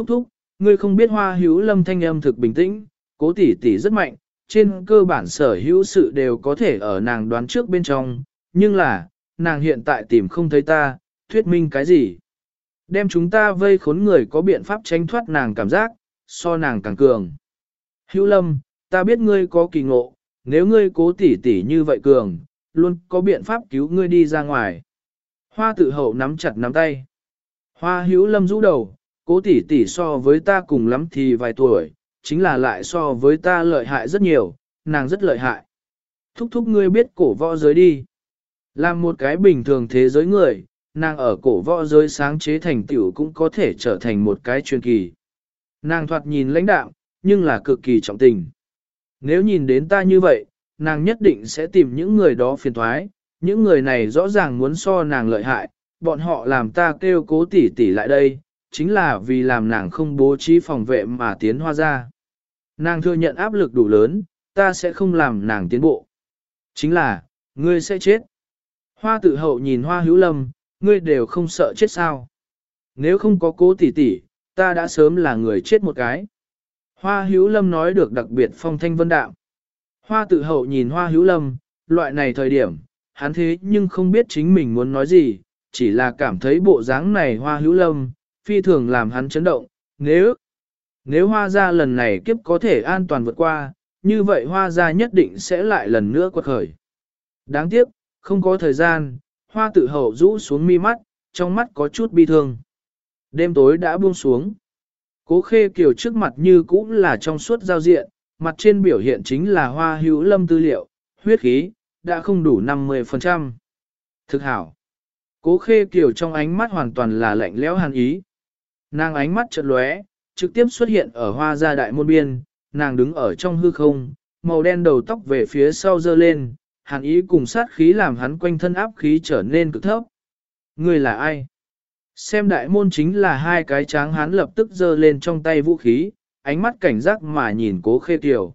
thúc thúc, ngươi không biết hoa hữu lâm thanh âm thực bình tĩnh, cố tỷ tỷ rất mạnh, trên cơ bản sở hữu sự đều có thể ở nàng đoán trước bên trong, nhưng là, nàng hiện tại tìm không thấy ta, thuyết minh cái gì. Đem chúng ta vây khốn người có biện pháp tránh thoát nàng cảm giác, so nàng càng cường. Hữu lâm, ta biết ngươi có kỳ ngộ, nếu ngươi cố tỉ tỉ như vậy cường, luôn có biện pháp cứu ngươi đi ra ngoài. Hoa tự hậu nắm chặt nắm tay. Hoa hữu lâm rũ đầu, cố tỷ tỷ so với ta cùng lắm thì vài tuổi, chính là lại so với ta lợi hại rất nhiều, nàng rất lợi hại. Thúc thúc ngươi biết cổ võ giới đi. Làm một cái bình thường thế giới người, nàng ở cổ võ giới sáng chế thành tiểu cũng có thể trở thành một cái truyền kỳ. Nàng thoạt nhìn lãnh đạo, nhưng là cực kỳ trọng tình. Nếu nhìn đến ta như vậy, nàng nhất định sẽ tìm những người đó phiền thoái, những người này rõ ràng muốn so nàng lợi hại, bọn họ làm ta kêu cố tỷ tỷ lại đây, chính là vì làm nàng không bố trí phòng vệ mà tiến hoa ra. Nàng thừa nhận áp lực đủ lớn, ta sẽ không làm nàng tiến bộ. Chính là, ngươi sẽ chết. Hoa tự hậu nhìn hoa hữu lâm, ngươi đều không sợ chết sao. Nếu không có cố tỉ tỉ, ta đã sớm là người chết một cái. Hoa hữu lâm nói được đặc biệt phong thanh vân đạo. Hoa tự hậu nhìn hoa hữu lâm, loại này thời điểm, hắn thế nhưng không biết chính mình muốn nói gì, chỉ là cảm thấy bộ dáng này hoa hữu lâm, phi thường làm hắn chấn động, nếu, nếu hoa ra lần này kiếp có thể an toàn vượt qua, như vậy hoa ra nhất định sẽ lại lần nữa quật khởi. Đáng tiếc, không có thời gian, hoa tự hậu rũ xuống mi mắt, trong mắt có chút bi thương. Đêm tối đã buông xuống. Cố khê kiều trước mặt như cũng là trong suốt giao diện, mặt trên biểu hiện chính là hoa hữu lâm tư liệu, huyết khí, đã không đủ 50%. Thực hảo. Cố khê kiều trong ánh mắt hoàn toàn là lạnh lẽo hàn ý. Nàng ánh mắt chợt lóe, trực tiếp xuất hiện ở hoa gia đại môn biên, nàng đứng ở trong hư không, màu đen đầu tóc về phía sau dơ lên, hàn ý cùng sát khí làm hắn quanh thân áp khí trở nên cực thấp. Người là ai? Xem đại môn chính là hai cái tráng hắn lập tức dơ lên trong tay vũ khí, ánh mắt cảnh giác mà nhìn cố khê kiều.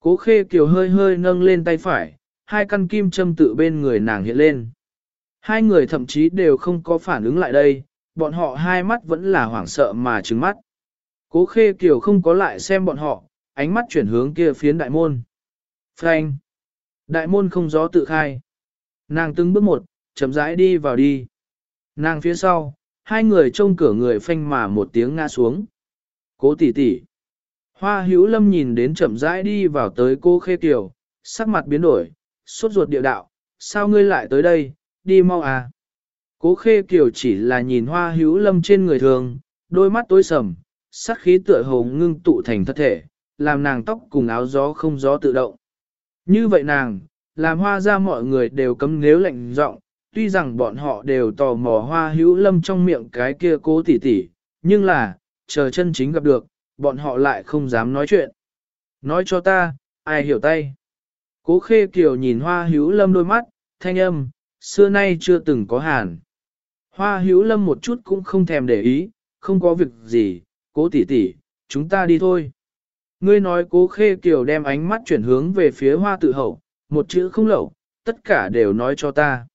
Cố khê kiều hơi hơi nâng lên tay phải, hai căn kim châm tự bên người nàng hiện lên. Hai người thậm chí đều không có phản ứng lại đây, bọn họ hai mắt vẫn là hoảng sợ mà trứng mắt. Cố khê kiều không có lại xem bọn họ, ánh mắt chuyển hướng kia phiến đại môn. Frank! Đại môn không gió tự khai. Nàng từng bước một, chậm rãi đi vào đi. Nàng phía sau, hai người trông cửa người phanh mà một tiếng ngã xuống. Cố tỷ tỷ. Hoa hữu lâm nhìn đến chậm rãi đi vào tới cô khê kiều, sắc mặt biến đổi, sốt ruột địa đạo, sao ngươi lại tới đây, đi mau à. Cố khê kiều chỉ là nhìn hoa hữu lâm trên người thường, đôi mắt tối sầm, sắc khí tựa hồ ngưng tụ thành thất thể, làm nàng tóc cùng áo gió không gió tự động. Như vậy nàng, làm hoa ra mọi người đều cấm nếu lạnh giọng, tuy rằng bọn họ đều tò mò hoa hữu lâm trong miệng cái kia cố tỉ tỉ, nhưng là, chờ chân chính gặp được, bọn họ lại không dám nói chuyện. Nói cho ta, ai hiểu tay. Cố khê kiều nhìn hoa hữu lâm đôi mắt, thanh âm, xưa nay chưa từng có hàn. Hoa hữu lâm một chút cũng không thèm để ý, không có việc gì, cố tỷ tỷ, chúng ta đi thôi. Ngươi nói cố khê kiều đem ánh mắt chuyển hướng về phía hoa tự hậu, một chữ không lậu, tất cả đều nói cho ta.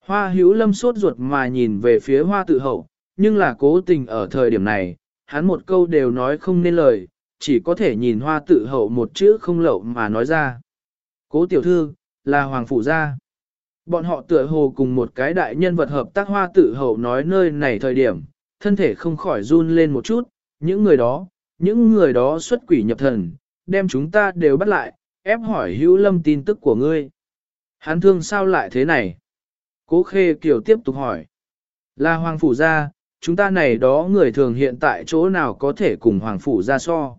Hoa hữu lâm sốt ruột mà nhìn về phía hoa tự hậu, nhưng là cố tình ở thời điểm này, hắn một câu đều nói không nên lời, chỉ có thể nhìn hoa tự hậu một chữ không lậu mà nói ra. Cố tiểu thư, là hoàng phủ gia. Bọn họ tựa hồ cùng một cái đại nhân vật hợp tác hoa tự hậu nói nơi này thời điểm, thân thể không khỏi run lên một chút, những người đó, những người đó xuất quỷ nhập thần, đem chúng ta đều bắt lại, ép hỏi hữu lâm tin tức của ngươi. Hắn thương sao lại thế này? Cố khê kiều tiếp tục hỏi. Là hoàng phủ gia, chúng ta này đó người thường hiện tại chỗ nào có thể cùng hoàng phủ gia so.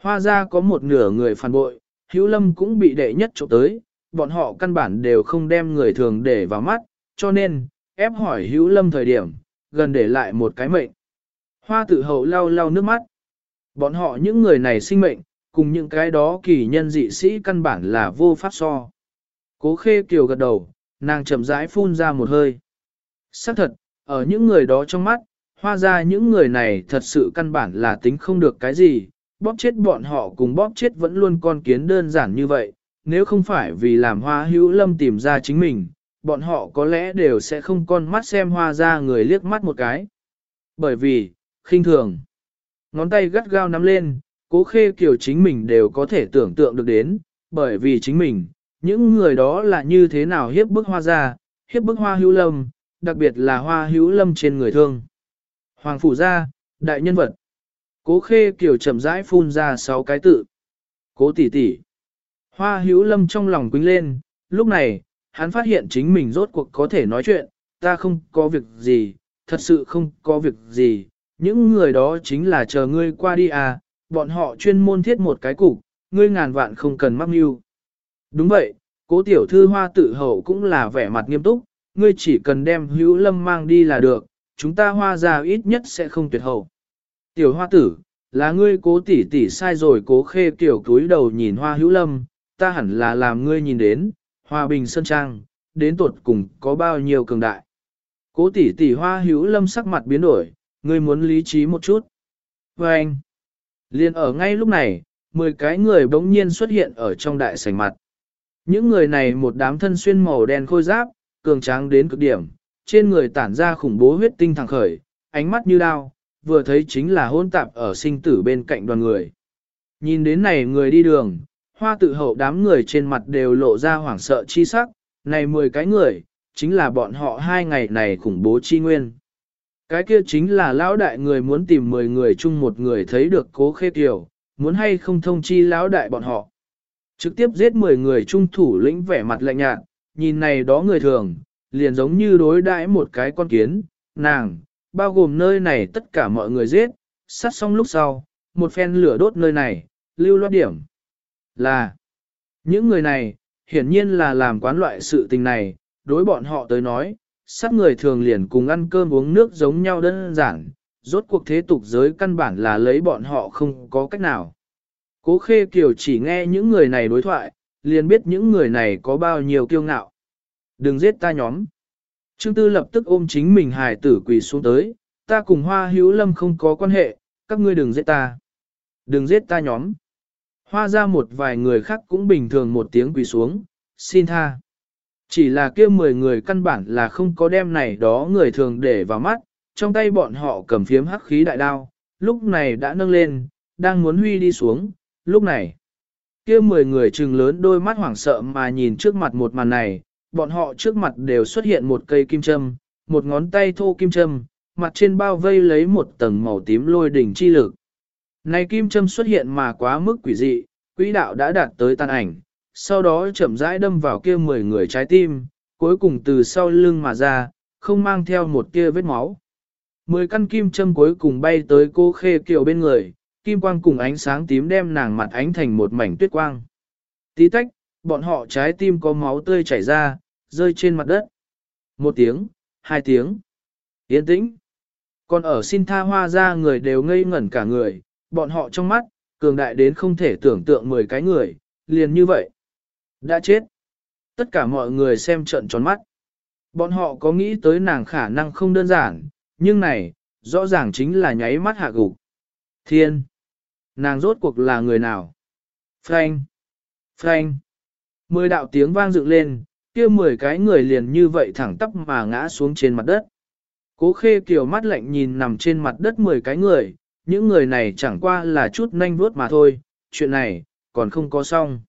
Hoa gia có một nửa người phản bội, hữu lâm cũng bị đệ nhất chỗ tới, bọn họ căn bản đều không đem người thường để vào mắt, cho nên, ép hỏi hữu lâm thời điểm, gần để lại một cái mệnh. Hoa tự hậu lau lau nước mắt. Bọn họ những người này sinh mệnh, cùng những cái đó kỳ nhân dị sĩ căn bản là vô pháp so. Cố khê kiều gật đầu, nàng chậm rãi phun ra một hơi. Xác thật, ở những người đó trong mắt, hoa ra những người này thật sự căn bản là tính không được cái gì, bóp chết bọn họ cùng bóp chết vẫn luôn con kiến đơn giản như vậy, nếu không phải vì làm hoa hữu lâm tìm ra chính mình, bọn họ có lẽ đều sẽ không con mắt xem hoa ra người liếc mắt một cái. Bởi vì, khinh thường. Ngón tay gắt gao nắm lên, cố khê kiểu chính mình đều có thể tưởng tượng được đến, bởi vì chính mình, những người đó là như thế nào hiếp bức hoa ra, hiếp bức hoa hữu lâm, đặc biệt là hoa hữu lâm trên người thương. Hoàng phủ gia, đại nhân vật. Cố khê kiểu chậm rãi phun ra sáu cái tự. Cố tỷ tỷ. Hoa hữu lâm trong lòng quính lên, lúc này, hắn phát hiện chính mình rốt cuộc có thể nói chuyện, ta không có việc gì, thật sự không có việc gì, những người đó chính là chờ ngươi qua đi à, bọn họ chuyên môn thiết một cái cục, ngươi ngàn vạn không cần mắc mưu. Đúng vậy, cố tiểu thư hoa tự hậu cũng là vẻ mặt nghiêm túc, ngươi chỉ cần đem hữu lâm mang đi là được, chúng ta hoa ra ít nhất sẽ không tuyệt hậu. Tiểu hoa tử, là ngươi cố tỷ tỷ sai rồi cố khê kiểu túi đầu nhìn hoa hữu lâm, ta hẳn là làm ngươi nhìn đến, hòa bình sơn trang, đến tuột cùng có bao nhiêu cường đại. Cố tỷ tỷ hoa hữu lâm sắc mặt biến đổi, ngươi muốn lý trí một chút. Và anh, liền ở ngay lúc này, 10 cái người bỗng nhiên xuất hiện ở trong đại sảnh mặt. Những người này một đám thân xuyên màu đen khôi giáp, cường tráng đến cực điểm, trên người tản ra khủng bố huyết tinh thẳng khởi, ánh mắt như đao, vừa thấy chính là hôn tạp ở sinh tử bên cạnh đoàn người. Nhìn đến này người đi đường, hoa tự hậu đám người trên mặt đều lộ ra hoảng sợ chi sắc, này 10 cái người, chính là bọn họ hai ngày này khủng bố chi nguyên. Cái kia chính là lão đại người muốn tìm 10 người chung một người thấy được cố khê tiểu, muốn hay không thông chi lão đại bọn họ. Trực tiếp giết 10 người trung thủ lĩnh vẻ mặt lạnh nhạt, nhìn này đó người thường, liền giống như đối đãi một cái con kiến, nàng, bao gồm nơi này tất cả mọi người giết, sát xong lúc sau, một phen lửa đốt nơi này, lưu loát điểm. Là, những người này, hiển nhiên là làm quán loại sự tình này, đối bọn họ tới nói, sát người thường liền cùng ăn cơm uống nước giống nhau đơn giản, rốt cuộc thế tục giới căn bản là lấy bọn họ không có cách nào. Cố khê kiều chỉ nghe những người này đối thoại, liền biết những người này có bao nhiêu kiêu ngạo. Đừng giết ta nhóm. Trương Tư lập tức ôm chính mình hài tử quỳ xuống tới, ta cùng hoa hữu lâm không có quan hệ, các ngươi đừng giết ta. Đừng giết ta nhóm. Hoa ra một vài người khác cũng bình thường một tiếng quỳ xuống, xin tha. Chỉ là kia 10 người căn bản là không có đem này đó người thường để vào mắt, trong tay bọn họ cầm phiếm hắc khí đại đao, lúc này đã nâng lên, đang muốn huy đi xuống, lúc này. kia 10 người trừng lớn đôi mắt hoảng sợ mà nhìn trước mặt một màn này, bọn họ trước mặt đều xuất hiện một cây kim châm, một ngón tay thô kim châm, mặt trên bao vây lấy một tầng màu tím lôi đỉnh chi lực. Này kim châm xuất hiện mà quá mức quỷ dị, quỹ đạo đã đạt tới tan ảnh, sau đó chậm rãi đâm vào kia 10 người trái tim, cuối cùng từ sau lưng mà ra, không mang theo một kia vết máu. Mười căn kim châm cuối cùng bay tới cô khê kiều bên người, kim quang cùng ánh sáng tím đem nàng mặt ánh thành một mảnh tuyết quang. Tí tách, bọn họ trái tim có máu tươi chảy ra, rơi trên mặt đất. Một tiếng, hai tiếng. Yên tĩnh. Còn ở xin tha hoa ra người đều ngây ngẩn cả người, bọn họ trong mắt, cường đại đến không thể tưởng tượng mười cái người, liền như vậy. Đã chết. Tất cả mọi người xem trận tròn mắt. Bọn họ có nghĩ tới nàng khả năng không đơn giản, nhưng này, rõ ràng chính là nháy mắt hạ gục. Thiên. Nàng rốt cuộc là người nào? Frank. Frank. Mười đạo tiếng vang dựng lên, kia mười cái người liền như vậy thẳng tắp mà ngã xuống trên mặt đất. Cố khê kiều mắt lạnh nhìn nằm trên mặt đất mười cái người, những người này chẳng qua là chút nanh vuốt mà thôi, chuyện này, còn không có xong.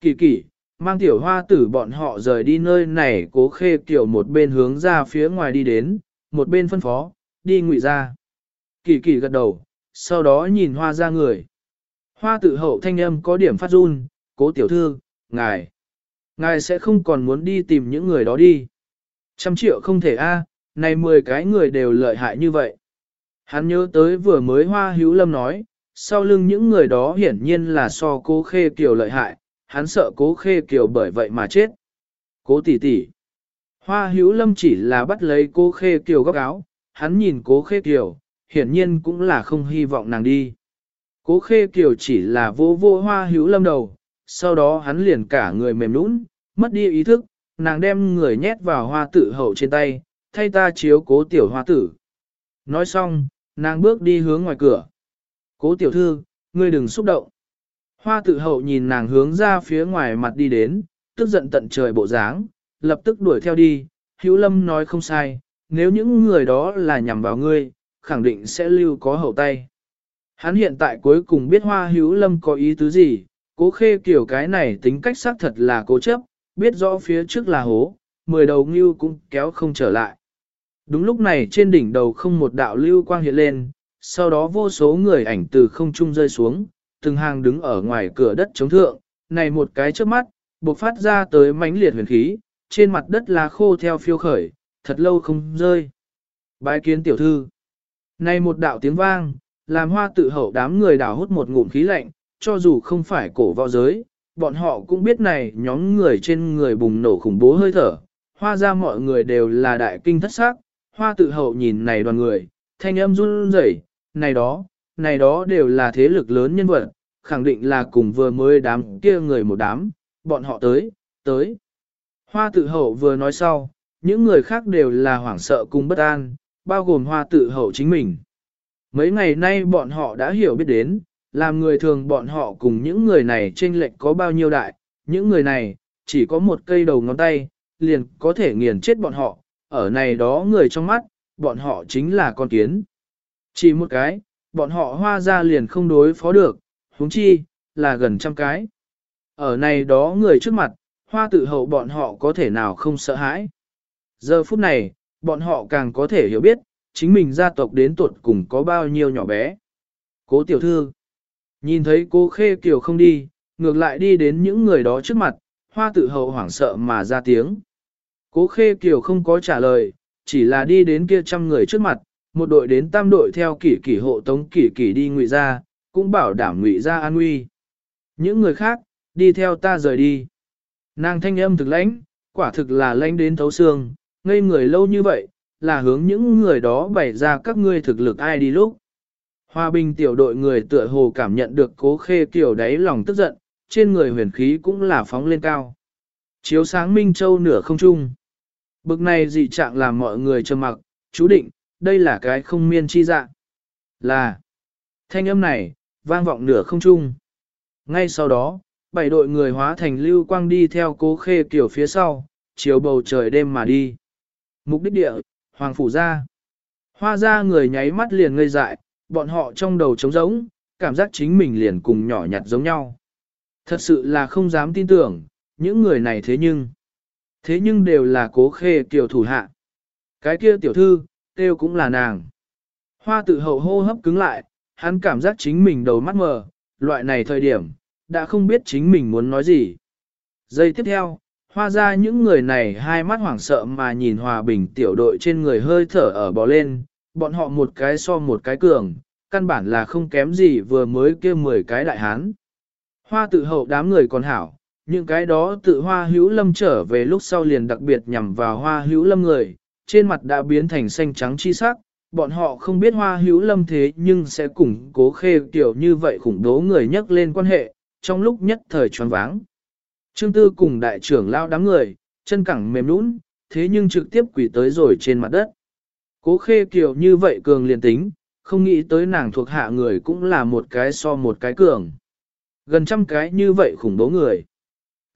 Kỳ kỳ, mang tiểu hoa tử bọn họ rời đi nơi này cố khê kiểu một bên hướng ra phía ngoài đi đến, một bên phân phó, đi ngụy ra. Kỳ kỳ gật đầu, sau đó nhìn hoa ra người. Hoa tử hậu thanh âm có điểm phát run, cố tiểu thư, ngài. Ngài sẽ không còn muốn đi tìm những người đó đi. Trăm triệu không thể a, này mười cái người đều lợi hại như vậy. Hắn nhớ tới vừa mới hoa hữu lâm nói, sau lưng những người đó hiển nhiên là so cố khê kiều lợi hại, hắn sợ cố khê kiều bởi vậy mà chết. Cố tỷ tỷ. Hoa hữu lâm chỉ là bắt lấy cố khê kiều góc áo, hắn nhìn cố khê kiều, hiển nhiên cũng là không hy vọng nàng đi. Cố khê kiều chỉ là vô vô hoa hữu lâm đầu, sau đó hắn liền cả người mềm nũng, mất đi ý thức, nàng đem người nhét vào hoa tử hậu trên tay, thay ta chiếu cố tiểu hoa tử. Nói xong, nàng bước đi hướng ngoài cửa. Cố tiểu thư, ngươi đừng xúc động. Hoa tự hậu nhìn nàng hướng ra phía ngoài mặt đi đến, tức giận tận trời bộ dáng, lập tức đuổi theo đi. Hữu lâm nói không sai, nếu những người đó là nhằm vào ngươi, khẳng định sẽ lưu có hậu tay. Hắn hiện tại cuối cùng biết hoa hữu lâm có ý tứ gì, cố khê kiểu cái này tính cách xác thật là cố chấp, biết rõ phía trước là hố, mười đầu ngưu cũng kéo không trở lại. Đúng lúc này trên đỉnh đầu không một đạo lưu quang hiện lên, sau đó vô số người ảnh từ không trung rơi xuống, từng hàng đứng ở ngoài cửa đất chống thượng, này một cái trước mắt, bộc phát ra tới mãnh liệt huyền khí, trên mặt đất là khô theo phiêu khởi, thật lâu không rơi. Bái kiến tiểu thư. Này một đạo tiếng vang, làm hoa tự hậu đám người đảo hút một ngụm khí lạnh, cho dù không phải cổ võ giới, bọn họ cũng biết này nhóm người trên người bùng nổ khủng bố hơi thở. Hoa ra mọi người đều là đại kinh thất sắc hoa tự hậu nhìn này đoàn người, thanh âm run rẩy, này đó, này đó đều là thế lực lớn nhân vật, khẳng định là cùng vừa mới đám kia người một đám, bọn họ tới, tới. Hoa tự hậu vừa nói sau, những người khác đều là hoảng sợ cùng bất an, bao gồm hoa tự hậu chính mình. Mấy ngày nay bọn họ đã hiểu biết đến, làm người thường bọn họ cùng những người này trên lệch có bao nhiêu đại, những người này, chỉ có một cây đầu ngón tay, liền có thể nghiền chết bọn họ, ở này đó người trong mắt, bọn họ chính là con kiến. Chỉ một cái, bọn họ hoa ra liền không đối phó được, huống chi, là gần trăm cái. Ở này đó người trước mặt, hoa tự hậu bọn họ có thể nào không sợ hãi. Giờ phút này, bọn họ càng có thể hiểu biết, chính mình gia tộc đến tuột cùng có bao nhiêu nhỏ bé. Cố tiểu thư, nhìn thấy cô khê kiều không đi, ngược lại đi đến những người đó trước mặt, hoa tự hậu hoảng sợ mà ra tiếng. Cố khê kiều không có trả lời, chỉ là đi đến kia trăm người trước mặt, một đội đến tam đội theo kỷ kỷ hộ tống kỷ kỷ đi ngụy ra, cũng bảo đảm ngụy ra an nguy. Những người khác, đi theo ta rời đi. Nàng thanh âm thực lãnh, quả thực là lãnh đến thấu xương, ngây người lâu như vậy, là hướng những người đó bày ra các ngươi thực lực ai đi lúc. Hòa bình tiểu đội người tựa hồ cảm nhận được cố khê kiểu đáy lòng tức giận, trên người huyền khí cũng là phóng lên cao. Chiếu sáng Minh Châu nửa không trung. Bực này dị trạng làm mọi người trầm mặc, chú định, đây là cái không miên chi dạng. Là, thanh âm này, vang vọng nửa không trung. Ngay sau đó, bảy đội người hóa thành lưu quang đi theo cố khê kiểu phía sau, chiều bầu trời đêm mà đi. Mục đích địa, Hoàng Phủ ra. Hoa ra người nháy mắt liền ngây dại, bọn họ trong đầu trống rỗng, cảm giác chính mình liền cùng nhỏ nhặt giống nhau. Thật sự là không dám tin tưởng, những người này thế nhưng, thế nhưng đều là cố khê tiểu thủ hạ. Cái kia tiểu thư, tiêu cũng là nàng. Hoa tự hậu hô hấp cứng lại, hắn cảm giác chính mình đầu mắt mờ, loại này thời điểm, đã không biết chính mình muốn nói gì. Giây tiếp theo, hoa ra những người này hai mắt hoảng sợ mà nhìn hòa bình tiểu đội trên người hơi thở ở bò lên, bọn họ một cái so một cái cường, căn bản là không kém gì vừa mới kêu mười cái đại hán. Hoa tự hậu đám người còn hảo, những cái đó tự hoa hữu lâm trở về lúc sau liền đặc biệt nhằm vào hoa hữu lâm người, trên mặt đã biến thành xanh trắng chi sắc, bọn họ không biết hoa hữu lâm thế nhưng sẽ củng cố khê kiểu như vậy khủng bố người nhắc lên quan hệ, trong lúc nhất thời tròn váng. Trương Tư cùng đại trưởng lao đám người, chân cẳng mềm nũng, thế nhưng trực tiếp quỷ tới rồi trên mặt đất. Cố khê kiều như vậy cường liền tính, không nghĩ tới nàng thuộc hạ người cũng là một cái so một cái cường. Gần trăm cái như vậy khủng bố người.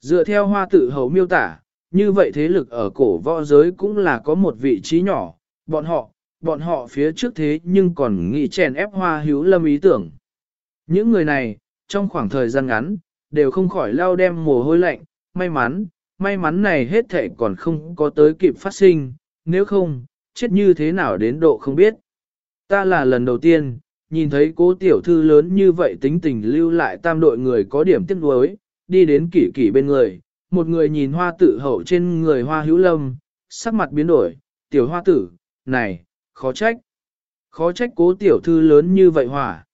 Dựa theo hoa tự hầu miêu tả, như vậy thế lực ở cổ võ giới cũng là có một vị trí nhỏ, bọn họ, bọn họ phía trước thế nhưng còn nghĩ chèn ép hoa hữu lâm ý tưởng. Những người này, trong khoảng thời gian ngắn, đều không khỏi lao đem mồ hôi lạnh, may mắn, may mắn này hết thể còn không có tới kịp phát sinh, nếu không, chết như thế nào đến độ không biết. Ta là lần đầu tiên, nhìn thấy cố tiểu thư lớn như vậy tính tình lưu lại tam đội người có điểm tiếc nuối, đi đến kỷ kỷ bên người, một người nhìn hoa tử hậu trên người hoa hữu lâm, sắc mặt biến đổi, tiểu hoa tử, này, khó trách. Khó trách cố tiểu thư lớn như vậy hỏa.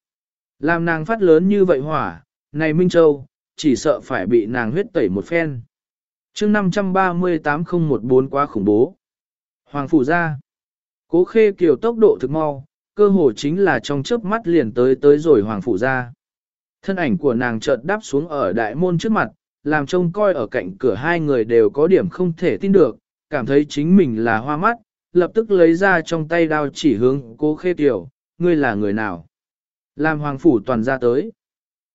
Làm nàng phát lớn như vậy hỏa, này Minh Châu, chỉ sợ phải bị nàng huyết tẩy một phen. chương 538-014 quá khủng bố. Hoàng Phủ ra. Cố khê kiều tốc độ thực mau, cơ hồ chính là trong chớp mắt liền tới tới rồi Hoàng Phủ ra. Thân ảnh của nàng chợt đáp xuống ở đại môn trước mặt, làm trông coi ở cạnh cửa hai người đều có điểm không thể tin được, cảm thấy chính mình là hoa mắt, lập tức lấy ra trong tay đao chỉ hướng cố khê kiều, ngươi là người nào? Làm Hoàng Phủ toàn ra tới.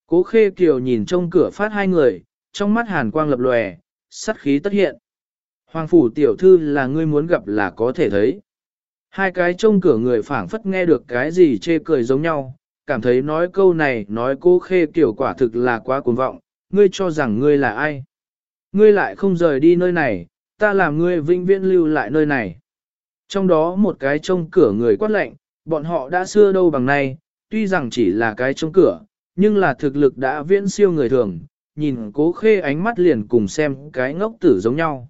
Cố khê kiều nhìn trong cửa phát hai người, trong mắt hàn quang lập lòe, sắt khí tất hiện. Hoàng phủ tiểu thư là ngươi muốn gặp là có thể thấy. Hai cái trông cửa người phảng phất nghe được cái gì chê cười giống nhau, cảm thấy nói câu này nói cô khê kiểu quả thực là quá cuồng vọng, ngươi cho rằng ngươi là ai. Ngươi lại không rời đi nơi này, ta làm ngươi vinh viễn lưu lại nơi này. Trong đó một cái trông cửa người quát lệnh, bọn họ đã xưa đâu bằng nay, tuy rằng chỉ là cái trông cửa, nhưng là thực lực đã viễn siêu người thường, nhìn cố khê ánh mắt liền cùng xem cái ngốc tử giống nhau.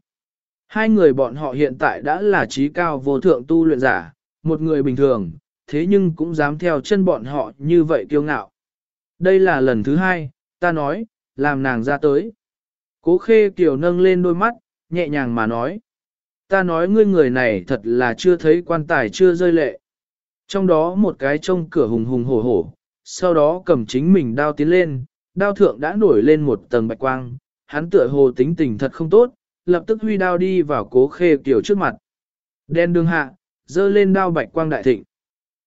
Hai người bọn họ hiện tại đã là trí cao vô thượng tu luyện giả, một người bình thường, thế nhưng cũng dám theo chân bọn họ như vậy kiêu ngạo. Đây là lần thứ hai, ta nói, làm nàng ra tới. Cố khê kiều nâng lên đôi mắt, nhẹ nhàng mà nói. Ta nói ngươi người này thật là chưa thấy quan tài chưa rơi lệ. Trong đó một cái trông cửa hùng hùng hổ hổ, sau đó cầm chính mình đao tiến lên, đao thượng đã nổi lên một tầng bạch quang, hắn tựa hồ tính tình thật không tốt, lập tức huy đao đi vào cố khê kiều trước mặt. Đen đường hạ, dơ lên đao bạch quang đại thịnh.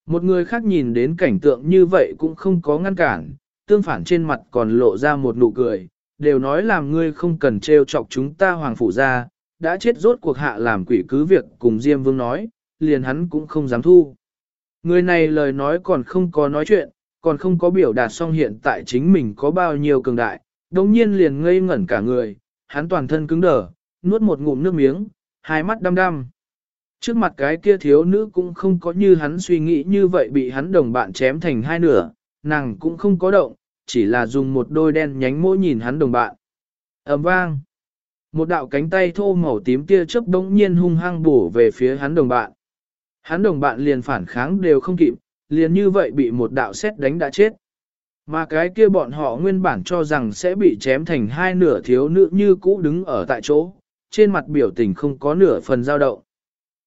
Một người khác nhìn đến cảnh tượng như vậy cũng không có ngăn cản, tương phản trên mặt còn lộ ra một nụ cười, đều nói làm ngươi không cần trêu chọc chúng ta hoàng phủ ra, đã chết rốt cuộc hạ làm quỷ cứ việc cùng Diêm Vương nói, liền hắn cũng không dám thu. Người này lời nói còn không có nói chuyện, còn không có biểu đạt xong hiện tại chính mình có bao nhiêu cường đại, đồng nhiên liền ngây ngẩn cả người, hắn toàn thân cứng đờ, nuốt một ngụm nước miếng, hai mắt đăm đăm. Trước mặt cái kia thiếu nữ cũng không có như hắn suy nghĩ như vậy bị hắn đồng bạn chém thành hai nửa, nàng cũng không có động, chỉ là dùng một đôi đen nhánh mũi nhìn hắn đồng bạn. ầm vang. Một đạo cánh tay thô màu tím kia chớp đống nhiên hung hăng bổ về phía hắn đồng bạn. Hắn đồng bạn liền phản kháng đều không kịp, liền như vậy bị một đạo xét đánh đã chết. Mà cái kia bọn họ nguyên bản cho rằng sẽ bị chém thành hai nửa thiếu nữ như cũ đứng ở tại chỗ, trên mặt biểu tình không có nửa phần dao động.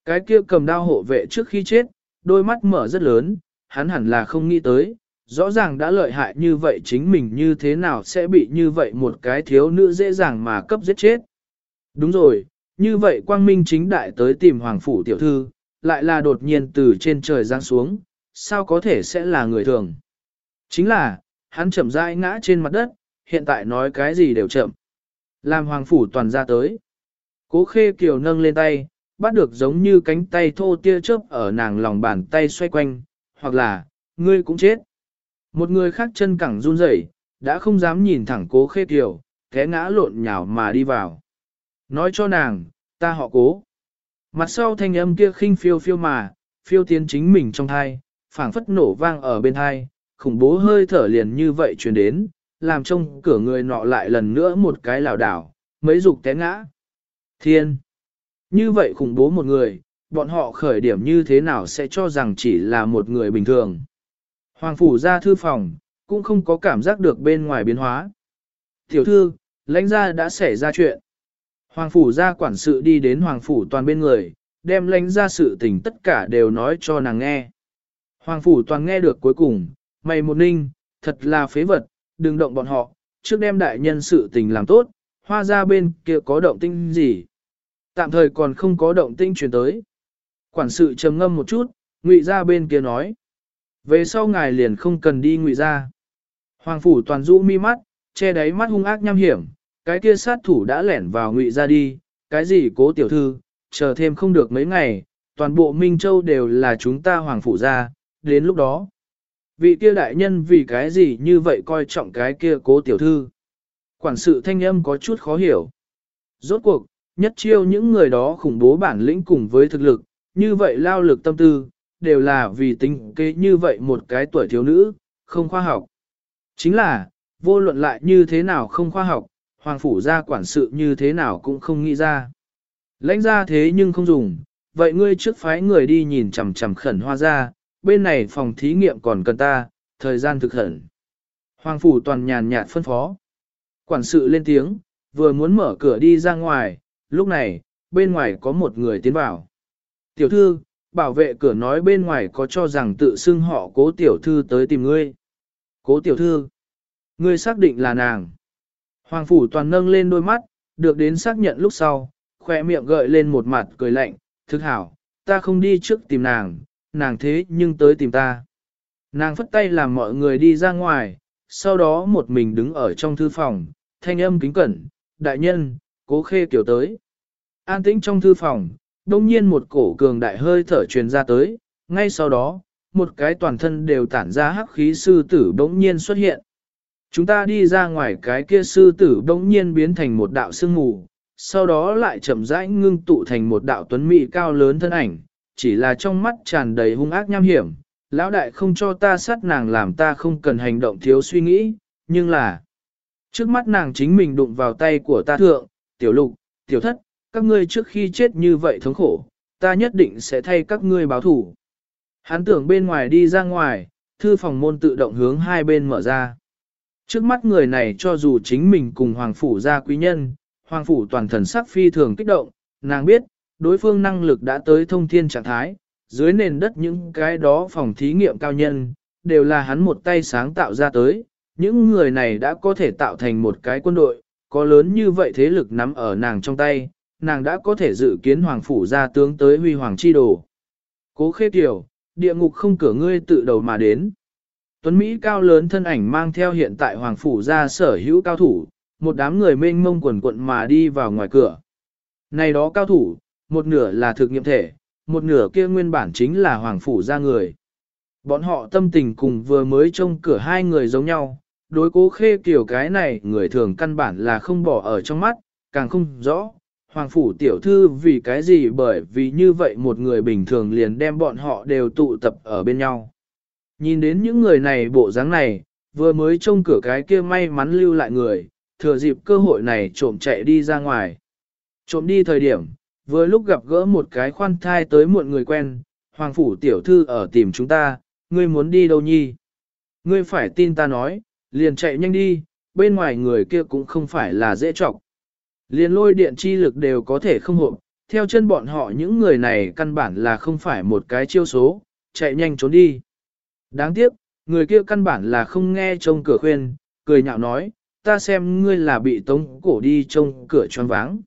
Cái kia cầm đao hộ vệ trước khi chết, đôi mắt mở rất lớn, hắn hẳn là không nghĩ tới, rõ ràng đã lợi hại như vậy chính mình như thế nào sẽ bị như vậy một cái thiếu nữ dễ dàng mà cấp giết chết. Đúng rồi, như vậy quang minh chính đại tới tìm hoàng phủ tiểu thư, lại là đột nhiên từ trên trời giáng xuống, sao có thể sẽ là người thường. Chính là, hắn chậm rãi ngã trên mặt đất, hiện tại nói cái gì đều chậm. Làm hoàng phủ toàn ra tới. Cố khê kiều nâng lên tay, bắt được giống như cánh tay thô tia chớp ở nàng lòng bàn tay xoay quanh, hoặc là, ngươi cũng chết. Một người khác chân cẳng run rẩy, đã không dám nhìn thẳng cố khê kiều, té ngã lộn nhào mà đi vào. Nói cho nàng, ta họ cố. Mặt sau thanh âm kia khinh phiêu phiêu mà, phiêu tiến chính mình trong thai, phảng phất nổ vang ở bên thai, khủng bố hơi thở liền như vậy truyền đến, làm trông cửa người nọ lại lần nữa một cái lảo đảo, mấy dục té ngã. Thiên! Như vậy khủng bố một người, bọn họ khởi điểm như thế nào sẽ cho rằng chỉ là một người bình thường. Hoàng phủ ra thư phòng, cũng không có cảm giác được bên ngoài biến hóa. Tiểu thư, lãnh gia đã xảy ra chuyện. Hoàng phủ ra quản sự đi đến hoàng phủ toàn bên người, đem lãnh ra sự tình tất cả đều nói cho nàng nghe. Hoàng phủ toàn nghe được cuối cùng, mày một ninh, thật là phế vật, đừng động bọn họ, trước đem đại nhân sự tình làm tốt, hoa ra bên kia có động tinh gì. Tạm thời còn không có động tinh chuyển tới. Quản sự trầm ngâm một chút, ngụy ra bên kia nói. Về sau ngài liền không cần đi ngụy ra. Hoàng phủ toàn rũ mi mắt, che đáy mắt hung ác nham hiểm, cái kia sát thủ đã lẻn vào ngụy ra đi, cái gì cố tiểu thư, chờ thêm không được mấy ngày, toàn bộ Minh Châu đều là chúng ta hoàng phủ ra, đến lúc đó. Vị kia đại nhân vì cái gì như vậy coi trọng cái kia cố tiểu thư. Quản sự thanh âm có chút khó hiểu. Rốt cuộc, nhất chiêu những người đó khủng bố bản lĩnh cùng với thực lực, như vậy lao lực tâm tư, đều là vì tính kế như vậy một cái tuổi thiếu nữ, không khoa học. Chính là, vô luận lại như thế nào không khoa học, hoàng phủ gia quản sự như thế nào cũng không nghĩ ra. Lãnh ra thế nhưng không dùng, vậy ngươi trước phái người đi nhìn chằm chằm khẩn hoa ra, bên này phòng thí nghiệm còn cần ta, thời gian thực khẩn. Hoàng phủ toàn nhàn nhạt phân phó. Quản sự lên tiếng, vừa muốn mở cửa đi ra ngoài, lúc này, bên ngoài có một người tiến vào. Tiểu thư, bảo vệ cửa nói bên ngoài có cho rằng tự xưng họ cố tiểu thư tới tìm ngươi. Cố tiểu thư, ngươi xác định là nàng. Hoàng phủ toàn nâng lên đôi mắt, được đến xác nhận lúc sau, khoe miệng gợi lên một mặt cười lạnh, thức hảo, ta không đi trước tìm nàng, nàng thế nhưng tới tìm ta. Nàng phất tay làm mọi người đi ra ngoài, sau đó một mình đứng ở trong thư phòng, thanh âm kính cẩn, đại nhân, cố khê kiểu tới. An tĩnh trong thư phòng, đông nhiên một cổ cường đại hơi thở truyền ra tới, ngay sau đó, một cái toàn thân đều tản ra hắc khí sư tử bỗng nhiên xuất hiện. Chúng ta đi ra ngoài cái kia sư tử bỗng nhiên biến thành một đạo sương mù, sau đó lại chậm rãi ngưng tụ thành một đạo tuấn mỹ cao lớn thân ảnh, chỉ là trong mắt tràn đầy hung ác nham hiểm. Lão đại không cho ta sát nàng làm ta không cần hành động thiếu suy nghĩ, nhưng là trước mắt nàng chính mình đụng vào tay của ta thượng, tiểu lục, tiểu thất, các ngươi trước khi chết như vậy thống khổ, ta nhất định sẽ thay các ngươi báo thủ. Hắn tưởng bên ngoài đi ra ngoài, thư phòng môn tự động hướng hai bên mở ra. Trước mắt người này cho dù chính mình cùng hoàng phủ gia quý nhân, hoàng phủ toàn thần sắc phi thường kích động, nàng biết, đối phương năng lực đã tới thông thiên trạng thái, dưới nền đất những cái đó phòng thí nghiệm cao nhân, đều là hắn một tay sáng tạo ra tới, những người này đã có thể tạo thành một cái quân đội, có lớn như vậy thế lực nắm ở nàng trong tay, nàng đã có thể dự kiến hoàng phủ gia tướng tới huy hoàng chi đồ. Cố khê tiểu, địa ngục không cửa ngươi tự đầu mà đến. Tuấn Mỹ cao lớn thân ảnh mang theo hiện tại hoàng phủ gia sở hữu cao thủ, một đám người mênh mông quần quận mà đi vào ngoài cửa. Này đó cao thủ, một nửa là thực nghiệm thể, một nửa kia nguyên bản chính là hoàng phủ gia người. Bọn họ tâm tình cùng vừa mới trông cửa hai người giống nhau, đối cố khê kiểu cái này người thường căn bản là không bỏ ở trong mắt, càng không rõ. Hoàng phủ tiểu thư vì cái gì bởi vì như vậy một người bình thường liền đem bọn họ đều tụ tập ở bên nhau. Nhìn đến những người này bộ dáng này, vừa mới trông cửa cái kia may mắn lưu lại người, thừa dịp cơ hội này trộm chạy đi ra ngoài. Trộm đi thời điểm, vừa lúc gặp gỡ một cái khoan thai tới muộn người quen, Hoàng phủ tiểu thư ở tìm chúng ta, ngươi muốn đi đâu nhi? Ngươi phải tin ta nói, liền chạy nhanh đi, bên ngoài người kia cũng không phải là dễ trọng. Liền lôi điện chi lực đều có thể không hộp, theo chân bọn họ những người này căn bản là không phải một cái chiêu số, chạy nhanh trốn đi. Đáng tiếc, người kia căn bản là không nghe trông cửa khuyên, cười nhạo nói, ta xem ngươi là bị tống cổ đi trông cửa choáng váng.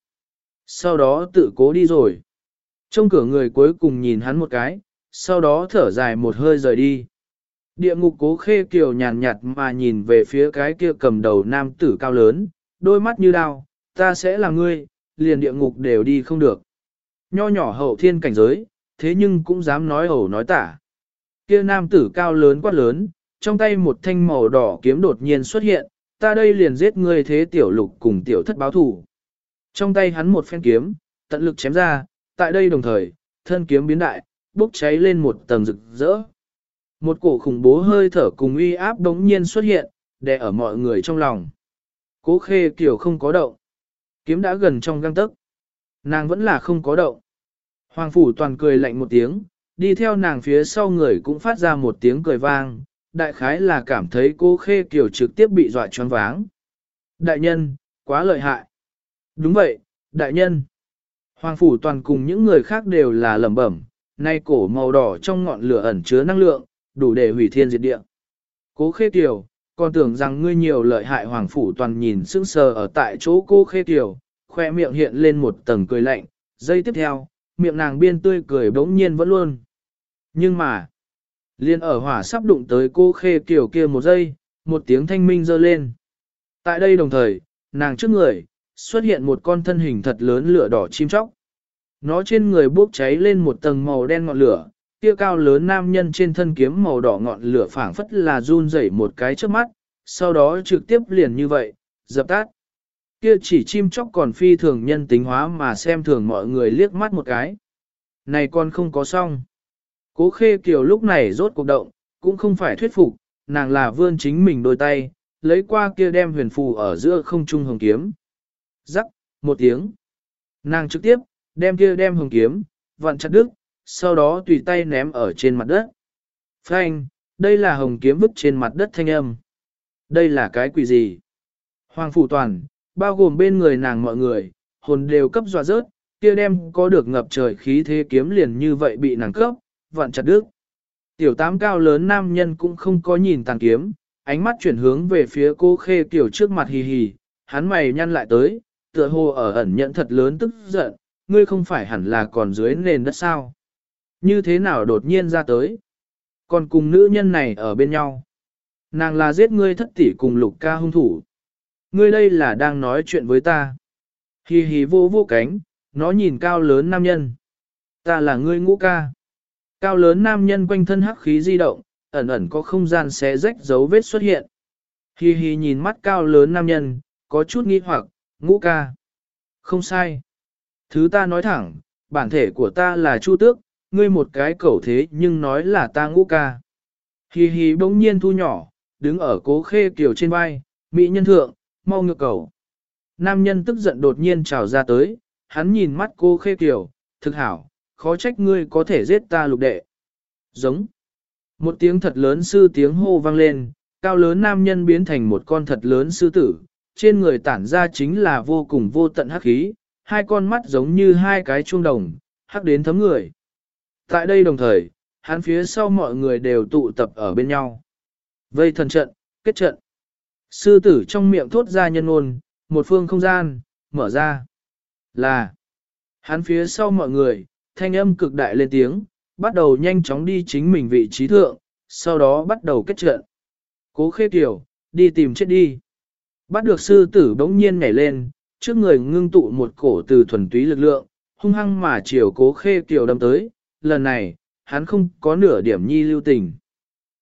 Sau đó tự cố đi rồi. Trông cửa người cuối cùng nhìn hắn một cái, sau đó thở dài một hơi rời đi. Địa ngục cố khê kiều nhàn nhạt mà nhìn về phía cái kia cầm đầu nam tử cao lớn, đôi mắt như đao, ta sẽ là ngươi, liền địa ngục đều đi không được. Nho nhỏ hậu thiên cảnh giới, thế nhưng cũng dám nói ẩu nói tả. Kia nam tử cao lớn quát lớn, trong tay một thanh màu đỏ kiếm đột nhiên xuất hiện, ta đây liền giết ngươi thế tiểu lục cùng tiểu thất báo thủ. Trong tay hắn một phen kiếm, tận lực chém ra, tại đây đồng thời, thân kiếm biến đại, bốc cháy lên một tầng rực rỡ. Một cổ khủng bố hơi thở cùng uy áp đống nhiên xuất hiện, đè ở mọi người trong lòng. Cố khê kiểu không có động. Kiếm đã gần trong găng tấc. Nàng vẫn là không có động. Hoàng phủ toàn cười lạnh một tiếng, đi theo nàng phía sau người cũng phát ra một tiếng cười vang, đại khái là cảm thấy cô khê kiểu trực tiếp bị dọa choáng váng. Đại nhân, quá lợi hại. Đúng vậy, đại nhân. Hoàng phủ toàn cùng những người khác đều là lẩm bẩm, nay cổ màu đỏ trong ngọn lửa ẩn chứa năng lượng, đủ để hủy thiên diệt địa. Cố khê kiểu, còn tưởng rằng ngươi nhiều lợi hại hoàng phủ toàn nhìn sững sờ ở tại chỗ cô khê tiểu khoe miệng hiện lên một tầng cười lạnh, giây tiếp theo, miệng nàng biên tươi cười bỗng nhiên vẫn luôn. Nhưng mà, liên ở hỏa sắp đụng tới cô khê tiểu kia một giây, một tiếng thanh minh dơ lên. Tại đây đồng thời, nàng trước người, xuất hiện một con thân hình thật lớn lửa đỏ chim chóc. Nó trên người bốc cháy lên một tầng màu đen ngọn lửa, kia cao lớn nam nhân trên thân kiếm màu đỏ ngọn lửa phảng phất là run rẩy một cái trước mắt, sau đó trực tiếp liền như vậy, dập tắt. Kia chỉ chim chóc còn phi thường nhân tính hóa mà xem thường mọi người liếc mắt một cái. Này con không có xong. Cố khê kiều lúc này rốt cuộc động, cũng không phải thuyết phục, nàng là vươn chính mình đôi tay, lấy qua kia đem huyền phù ở giữa không trung hồng kiếm. Rắc, một tiếng. Nàng trực tiếp, đem kia đem hồng kiếm, vặn chặt đứt, sau đó tùy tay ném ở trên mặt đất. Phanh, đây là hồng kiếm vứt trên mặt đất thanh âm. Đây là cái quỷ gì? Hoàng Phủ Toàn, bao gồm bên người nàng mọi người, hồn đều cấp dọa rớt, kia đem có được ngập trời khí thế kiếm liền như vậy bị nàng cấp, vặn chặt đứt. Tiểu tám cao lớn nam nhân cũng không có nhìn tàng kiếm, ánh mắt chuyển hướng về phía cô khê tiểu trước mặt hì hì, hắn mày nhăn lại tới, tựa hồ ở ẩn nhận thật lớn tức giận, ngươi không phải hẳn là còn dưới nền đất sao. Như thế nào đột nhiên ra tới? Còn cùng nữ nhân này ở bên nhau. Nàng là giết ngươi thất tỷ cùng lục ca hung thủ. Ngươi đây là đang nói chuyện với ta. Hì hì vô vô cánh, nó nhìn cao lớn nam nhân. Ta là ngươi ngũ ca. Cao lớn nam nhân quanh thân hắc khí di động, ẩn ẩn có không gian xé rách dấu vết xuất hiện. Hi hi nhìn mắt cao lớn nam nhân, có chút nghi hoặc, ngũ ca. Không sai. Thứ ta nói thẳng, bản thể của ta là Chu Tước, ngươi một cái cẩu thế nhưng nói là ta ngũ ca. Hi hi bỗng nhiên thu nhỏ, đứng ở cố khê kiểu trên vai, mỹ nhân thượng, mau ngược cẩu. Nam nhân tức giận đột nhiên trào ra tới, hắn nhìn mắt cô khê kiểu, thực hảo, khó trách ngươi có thể giết ta lục đệ. Giống. Một tiếng thật lớn sư tiếng hô vang lên, cao lớn nam nhân biến thành một con thật lớn sư tử, trên người tản ra chính là vô cùng vô tận hắc khí, hai con mắt giống như hai cái chuông đồng, hắc đến thấm người. Tại đây đồng thời, hắn phía sau mọi người đều tụ tập ở bên nhau. Vây thần trận, kết trận. Sư tử trong miệng thốt ra nhân ngôn, một phương không gian, mở ra. Là, hắn phía sau mọi người, thanh âm cực đại lên tiếng, bắt đầu nhanh chóng đi chính mình vị trí thượng, sau đó bắt đầu kết trận. Cố khê tiểu, đi tìm chết đi. Bắt được sư tử bỗng nhiên nhảy lên, trước người ngưng tụ một cổ từ thuần túy lực lượng, hung hăng mà chiều cố khê tiểu đâm tới, lần này, hắn không có nửa điểm nhi lưu tình.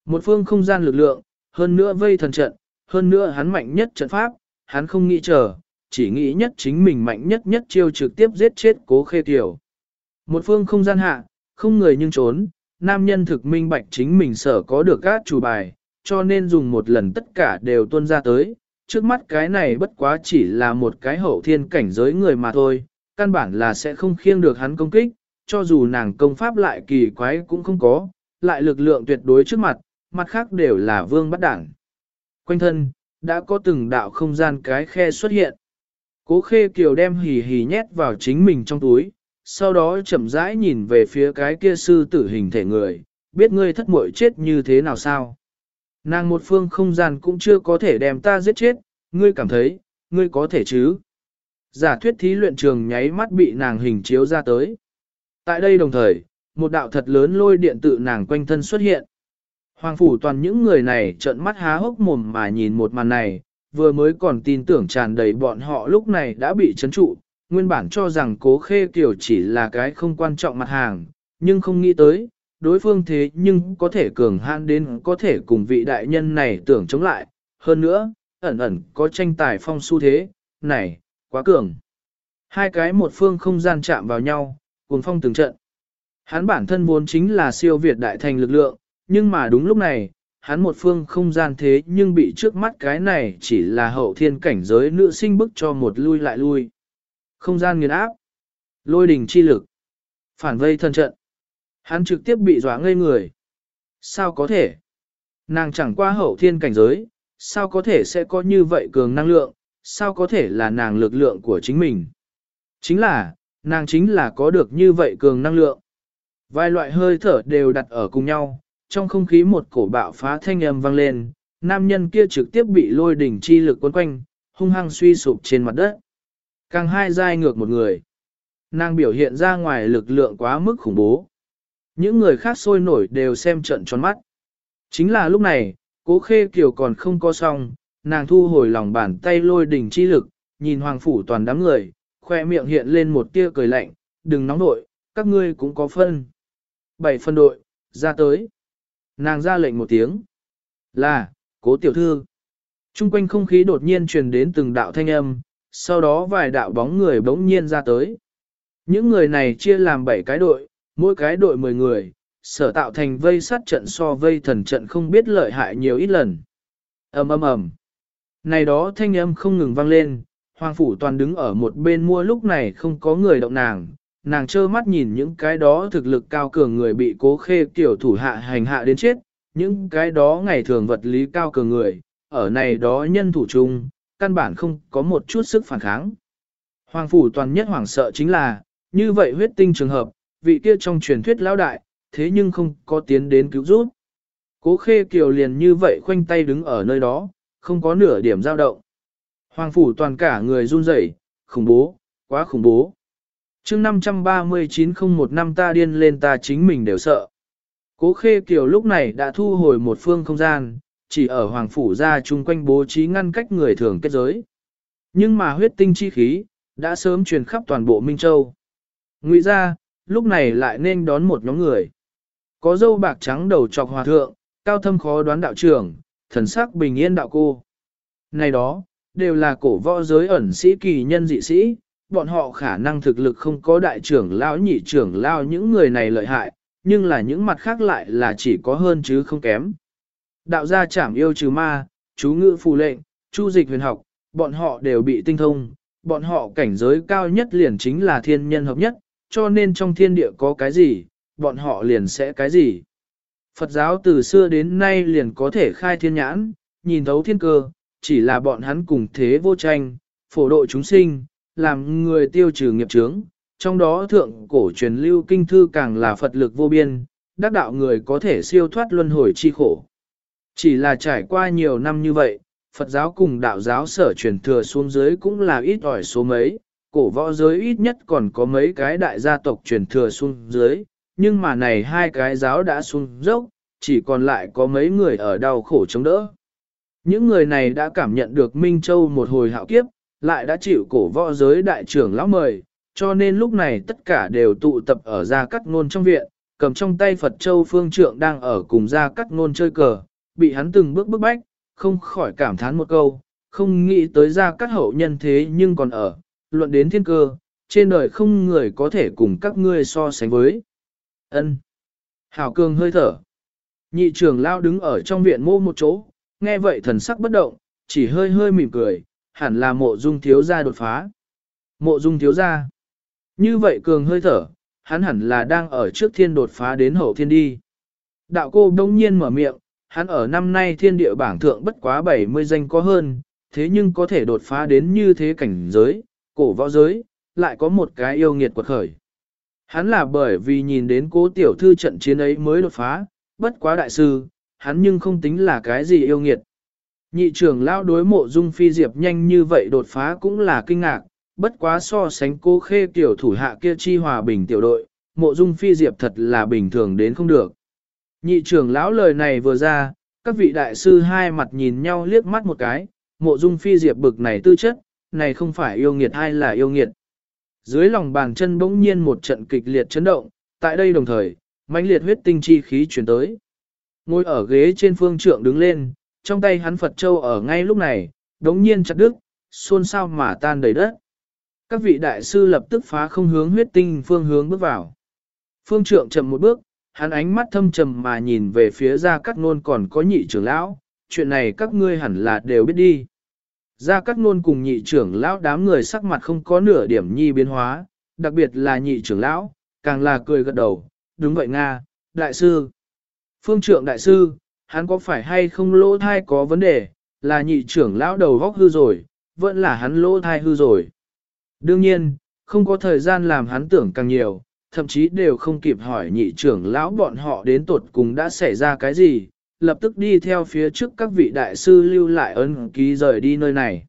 Một phương không gian lực lượng, hơn nữa vây thần trận, hơn nữa hắn mạnh nhất trận pháp, hắn không nghĩ chờ, chỉ nghĩ nhất chính mình mạnh nhất nhất chiêu trực tiếp giết chết cố khê tiểu. Một phương không gian hạ, không người nhưng trốn, nam nhân thực minh bạch chính mình sở có được các chủ bài, cho nên dùng một lần tất cả đều tuôn ra tới. Trước mắt cái này bất quá chỉ là một cái hậu thiên cảnh giới người mà thôi, căn bản là sẽ không khiêng được hắn công kích, cho dù nàng công pháp lại kỳ quái cũng không có, lại lực lượng tuyệt đối trước mặt, mặt khác đều là vương bắt đảng. Quanh thân, đã có từng đạo không gian cái khe xuất hiện. Cố khê kiều đem hì hì nhét vào chính mình trong túi, sau đó chậm rãi nhìn về phía cái kia sư tử hình thể người, biết ngươi thất muội chết như thế nào sao. Nàng một phương không gian cũng chưa có thể đem ta giết chết, ngươi cảm thấy, ngươi có thể chứ. Giả thuyết thí luyện trường nháy mắt bị nàng hình chiếu ra tới. Tại đây đồng thời, một đạo thật lớn lôi điện tự nàng quanh thân xuất hiện. Hoàng phủ toàn những người này trợn mắt há hốc mồm mà nhìn một màn này, vừa mới còn tin tưởng tràn đầy bọn họ lúc này đã bị chấn trụ, nguyên bản cho rằng cố khê kiểu chỉ là cái không quan trọng mặt hàng, nhưng không nghĩ tới, đối phương thế nhưng có thể cường hãn đến có thể cùng vị đại nhân này tưởng chống lại, hơn nữa, ẩn ẩn có tranh tài phong xu thế, này, quá cường. Hai cái một phương không gian chạm vào nhau, cùng phong từng trận. Hắn bản thân vốn chính là siêu việt đại thành lực lượng, nhưng mà đúng lúc này, hắn một phương không gian thế nhưng bị trước mắt cái này chỉ là hậu thiên cảnh giới nữ sinh bức cho một lui lại lui. Không gian nghiền áp, lôi đình chi lực, phản vây thân trận. Hắn trực tiếp bị dọa ngây người. Sao có thể? Nàng chẳng qua hậu thiên cảnh giới, sao có thể sẽ có như vậy cường năng lượng, sao có thể là nàng lực lượng của chính mình? Chính là, nàng chính là có được như vậy cường năng lượng. Vài loại hơi thở đều đặt ở cùng nhau, trong không khí một cổ bạo phá thanh âm vang lên, nam nhân kia trực tiếp bị lôi đỉnh chi lực quấn quanh, hung hăng suy sụp trên mặt đất. Càng hai dai ngược một người. Nàng biểu hiện ra ngoài lực lượng quá mức khủng bố. Những người khác sôi nổi đều xem trận tròn mắt. Chính là lúc này, cố khê kiều còn không có xong, nàng thu hồi lòng bàn tay lôi đỉnh chi lực, nhìn hoàng phủ toàn đám người, khoe miệng hiện lên một tia cười lạnh, đừng nóng nội, các ngươi cũng có phân. Bảy phân đội, ra tới. Nàng ra lệnh một tiếng. Là, cố tiểu thư. Trung quanh không khí đột nhiên truyền đến từng đạo thanh âm, sau đó vài đạo bóng người bỗng nhiên ra tới. Những người này chia làm 7 cái đội, mỗi cái đội 10 người, sở tạo thành vây sát trận so vây thần trận không biết lợi hại nhiều ít lần. ầm ầm ầm. Này đó thanh âm không ngừng vang lên, Hoàng Phủ Toàn đứng ở một bên mua lúc này không có người động nàng, nàng trơ mắt nhìn những cái đó thực lực cao cường người bị cố khê tiểu thủ hạ hành hạ đến chết, những cái đó ngày thường vật lý cao cường người, ở này đó nhân thủ chung, căn bản không có một chút sức phản kháng. Hoàng phủ toàn nhất hoàng sợ chính là, như vậy huyết tinh trường hợp, vị kia trong truyền thuyết lão đại, thế nhưng không có tiến đến cứu giúp. Cố khê kiều liền như vậy khoanh tay đứng ở nơi đó, không có nửa điểm dao động. Hoàng phủ toàn cả người run rẩy, khủng bố, quá khủng bố. chương 539 không một năm ta điên lên ta chính mình đều sợ. Cố khê kiều lúc này đã thu hồi một phương không gian, chỉ ở Hoàng Phủ ra chung quanh bố trí ngăn cách người thường kết giới. Nhưng mà huyết tinh chi khí, đã sớm truyền khắp toàn bộ Minh Châu. Ngụy ra, lúc này lại nên đón một nhóm người. Có dâu bạc trắng đầu trọc hòa thượng, cao thâm khó đoán đạo trưởng, thần sắc bình yên đạo cô. Này đó, đều là cổ võ giới ẩn sĩ kỳ nhân dị sĩ, bọn họ khả năng thực lực không có đại trưởng lão nhị trưởng lão những người này lợi hại, nhưng là những mặt khác lại là chỉ có hơn chứ không kém. Đạo gia chảm yêu trừ ma, chú ngữ phù lệnh, chu dịch huyền học, bọn họ đều bị tinh thông, bọn họ cảnh giới cao nhất liền chính là thiên nhân hợp nhất, cho nên trong thiên địa có cái gì, bọn họ liền sẽ cái gì. Phật giáo từ xưa đến nay liền có thể khai thiên nhãn, nhìn thấu thiên cơ, chỉ là bọn hắn cùng thế vô tranh, phổ độ chúng sinh, làm người tiêu trừ nghiệp chướng. Trong đó thượng cổ truyền lưu kinh thư càng là Phật lực vô biên, đắc đạo người có thể siêu thoát luân hồi chi khổ. Chỉ là trải qua nhiều năm như vậy, Phật giáo cùng đạo giáo sở truyền thừa xuống dưới cũng là ít ỏi số mấy, cổ võ giới ít nhất còn có mấy cái đại gia tộc truyền thừa xuống dưới, nhưng mà này hai cái giáo đã xuống dốc, chỉ còn lại có mấy người ở đau khổ chống đỡ. Những người này đã cảm nhận được Minh Châu một hồi hạo kiếp, lại đã chịu cổ võ giới đại trưởng lão mời, cho nên lúc này tất cả đều tụ tập ở Gia Cắt Ngôn trong viện, cầm trong tay Phật Châu Phương Trượng đang ở cùng Gia Cắt Ngôn chơi cờ, bị hắn từng bước bức bách, không khỏi cảm thán một câu, không nghĩ tới Gia Cắt hậu nhân thế nhưng còn ở, luận đến thiên cơ, trên đời không người có thể cùng các ngươi so sánh với. ân Hảo cường hơi thở. Nhị trưởng lao đứng ở trong viện mô một chỗ, nghe vậy thần sắc bất động, chỉ hơi hơi mỉm cười, hẳn là mộ dung thiếu gia đột phá. Mộ dung thiếu gia. Như vậy cường hơi thở, hắn hẳn là đang ở trước thiên đột phá đến hậu thiên đi. Đạo cô đông nhiên mở miệng, hắn ở năm nay thiên địa bảng thượng bất quá 70 danh có hơn, thế nhưng có thể đột phá đến như thế cảnh giới, cổ võ giới, lại có một cái yêu nghiệt quật khởi. Hắn là bởi vì nhìn đến cố tiểu thư trận chiến ấy mới đột phá, bất quá đại sư, hắn nhưng không tính là cái gì yêu nghiệt. Nhị trưởng lão đối mộ dung phi diệp nhanh như vậy đột phá cũng là kinh ngạc, bất quá so sánh cô khê tiểu thủ hạ kia chi hòa bình tiểu đội, mộ dung phi diệp thật là bình thường đến không được. Nhị trưởng lão lời này vừa ra, các vị đại sư hai mặt nhìn nhau liếc mắt một cái, mộ dung phi diệp bực này tư chất, này không phải yêu nghiệt hay là yêu nghiệt. Dưới lòng bàn chân bỗng nhiên một trận kịch liệt chấn động, tại đây đồng thời, mãnh liệt huyết tinh chi khí chuyển tới. Ngồi ở ghế trên phương trượng đứng lên, trong tay hắn Phật Châu ở ngay lúc này, đống nhiên chặt đứt, xôn xao mà tan đầy đất. Các vị đại sư lập tức phá không hướng huyết tinh phương hướng bước vào. Phương trượng chậm một bước, hắn ánh mắt thâm trầm mà nhìn về phía ra các nôn còn có nhị trưởng lão, chuyện này các ngươi hẳn là đều biết đi. Ra các nôn cùng nhị trưởng lão đám người sắc mặt không có nửa điểm nhi biến hóa, đặc biệt là nhị trưởng lão, càng là cười gật đầu, đúng vậy Nga, đại sư. Phương trượng đại sư, hắn có phải hay không lỗ thai có vấn đề, là nhị trưởng lão đầu góc hư rồi, vẫn là hắn lỗ thai hư rồi. Đương nhiên, không có thời gian làm hắn tưởng càng nhiều, thậm chí đều không kịp hỏi nhị trưởng lão bọn họ đến tột cùng đã xảy ra cái gì, lập tức đi theo phía trước các vị đại sư lưu lại ân ký rời đi nơi này.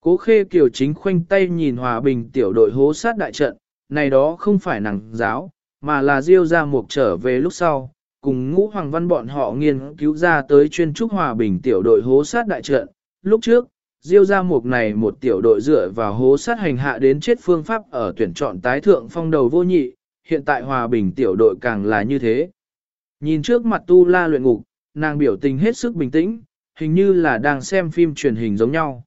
Cố khê kiều chính khoanh tay nhìn hòa bình tiểu đội hố sát đại trận, này đó không phải nàng giáo, mà là diêu ra mục trở về lúc sau, cùng ngũ hoàng văn bọn họ nghiên cứu ra tới chuyên trúc hòa bình tiểu đội hố sát đại trận. Lúc trước, diêu ra mục này một tiểu đội dựa vào hố sát hành hạ đến chết phương pháp ở tuyển chọn tái thượng phong đầu vô nhị, hiện tại hòa bình tiểu đội càng là như thế. Nhìn trước mặt tu la luyện ngục, nàng biểu tình hết sức bình tĩnh, hình như là đang xem phim truyền hình giống nhau.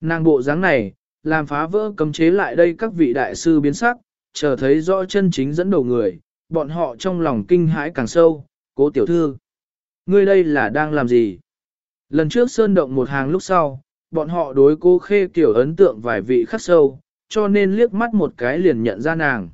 Nàng bộ dáng này, làm phá vỡ cấm chế lại đây các vị đại sư biến sắc, chờ thấy rõ chân chính dẫn đầu người, bọn họ trong lòng kinh hãi càng sâu, cố tiểu thư. Ngươi đây là đang làm gì? Lần trước sơn động một hàng lúc sau, bọn họ đối cô khê kiểu ấn tượng vài vị khắc sâu, cho nên liếc mắt một cái liền nhận ra nàng.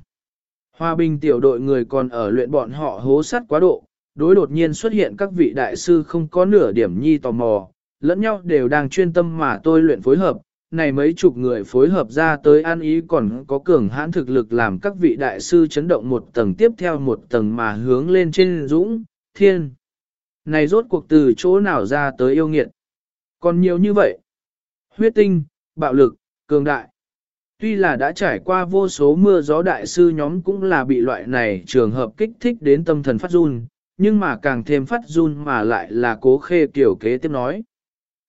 Hòa bình tiểu đội người còn ở luyện bọn họ hố sát quá độ, đối đột nhiên xuất hiện các vị đại sư không có nửa điểm nhi tò mò, lẫn nhau đều đang chuyên tâm mà tôi luyện phối hợp, này mấy chục người phối hợp ra tới an ý còn có cường hãn thực lực làm các vị đại sư chấn động một tầng tiếp theo một tầng mà hướng lên trên dũng, thiên. Này rốt cuộc từ chỗ nào ra tới yêu nghiệt. Còn nhiều như vậy. Huyết tinh, bạo lực, cường đại. Tuy là đã trải qua vô số mưa gió đại sư nhóm cũng là bị loại này trường hợp kích thích đến tâm thần phát run, nhưng mà càng thêm phát run mà lại là cố khê kiểu kế tiếp nói.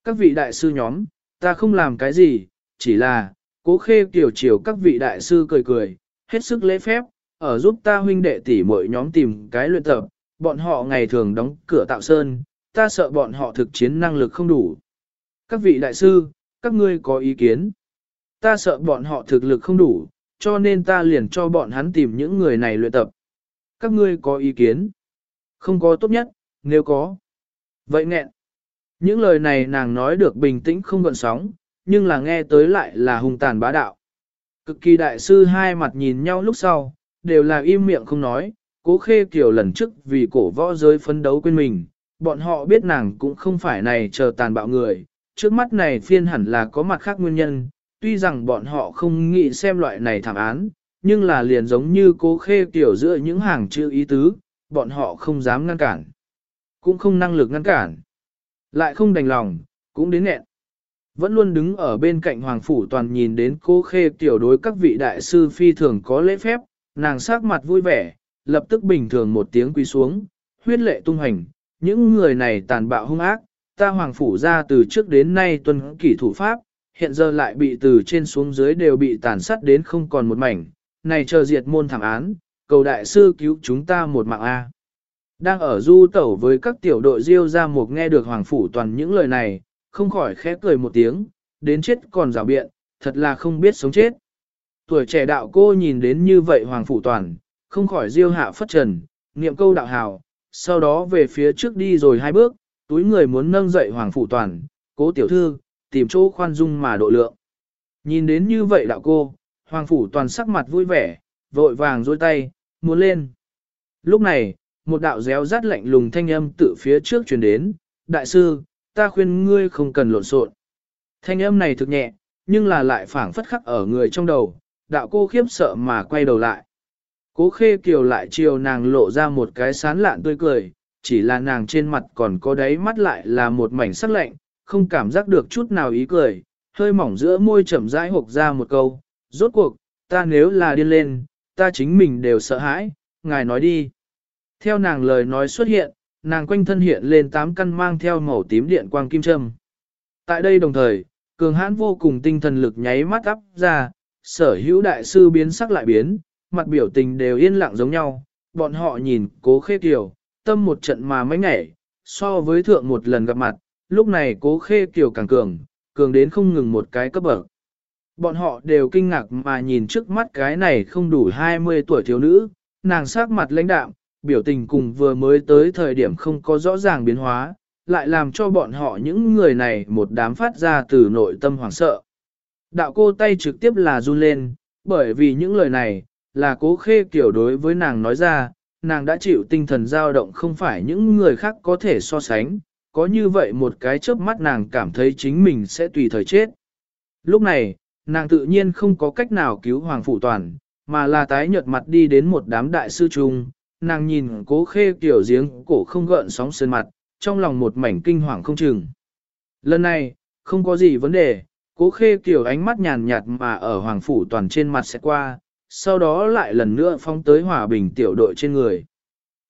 Các vị đại sư nhóm, ta không làm cái gì, chỉ là, cố khê kiểu chiều các vị đại sư cười cười, hết sức lễ phép, ở giúp ta huynh đệ tỷ mỗi nhóm tìm cái luyện tập, bọn họ ngày thường đóng cửa tạo sơn, ta sợ bọn họ thực chiến năng lực không đủ. Các vị đại sư, các ngươi có ý kiến? Ta sợ bọn họ thực lực không đủ, cho nên ta liền cho bọn hắn tìm những người này luyện tập. Các ngươi có ý kiến? Không có tốt nhất, nếu có. Vậy nghẹn. Những lời này nàng nói được bình tĩnh không gợn sóng, nhưng là nghe tới lại là hung tàn bá đạo. Cực kỳ đại sư hai mặt nhìn nhau lúc sau, đều là im miệng không nói, cố khê kiểu lần trước vì cổ võ giới phấn đấu quên mình, bọn họ biết nàng cũng không phải này chờ tàn bạo người, trước mắt này phiên hẳn là có mặt khác nguyên nhân, tuy rằng bọn họ không nghĩ xem loại này thảm án, nhưng là liền giống như cố khê kiểu giữa những hàng chữ ý tứ, bọn họ không dám ngăn cản, cũng không năng lực ngăn cản, lại không đành lòng, cũng đến nghẹn. Vẫn luôn đứng ở bên cạnh Hoàng Phủ Toàn nhìn đến cô khê tiểu đối các vị đại sư phi thường có lễ phép, nàng sắc mặt vui vẻ, lập tức bình thường một tiếng quỳ xuống, huyết lệ tung hành, những người này tàn bạo hung ác, ta Hoàng Phủ ra từ trước đến nay tuân kỷ thủ pháp, hiện giờ lại bị từ trên xuống dưới đều bị tàn sát đến không còn một mảnh, này chờ diệt môn thảm án, cầu đại sư cứu chúng ta một mạng A. Đang ở du tẩu với các tiểu đội diêu ra một nghe được Hoàng Phủ Toàn những lời này, không khỏi khẽ cười một tiếng, đến chết còn rào biện, thật là không biết sống chết. Tuổi trẻ đạo cô nhìn đến như vậy Hoàng Phủ Toàn, không khỏi diêu hạ phất trần, niệm câu đạo hào, sau đó về phía trước đi rồi hai bước, túi người muốn nâng dậy Hoàng Phủ Toàn, cố tiểu thư, tìm chỗ khoan dung mà độ lượng. Nhìn đến như vậy đạo cô, Hoàng Phủ Toàn sắc mặt vui vẻ, vội vàng dôi tay, muốn lên. Lúc này, một đạo réo rát lạnh lùng thanh âm tự phía trước truyền đến, đại sư, ta khuyên ngươi không cần lộn xộn. Thanh âm này thực nhẹ, nhưng là lại phảng phất khắc ở người trong đầu, đạo cô khiếp sợ mà quay đầu lại. Cố khê kiều lại chiều nàng lộ ra một cái sán lạn tươi cười, chỉ là nàng trên mặt còn có đáy mắt lại là một mảnh sắc lạnh, không cảm giác được chút nào ý cười, hơi mỏng giữa môi chậm rãi hộc ra một câu, rốt cuộc, ta nếu là điên lên, ta chính mình đều sợ hãi, ngài nói đi. Theo nàng lời nói xuất hiện, nàng quanh thân hiện lên tám căn mang theo màu tím điện quang kim châm. Tại đây đồng thời, cường hãn vô cùng tinh thần lực nháy mắt áp ra, sở hữu đại sư biến sắc lại biến, mặt biểu tình đều yên lặng giống nhau, bọn họ nhìn cố khê kiều, tâm một trận mà mấy ngày, so với thượng một lần gặp mặt, lúc này cố khê kiều càng cường, cường đến không ngừng một cái cấp bậc. Bọn họ đều kinh ngạc mà nhìn trước mắt cái này không đủ 20 tuổi thiếu nữ, nàng sắc mặt lãnh đạm, biểu tình cùng vừa mới tới thời điểm không có rõ ràng biến hóa, lại làm cho bọn họ những người này một đám phát ra từ nội tâm hoảng sợ. Đạo cô tay trực tiếp là run lên, bởi vì những lời này, là cố khê kiểu đối với nàng nói ra, nàng đã chịu tinh thần dao động không phải những người khác có thể so sánh, có như vậy một cái chớp mắt nàng cảm thấy chính mình sẽ tùy thời chết. Lúc này, nàng tự nhiên không có cách nào cứu Hoàng Phủ Toàn, mà là tái nhợt mặt đi đến một đám đại sư trung, nàng nhìn cố khê kiểu giếng cổ không gợn sóng sơn mặt, trong lòng một mảnh kinh hoàng không chừng. Lần này, không có gì vấn đề, cố khê kiểu ánh mắt nhàn nhạt mà ở Hoàng Phủ Toàn trên mặt sẽ qua, sau đó lại lần nữa phong tới hòa bình tiểu đội trên người.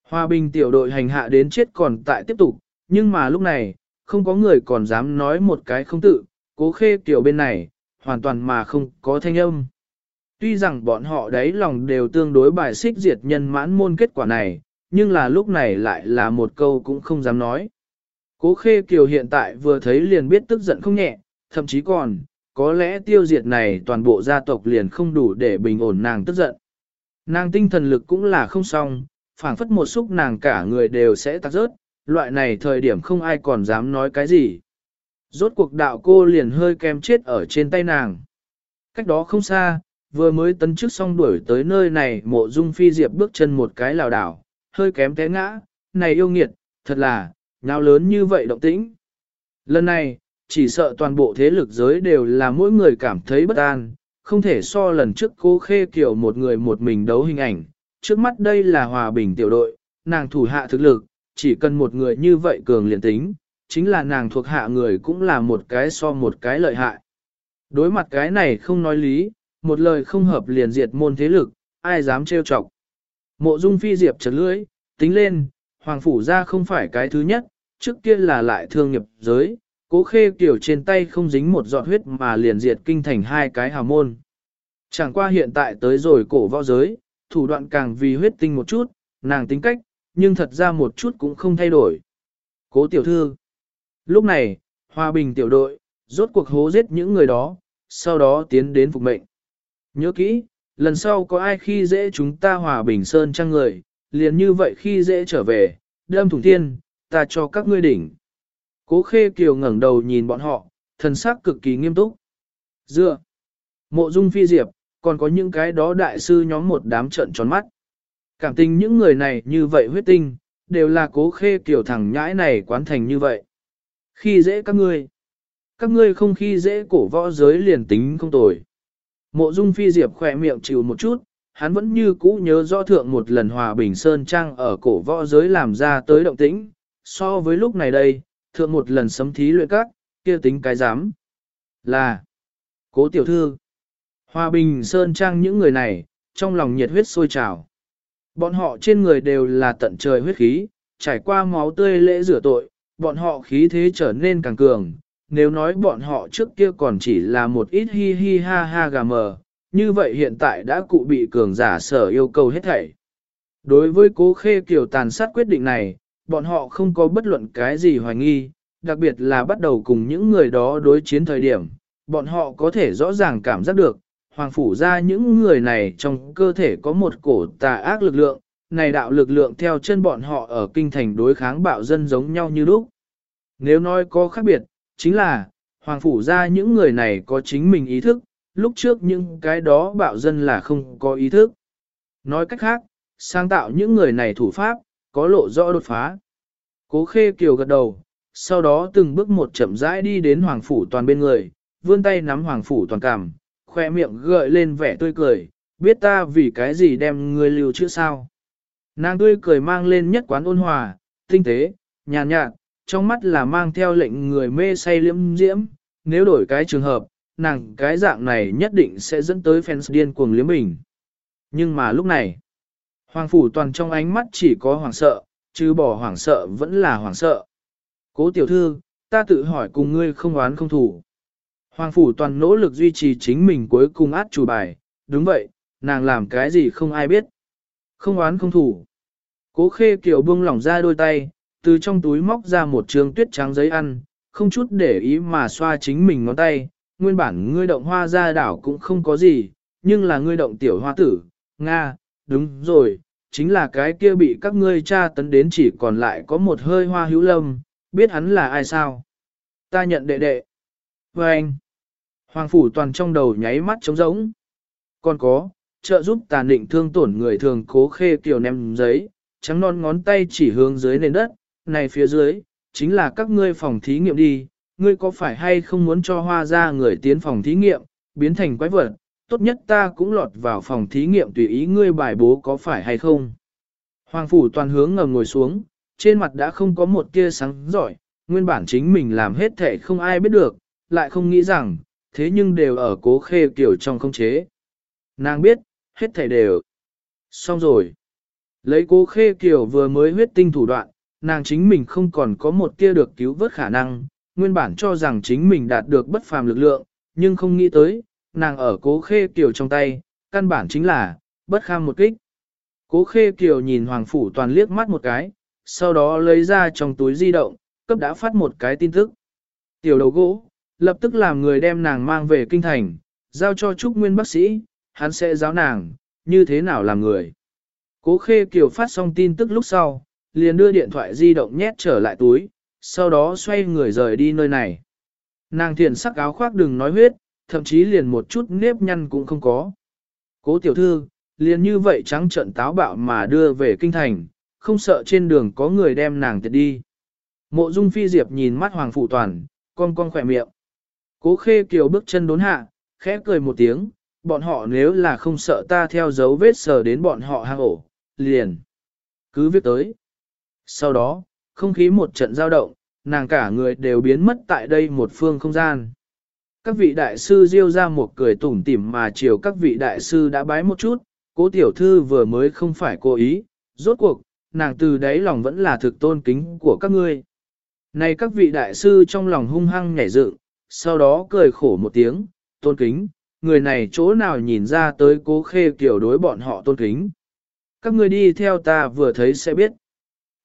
Hòa bình tiểu đội hành hạ đến chết còn tại tiếp tục, nhưng mà lúc này, không có người còn dám nói một cái không tự, cố khê kiểu bên này, hoàn toàn mà không có thanh âm. Tuy rằng bọn họ đấy lòng đều tương đối bài xích diệt nhân mãn môn kết quả này, nhưng là lúc này lại là một câu cũng không dám nói. Cố khê kiều hiện tại vừa thấy liền biết tức giận không nhẹ, thậm chí còn, có lẽ tiêu diệt này toàn bộ gia tộc liền không đủ để bình ổn nàng tức giận. Nàng tinh thần lực cũng là không xong, phảng phất một xúc nàng cả người đều sẽ tắt rớt, loại này thời điểm không ai còn dám nói cái gì. Rốt cuộc đạo cô liền hơi kem chết ở trên tay nàng. Cách đó không xa, vừa mới tấn chức xong đuổi tới nơi này mộ dung phi diệp bước chân một cái lảo đảo, hơi kém té ngã, này yêu nghiệt, thật là, nào lớn như vậy động tĩnh. Lần này, chỉ sợ toàn bộ thế lực giới đều là mỗi người cảm thấy bất an, không thể so lần trước cô khê kiểu một người một mình đấu hình ảnh, trước mắt đây là hòa bình tiểu đội, nàng thủ hạ thực lực, chỉ cần một người như vậy cường liền tính, chính là nàng thuộc hạ người cũng là một cái so một cái lợi hại. Đối mặt cái này không nói lý, một lời không hợp liền diệt môn thế lực, ai dám trêu chọc. Mộ dung phi diệp chật lưỡi, tính lên, hoàng phủ ra không phải cái thứ nhất, trước kia là lại thương nghiệp giới, cố khê kiểu trên tay không dính một giọt huyết mà liền diệt kinh thành hai cái hào môn. Chẳng qua hiện tại tới rồi cổ võ giới, thủ đoạn càng vì huyết tinh một chút, nàng tính cách, nhưng thật ra một chút cũng không thay đổi. Cố tiểu thư. Lúc này, hòa bình tiểu đội, rốt cuộc hố giết những người đó, sau đó tiến đến phục mệnh. Nhớ kỹ, lần sau có ai khi dễ chúng ta hòa bình sơn trang người, liền như vậy khi dễ trở về, đâm thủng thiên, ta cho các ngươi đỉnh. Cố khê kiều ngẩng đầu nhìn bọn họ, thần sắc cực kỳ nghiêm túc. Dựa, mộ dung phi diệp, còn có những cái đó đại sư nhóm một đám trận tròn mắt. Cảm tình những người này như vậy huyết tinh, đều là cố khê kiều thẳng nhãi này quán thành như vậy. Khi dễ các ngươi, các ngươi không khi dễ cổ võ giới liền tính không tồi. Mộ dung phi diệp khỏe miệng chịu một chút, hắn vẫn như cũ nhớ rõ thượng một lần hòa bình sơn trang ở cổ võ giới làm ra tới động tĩnh, so với lúc này đây, thượng một lần sấm thí luyện các, kia tính cái dám. Là, cố tiểu thư, hòa bình sơn trang những người này, trong lòng nhiệt huyết sôi trào. Bọn họ trên người đều là tận trời huyết khí, trải qua máu tươi lễ rửa tội, bọn họ khí thế trở nên càng cường. Nếu nói bọn họ trước kia còn chỉ là một ít hi hi ha ha gà mờ, như vậy hiện tại đã cụ bị cường giả sở yêu cầu hết thảy. Đối với cố khê kiều tàn sát quyết định này, bọn họ không có bất luận cái gì hoài nghi, đặc biệt là bắt đầu cùng những người đó đối chiến thời điểm, bọn họ có thể rõ ràng cảm giác được, hoàng phủ ra những người này trong cơ thể có một cổ tà ác lực lượng, này đạo lực lượng theo chân bọn họ ở kinh thành đối kháng bạo dân giống nhau như lúc. Nếu nói có khác biệt, chính là, hoàng phủ ra những người này có chính mình ý thức, lúc trước những cái đó bạo dân là không có ý thức. Nói cách khác, sáng tạo những người này thủ pháp, có lộ rõ đột phá. Cố khê kiều gật đầu, sau đó từng bước một chậm rãi đi đến hoàng phủ toàn bên người, vươn tay nắm hoàng phủ toàn cằm, khoe miệng gợi lên vẻ tươi cười, biết ta vì cái gì đem ngươi lưu chữ sao. Nàng tươi cười mang lên nhất quán ôn hòa, tinh tế, nhàn nhạt, trong mắt là mang theo lệnh người mê say liễm diễm, nếu đổi cái trường hợp, nàng cái dạng này nhất định sẽ dẫn tới fans điên cuồng liếm mình. Nhưng mà lúc này, Hoàng phủ toàn trong ánh mắt chỉ có hoàng sợ, chứ bỏ hoàng sợ vẫn là hoàng sợ. Cố tiểu thư, ta tự hỏi cùng ngươi không oán không thủ. Hoàng phủ toàn nỗ lực duy trì chính mình cuối cùng át chủ bài, đúng vậy, nàng làm cái gì không ai biết. Không oán không thủ. Cố khê kiểu buông lỏng ra đôi tay, từ trong túi móc ra một trường tuyết trắng giấy ăn, không chút để ý mà xoa chính mình ngón tay. Nguyên bản ngươi động hoa ra đảo cũng không có gì, nhưng là ngươi động tiểu hoa tử, Nga, đúng rồi, chính là cái kia bị các ngươi tra tấn đến chỉ còn lại có một hơi hoa hữu lâm, biết hắn là ai sao? Ta nhận đệ đệ. Và anh, Hoàng phủ toàn trong đầu nháy mắt trống rỗng. Còn có, trợ giúp tàn định thương tổn người thường cố khê kiều ném giấy, trắng non ngón tay chỉ hướng dưới nền đất, này phía dưới, chính là các ngươi phòng thí nghiệm đi, ngươi có phải hay không muốn cho hoa ra người tiến phòng thí nghiệm, biến thành quái vật, tốt nhất ta cũng lọt vào phòng thí nghiệm tùy ý ngươi bài bố có phải hay không. Hoàng phủ toàn hướng ngầm ngồi xuống, trên mặt đã không có một tia sáng giỏi, nguyên bản chính mình làm hết thể không ai biết được, lại không nghĩ rằng, thế nhưng đều ở cố khê kiểu trong không chế. Nàng biết, hết thể đều. Xong rồi. Lấy cố khê kiểu vừa mới huyết tinh thủ đoạn, nàng chính mình không còn có một tia được cứu vớt khả năng, nguyên bản cho rằng chính mình đạt được bất phàm lực lượng, nhưng không nghĩ tới, nàng ở cố khê kiều trong tay, căn bản chính là, bất kham một kích. Cố khê kiều nhìn Hoàng Phủ Toàn liếc mắt một cái, sau đó lấy ra trong túi di động, cấp đã phát một cái tin tức. Tiểu đầu gỗ, lập tức làm người đem nàng mang về kinh thành, giao cho Trúc Nguyên bác sĩ, hắn sẽ giáo nàng, như thế nào làm người. Cố khê kiều phát xong tin tức lúc sau, liền đưa điện thoại di động nhét trở lại túi, sau đó xoay người rời đi nơi này. Nàng thiện sắc áo khoác đừng nói huyết, thậm chí liền một chút nếp nhăn cũng không có. Cố tiểu thư, liền như vậy trắng trận táo bạo mà đưa về kinh thành, không sợ trên đường có người đem nàng tiệt đi. Mộ dung phi diệp nhìn mắt hoàng phụ toàn, con con khỏe miệng. Cố khê kiều bước chân đốn hạ, khẽ cười một tiếng, bọn họ nếu là không sợ ta theo dấu vết sờ đến bọn họ hang ổ, liền. Cứ viết tới. Sau đó, không khí một trận dao động, nàng cả người đều biến mất tại đây một phương không gian các vị đại sư diêu ra một cười tủm tỉm mà chiều các vị đại sư đã bái một chút, cố tiểu thư vừa mới không phải cố ý, rốt cuộc, nàng từ đáy lòng vẫn là thực tôn kính của các ngươi. Này các vị đại sư trong lòng hung hăng nhảy dựng, sau đó cười khổ một tiếng, tôn kính, người này chỗ nào nhìn ra tới cố khê kiểu đối bọn họ tôn kính. Các ngươi đi theo ta vừa thấy sẽ biết.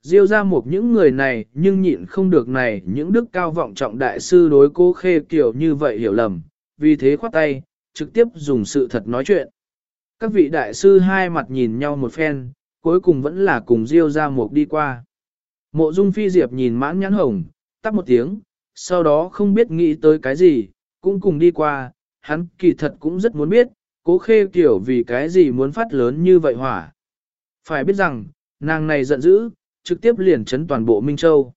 Diêu ra một những người này nhưng nhịn không được này những đức cao vọng trọng đại sư đối cố khê kiểu như vậy hiểu lầm, vì thế khoát tay, trực tiếp dùng sự thật nói chuyện. Các vị đại sư hai mặt nhìn nhau một phen, cuối cùng vẫn là cùng Diêu ra một đi qua. Mộ dung phi diệp nhìn mãn nhãn hồng, tắt một tiếng, sau đó không biết nghĩ tới cái gì, cũng cùng đi qua, hắn kỳ thật cũng rất muốn biết, cố khê kiểu vì cái gì muốn phát lớn như vậy hỏa. Phải biết rằng, nàng này giận dữ, trực tiếp liền chấn toàn bộ Minh Châu.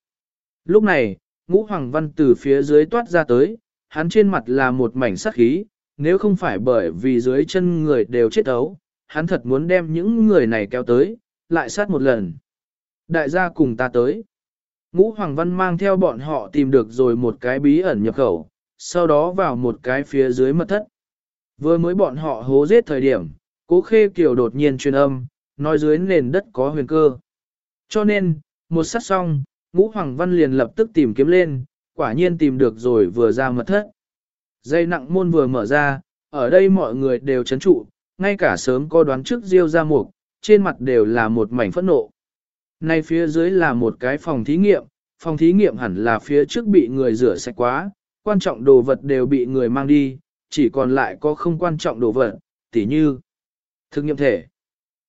Lúc này, ngũ hoàng văn từ phía dưới toát ra tới, hắn trên mặt là một mảnh sát khí, nếu không phải bởi vì dưới chân người đều chết ấu, hắn thật muốn đem những người này kéo tới, lại sát một lần. Đại gia cùng ta tới. Ngũ Hoàng Văn mang theo bọn họ tìm được rồi một cái bí ẩn nhập khẩu, sau đó vào một cái phía dưới mật thất. Vừa mới bọn họ hố giết thời điểm, cố khê kiều đột nhiên truyền âm, nói dưới nền đất có huyền cơ. Cho nên, một sát xong, ngũ hoàng văn liền lập tức tìm kiếm lên, quả nhiên tìm được rồi vừa ra mật thất. Dây nặng môn vừa mở ra, ở đây mọi người đều chấn trụ, ngay cả sớm có đoán trước diêu ra mục, trên mặt đều là một mảnh phẫn nộ. Nay phía dưới là một cái phòng thí nghiệm, phòng thí nghiệm hẳn là phía trước bị người rửa sạch quá, quan trọng đồ vật đều bị người mang đi, chỉ còn lại có không quan trọng đồ vật, tỉ như thực nghiệm thể.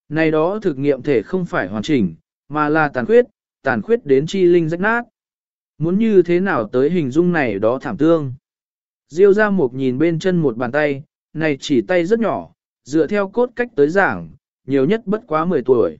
Này đó thực nghiệm thể không phải hoàn chỉnh, mà là tàn khuyết, tàn khuyết đến chi linh rách nát. Muốn như thế nào tới hình dung này đó thảm tương. Diêu ra một nhìn bên chân một bàn tay, này chỉ tay rất nhỏ, dựa theo cốt cách tới giảng, nhiều nhất bất quá 10 tuổi.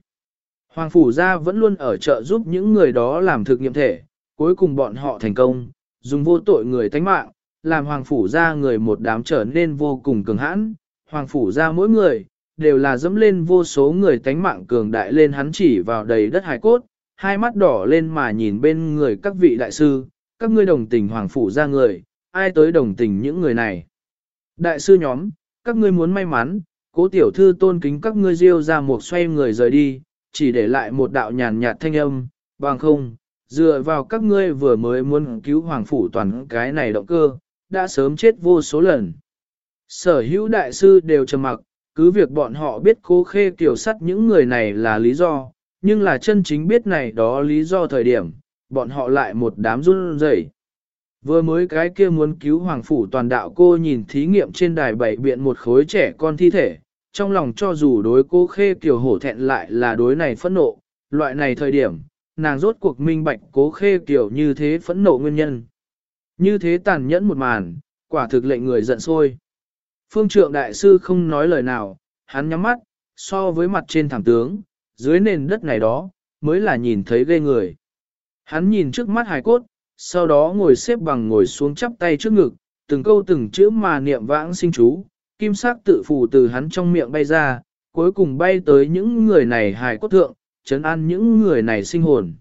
Hoàng Phủ Gia vẫn luôn ở chợ giúp những người đó làm thực nghiệm thể, cuối cùng bọn họ thành công, dùng vô tội người tánh mạng, làm Hoàng Phủ Gia người một đám trở nên vô cùng cường hãn. Hoàng Phủ Gia mỗi người, đều là dẫm lên vô số người tánh mạng cường đại lên hắn chỉ vào đầy đất hải cốt, hai mắt đỏ lên mà nhìn bên người các vị đại sư, các ngươi đồng tình Hoàng Phủ ra người, ai tới đồng tình những người này. Đại sư nhóm, các ngươi muốn may mắn, cố tiểu thư tôn kính các ngươi diêu ra một xoay người rời đi, chỉ để lại một đạo nhàn nhạt thanh âm, bằng không, dựa vào các ngươi vừa mới muốn cứu hoàng phủ toàn cái này động cơ, đã sớm chết vô số lần. Sở hữu đại sư đều trầm mặc, cứ việc bọn họ biết cố khê tiểu sắt những người này là lý do, nhưng là chân chính biết này đó lý do thời điểm, bọn họ lại một đám run rẩy. Vừa mới cái kia muốn cứu hoàng phủ toàn đạo cô nhìn thí nghiệm trên đài bảy biện một khối trẻ con thi thể, trong lòng cho dù đối cô khê kiều hổ thẹn lại là đối này phẫn nộ, loại này thời điểm, nàng rốt cuộc minh bạch cố khê kiều như thế phẫn nộ nguyên nhân. Như thế tàn nhẫn một màn, quả thực lệnh người giận sôi. Phương trượng đại sư không nói lời nào, hắn nhắm mắt, so với mặt trên thảm tướng, dưới nền đất này đó, mới là nhìn thấy ghê người. Hắn nhìn trước mắt hài cốt, sau đó ngồi xếp bằng ngồi xuống chắp tay trước ngực, từng câu từng chữ mà niệm vãng sinh chú, kim sắc tự phù từ hắn trong miệng bay ra, cuối cùng bay tới những người này hài cốt thượng, chấn an những người này sinh hồn.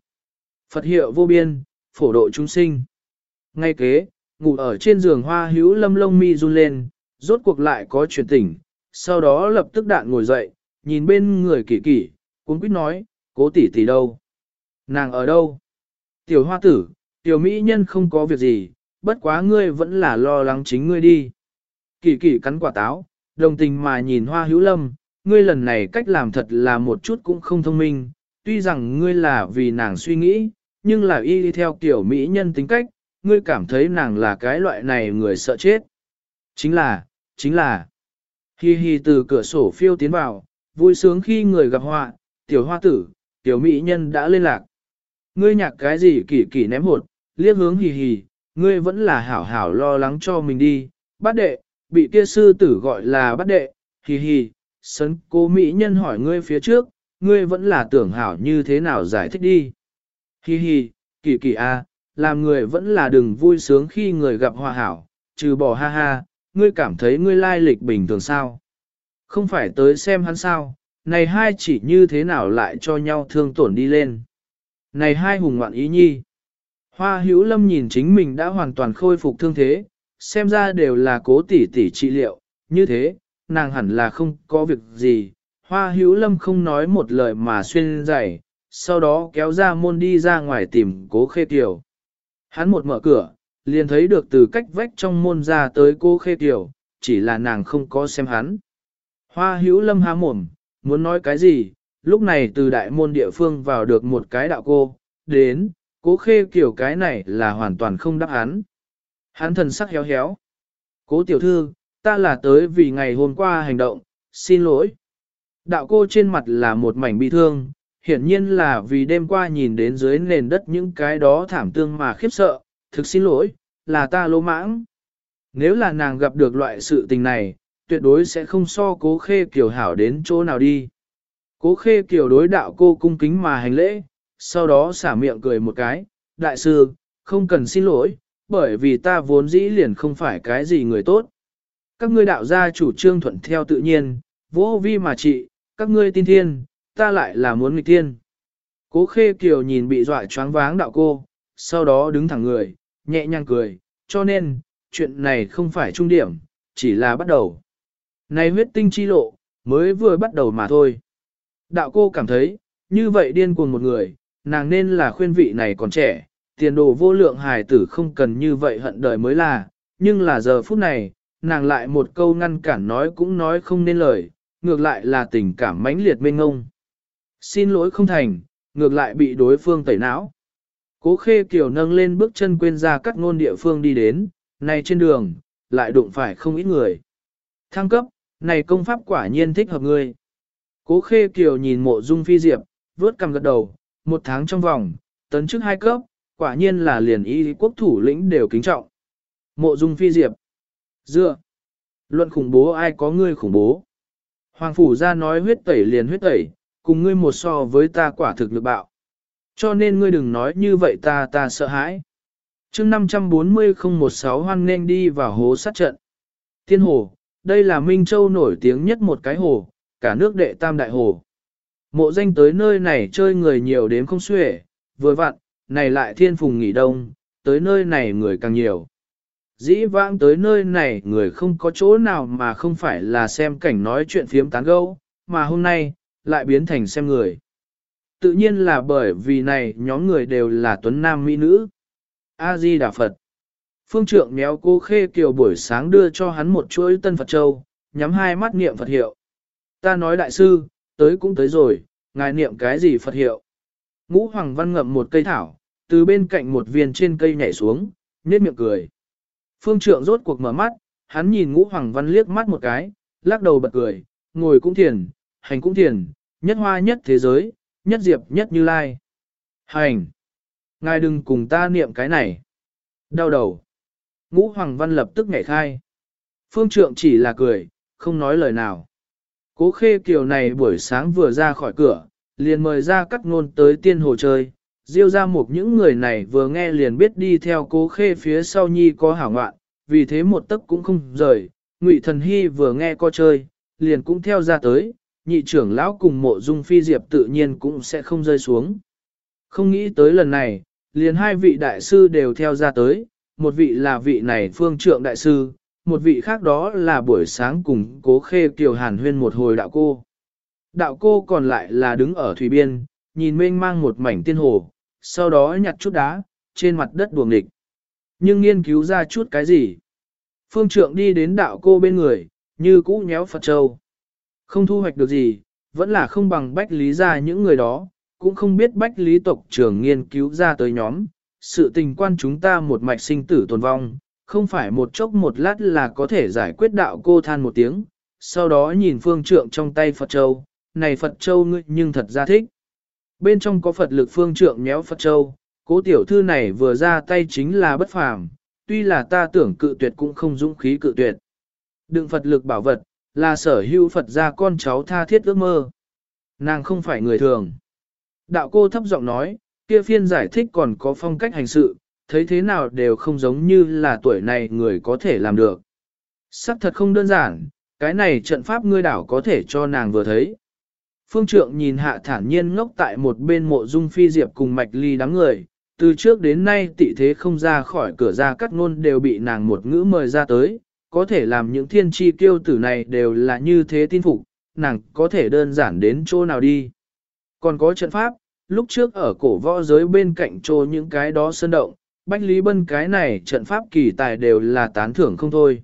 Phật hiệu vô biên, phổ độ chúng sinh. Ngay kế, ngủ ở trên giường hoa hữu lâm lông mi run lên, rốt cuộc lại có chuyển tỉnh, sau đó lập tức đạn ngồi dậy, nhìn bên người kỳ kỳ, cũng quyết nói, cố tỷ tỷ đâu? Nàng ở đâu? Tiểu hoa tử, tiểu mỹ nhân không có việc gì, bất quá ngươi vẫn là lo lắng chính ngươi đi. Kỳ kỳ cắn quả táo, đồng tình mà nhìn hoa hữu lâm, ngươi lần này cách làm thật là một chút cũng không thông minh, tuy rằng ngươi là vì nàng suy nghĩ, nhưng là y theo Tiểu mỹ nhân tính cách, ngươi cảm thấy nàng là cái loại này người sợ chết. Chính là, chính là, hi hi từ cửa sổ phiêu tiến vào, vui sướng khi người gặp họa, tiểu hoa tử, tiểu mỹ nhân đã liên lạc. Ngươi nhạc cái gì kỳ kỳ ném hột, liếc hướng hì hì, ngươi vẫn là hảo hảo lo lắng cho mình đi, bát đệ, bị kia sư tử gọi là bát đệ, hì hì, sấn cô mỹ nhân hỏi ngươi phía trước, ngươi vẫn là tưởng hảo như thế nào giải thích đi. Hì hì, kỳ kỳ a, làm người vẫn là đừng vui sướng khi người gặp hòa hảo, trừ bỏ ha ha, ngươi cảm thấy ngươi lai lịch bình thường sao. Không phải tới xem hắn sao, này hai chỉ như thế nào lại cho nhau thương tổn đi lên. Này hai hùng ngoạn ý nhi. Hoa hữu lâm nhìn chính mình đã hoàn toàn khôi phục thương thế, xem ra đều là cố tỉ tỉ trị liệu, như thế, nàng hẳn là không có việc gì. Hoa hữu lâm không nói một lời mà xuyên dày, sau đó kéo ra môn đi ra ngoài tìm cố khê tiểu. Hắn một mở cửa, liền thấy được từ cách vách trong môn ra tới cô khê tiểu, chỉ là nàng không có xem hắn. Hoa hữu lâm há mồm, muốn nói cái gì, lúc này từ đại môn địa phương vào được một cái đạo cô, đến, cố khê kiểu cái này là hoàn toàn không đáp hắn. Hắn thần sắc héo héo. Cố tiểu thư, ta là tới vì ngày hôm qua hành động, xin lỗi. Đạo cô trên mặt là một mảnh bi thương, hiển nhiên là vì đêm qua nhìn đến dưới nền đất những cái đó thảm tương mà khiếp sợ, thực xin lỗi, là ta lỗ mãng. Nếu là nàng gặp được loại sự tình này, tuyệt đối sẽ không so cố khê kiều hảo đến chỗ nào đi. Cố khê kiều đối đạo cô cung kính mà hành lễ, sau đó xả miệng cười một cái, đại sư, không cần xin lỗi, bởi vì ta vốn dĩ liền không phải cái gì người tốt. Các ngươi đạo gia chủ trương thuận theo tự nhiên, vô vi mà trị, các ngươi tin thiên, ta lại là muốn nghịch thiên. Cố khê kiều nhìn bị dọa choáng váng đạo cô, sau đó đứng thẳng người, nhẹ nhàng cười, cho nên, chuyện này không phải trung điểm, chỉ là bắt đầu. Này huyết tinh chi lộ, mới vừa bắt đầu mà thôi. Đạo cô cảm thấy, như vậy điên cuồng một người, nàng nên là khuyên vị này còn trẻ, tiền đồ vô lượng hài tử không cần như vậy hận đời mới là, nhưng là giờ phút này, nàng lại một câu ngăn cản nói cũng nói không nên lời, ngược lại là tình cảm mãnh liệt mênh ngông. Xin lỗi không thành, ngược lại bị đối phương tẩy não. Cố khê kiều nâng lên bước chân quên ra cắt ngôn địa phương đi đến, này trên đường, lại đụng phải không ít người. Thăng cấp, này công pháp quả nhiên thích hợp ngươi. Cố khê kiều nhìn mộ dung phi diệp, vớt cầm gật đầu, một tháng trong vòng, tấn chức hai cấp, quả nhiên là liền y quốc thủ lĩnh đều kính trọng. Mộ dung phi diệp. Dựa. Luận khủng bố ai có ngươi khủng bố. Hoàng phủ ra nói huyết tẩy liền huyết tẩy, cùng ngươi một so với ta quả thực lực bạo. Cho nên ngươi đừng nói như vậy ta ta sợ hãi. chương 540-016 hoan nên đi vào hố sát trận. Thiên hồ, đây là Minh Châu nổi tiếng nhất một cái hồ, cả nước đệ tam đại hồ. Mộ danh tới nơi này chơi người nhiều đến không xuể, vừa vặn, này lại thiên phùng nghỉ đông, tới nơi này người càng nhiều. Dĩ vãng tới nơi này người không có chỗ nào mà không phải là xem cảnh nói chuyện phiếm tán gẫu, mà hôm nay, lại biến thành xem người. Tự nhiên là bởi vì này nhóm người đều là tuấn nam mỹ nữ. A-di Đà Phật. Phương trượng méo cô khê kiều buổi sáng đưa cho hắn một chuỗi tân Phật Châu, nhắm hai mắt niệm Phật hiệu. Ta nói đại sư, tới cũng tới rồi, ngài niệm cái gì Phật hiệu. Ngũ Hoàng Văn ngậm một cây thảo, từ bên cạnh một viên trên cây nhảy xuống, nhếch miệng cười. Phương trượng rốt cuộc mở mắt, hắn nhìn Ngũ Hoàng Văn liếc mắt một cái, lắc đầu bật cười, ngồi cũng thiền, hành cũng thiền, nhất hoa nhất thế giới, nhất diệp nhất như lai. Hành! Ngài đừng cùng ta niệm cái này. Đau đầu. Ngũ Hoàng Văn lập tức nhảy khai. Phương trượng chỉ là cười, không nói lời nào. Cố khê kiều này buổi sáng vừa ra khỏi cửa, liền mời ra cắt ngôn tới tiên hồ chơi. Diêu ra một những người này vừa nghe liền biết đi theo cố khê phía sau nhi có hảo ngoạn, vì thế một tấc cũng không rời. Ngụy thần hy vừa nghe co chơi, liền cũng theo ra tới, nhị trưởng lão cùng mộ dung phi diệp tự nhiên cũng sẽ không rơi xuống. Không nghĩ tới lần này, liền hai vị đại sư đều theo ra tới, một vị là vị này phương trượng đại sư, một vị khác đó là buổi sáng cùng cố khê kiều hàn huyên một hồi đạo cô. Đạo cô còn lại là đứng ở thủy biên, nhìn mênh mang một mảnh tiên hồ, sau đó nhặt chút đá, trên mặt đất buồng địch. Nhưng nghiên cứu ra chút cái gì? Phương trượng đi đến đạo cô bên người, như cũ nhéo Phật Châu. Không thu hoạch được gì, vẫn là không bằng bách lý ra những người đó, cũng không biết bách lý tộc trưởng nghiên cứu ra tới nhóm. Sự tình quan chúng ta một mạch sinh tử tồn vong, không phải một chốc một lát là có thể giải quyết đạo cô than một tiếng, sau đó nhìn phương trượng trong tay Phật Châu, này Phật Châu ngươi nhưng thật ra thích. Bên trong có Phật lực phương trượng nhéo Phật Châu, cố tiểu thư này vừa ra tay chính là bất phàm, tuy là ta tưởng cự tuyệt cũng không dũng khí cự tuyệt. Đừng Phật lực bảo vật, là sở hữu Phật gia con cháu tha thiết ước mơ. Nàng không phải người thường. Đạo cô thấp giọng nói, kia phiên giải thích còn có phong cách hành sự, thấy thế nào đều không giống như là tuổi này người có thể làm được. Sắc thật không đơn giản, cái này trận pháp ngươi đảo có thể cho nàng vừa thấy. Phương trượng nhìn hạ thản nhiên ngốc tại một bên mộ dung phi diệp cùng mạch ly đám người, từ trước đến nay tị thế không ra khỏi cửa ra cắt ngôn đều bị nàng một ngữ mời ra tới, có thể làm những thiên tri kiêu tử này đều là như thế tin phục, nàng có thể đơn giản đến chỗ nào đi. Còn có trận pháp, lúc trước ở cổ võ giới bên cạnh trô những cái đó sơn động, Bách Lý Bân cái này trận pháp kỳ tài đều là tán thưởng không thôi.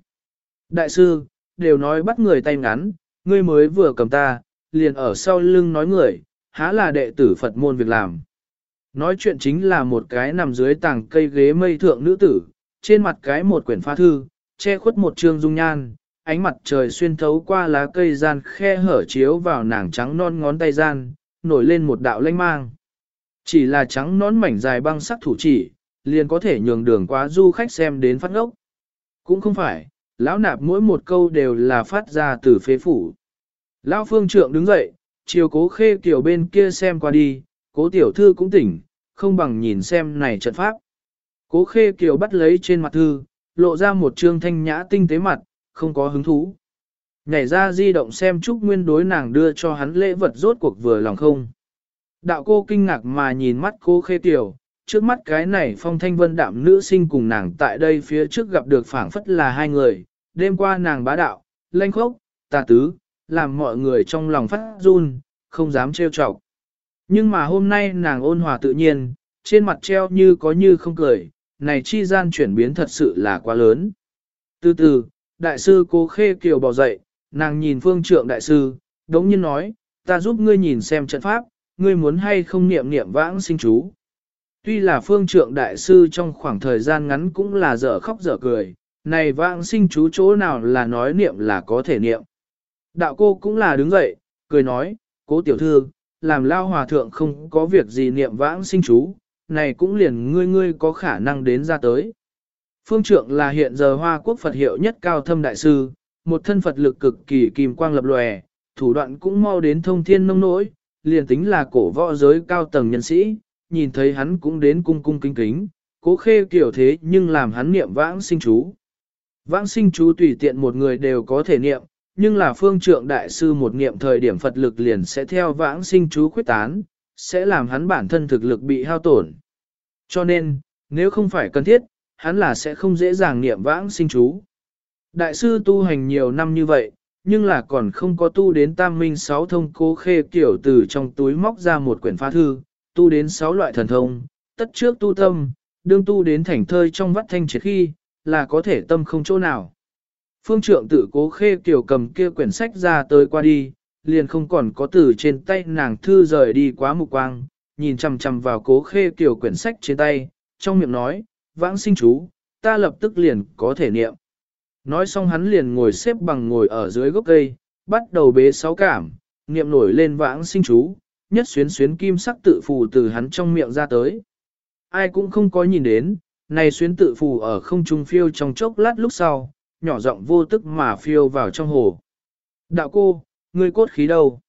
Đại sư, đều nói bắt người tay ngắn, ngươi mới vừa cầm ta, liền ở sau lưng nói người, há là đệ tử Phật môn việc làm. Nói chuyện chính là một cái nằm dưới tảng cây ghế mây thượng nữ tử, trên mặt cái một quyển pha thư, che khuất một trương dung nhan, ánh mặt trời xuyên thấu qua lá cây gian khe hở chiếu vào nàng trắng non ngón tay gian, nổi lên một đạo lanh mang. Chỉ là trắng nón mảnh dài băng sắc thủ chỉ, liền có thể nhường đường quá du khách xem đến phát ngốc. Cũng không phải, lão nạp mỗi một câu đều là phát ra từ phế phủ. Lão phương trượng đứng dậy, chiều cố khê kiểu bên kia xem qua đi, cố tiểu thư cũng tỉnh, không bằng nhìn xem này trận pháp. Cố khê kiều bắt lấy trên mặt thư, lộ ra một trương thanh nhã tinh tế mặt, không có hứng thú. Nhảy ra di động xem Trúc Nguyên đối nàng đưa cho hắn lễ vật rốt cuộc vừa lòng không. Đạo cô kinh ngạc mà nhìn mắt cô khê tiểu, trước mắt cái này phong thanh vân đạm nữ sinh cùng nàng tại đây phía trước gặp được phảng phất là hai người, đêm qua nàng bá đạo, lanh khốc, tà tứ, làm mọi người trong lòng phát run, không dám trêu chọc. Nhưng mà hôm nay nàng ôn hòa tự nhiên, trên mặt treo như có như không cười, này chi gian chuyển biến thật sự là quá lớn. Từ từ, đại sư cô khê kiều bò dậy, nàng nhìn phương trượng đại sư, đống nhiên nói, ta giúp ngươi nhìn xem trận pháp, ngươi muốn hay không niệm niệm vãng sinh chú. Tuy là phương trượng đại sư trong khoảng thời gian ngắn cũng là dở khóc dở cười, này vãng sinh chú chỗ nào là nói niệm là có thể niệm. Đạo cô cũng là đứng dậy, cười nói, cố tiểu thư, làm lao hòa thượng không có việc gì niệm vãng sinh chú, này cũng liền ngươi ngươi có khả năng đến ra tới. Phương trượng là hiện giờ Hoa Quốc Phật hiệu nhất cao thâm đại sư, một thân Phật lực cực kỳ kim quang lập lòe, thủ đoạn cũng mau đến thông thiên nông nỗi, liền tính là cổ võ giới cao tầng nhân sĩ, nhìn thấy hắn cũng đến cung cung kính kính, cố khê kiểu thế nhưng làm hắn niệm vãng sinh chú. Vãng sinh chú tùy tiện một người đều có thể niệm, nhưng là phương trượng đại sư một niệm thời điểm Phật lực liền sẽ theo vãng sinh chú khuyết tán, sẽ làm hắn bản thân thực lực bị hao tổn. Cho nên, nếu không phải cần thiết, hắn là sẽ không dễ dàng niệm vãng sinh chú. Đại sư tu hành nhiều năm như vậy, nhưng là còn không có tu đến tam minh sáu thông cố khê kiểu từ trong túi móc ra một quyển phá thư, tu đến sáu loại thần thông, tất trước tu tâm, đương tu đến thành thơi trong vắt thanh triệt khi, là có thể tâm không chỗ nào. Phương trượng tự cố khê kiểu cầm kia quyển sách ra tới qua đi, liền không còn có từ trên tay nàng thư rời đi quá mục quang, nhìn chằm chằm vào cố khê kiểu quyển sách trên tay, trong miệng nói, vãng sinh chú, ta lập tức liền có thể niệm. Nói xong hắn liền ngồi xếp bằng ngồi ở dưới gốc cây, bắt đầu bế sáu cảm, niệm nổi lên vãng sinh chú, nhất xuyến xuyến kim sắc tự phù từ hắn trong miệng ra tới. Ai cũng không có nhìn đến, này xuyến tự phù ở không trung phiêu trong chốc lát lúc sau, nhỏ giọng vô tức mà phiêu vào trong hồ. Đạo cô, ngươi cốt khí đâu?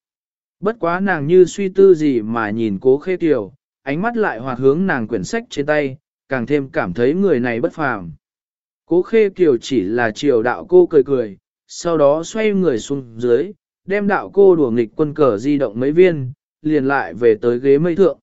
Bất quá nàng như suy tư gì mà nhìn cố khê tiểu, ánh mắt lại hoạt hướng nàng quyển sách trên tay, càng thêm cảm thấy người này bất phàm. Cố khê tiểu chỉ là chiều đạo cô cười cười, sau đó xoay người xuống dưới, đem đạo cô đùa nghịch quân cờ di động mấy viên, liền lại về tới ghế mây thượng.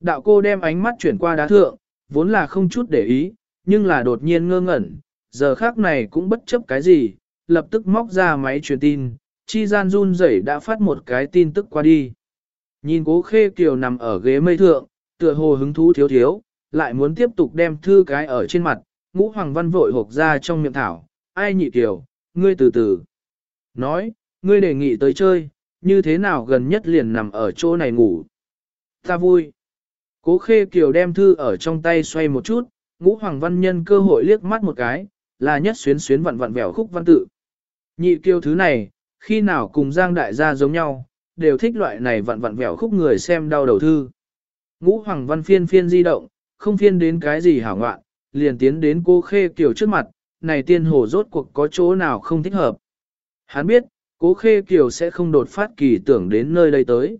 Đạo cô đem ánh mắt chuyển qua đá thượng, vốn là không chút để ý, nhưng là đột nhiên ngơ ngẩn, giờ khác này cũng bất chấp cái gì, lập tức móc ra máy truyền tin, chi gian run rẩy đã phát một cái tin tức qua đi. Nhìn cố khê kiều nằm ở ghế mây thượng, tựa hồ hứng thú thiếu thiếu, lại muốn tiếp tục đem thư cái ở trên mặt, ngũ hoàng văn vội hộp ra trong miệng thảo, ai nhị kiều, ngươi từ từ. Nói, ngươi đề nghị tới chơi, như thế nào gần nhất liền nằm ở chỗ này ngủ. Ta vui. Cố khê kiều đem thư ở trong tay xoay một chút, ngũ hoàng văn nhân cơ hội liếc mắt một cái, là nhất xuyến xuyến vặn vặn vẹo khúc văn tự. Nhị kiều thứ này, khi nào cùng giang đại gia giống nhau, đều thích loại này vặn vặn vẹo khúc người xem đau đầu thư. Ngũ hoàng văn phiên phiên di động, không phiên đến cái gì hảo ngoạn, liền tiến đến cô khê kiều trước mặt, này tiên hồ rốt cuộc có chỗ nào không thích hợp. Hắn biết, cố khê kiều sẽ không đột phát kỳ tưởng đến nơi đây tới.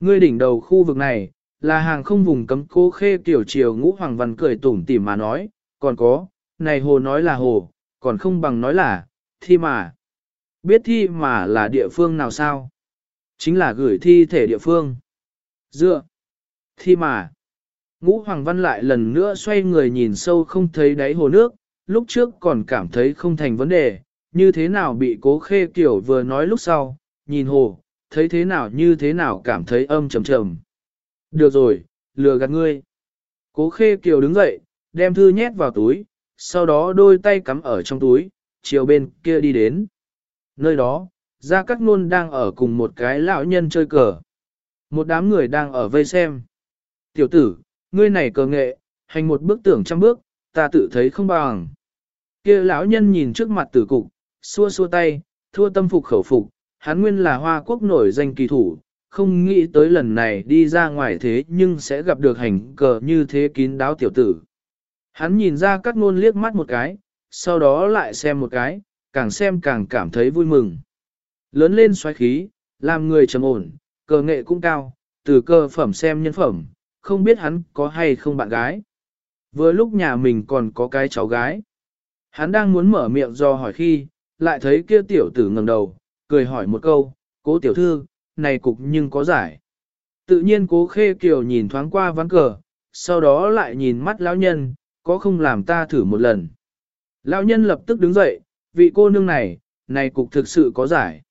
Ngươi đỉnh đầu khu vực này, là hàng không vùng cấm cố khê kiều chiều ngũ hoàng văn cười tủm tỉm mà nói, còn có, này hồ nói là hồ, còn không bằng nói là, thi mà. Biết thi mà là địa phương nào sao? Chính là gửi thi thể địa phương. Dựa. Thi mà. Ngũ Hoàng Văn lại lần nữa xoay người nhìn sâu không thấy đáy hồ nước, lúc trước còn cảm thấy không thành vấn đề, như thế nào bị cố khê kiểu vừa nói lúc sau, nhìn hồ, thấy thế nào như thế nào cảm thấy âm trầm trầm. Được rồi, lừa gạt ngươi. Cố khê kiều đứng dậy, đem thư nhét vào túi, sau đó đôi tay cắm ở trong túi, chiều bên kia đi đến. Nơi đó, Gia Cát Nôn đang ở cùng một cái lão nhân chơi cờ. Một đám người đang ở vây xem. Tiểu tử, ngươi này cờ nghệ, hành một bước tưởng trăm bước, ta tự thấy không bằng. kia lão nhân nhìn trước mặt tử cục, xua xua tay, thua tâm phục khẩu phục, hắn nguyên là hoa quốc nổi danh kỳ thủ, không nghĩ tới lần này đi ra ngoài thế nhưng sẽ gặp được hành cờ như thế kín đáo tiểu tử. Hắn nhìn ra các ngôn liếc mắt một cái, sau đó lại xem một cái, càng xem càng cảm thấy vui mừng. Lớn lên xoáy khí, làm người trầm ổn, cờ nghệ cũng cao, từ cơ phẩm xem nhân phẩm, không biết hắn có hay không bạn gái. Vừa lúc nhà mình còn có cái cháu gái. Hắn đang muốn mở miệng do hỏi khi, lại thấy kia tiểu tử ngẩng đầu, cười hỏi một câu, cố tiểu thư, này cục nhưng có giải. Tự nhiên cố khê kiều nhìn thoáng qua ván cờ, sau đó lại nhìn mắt lão nhân, có không làm ta thử một lần. Lão nhân lập tức đứng dậy, vị cô nương này, này cục thực sự có giải.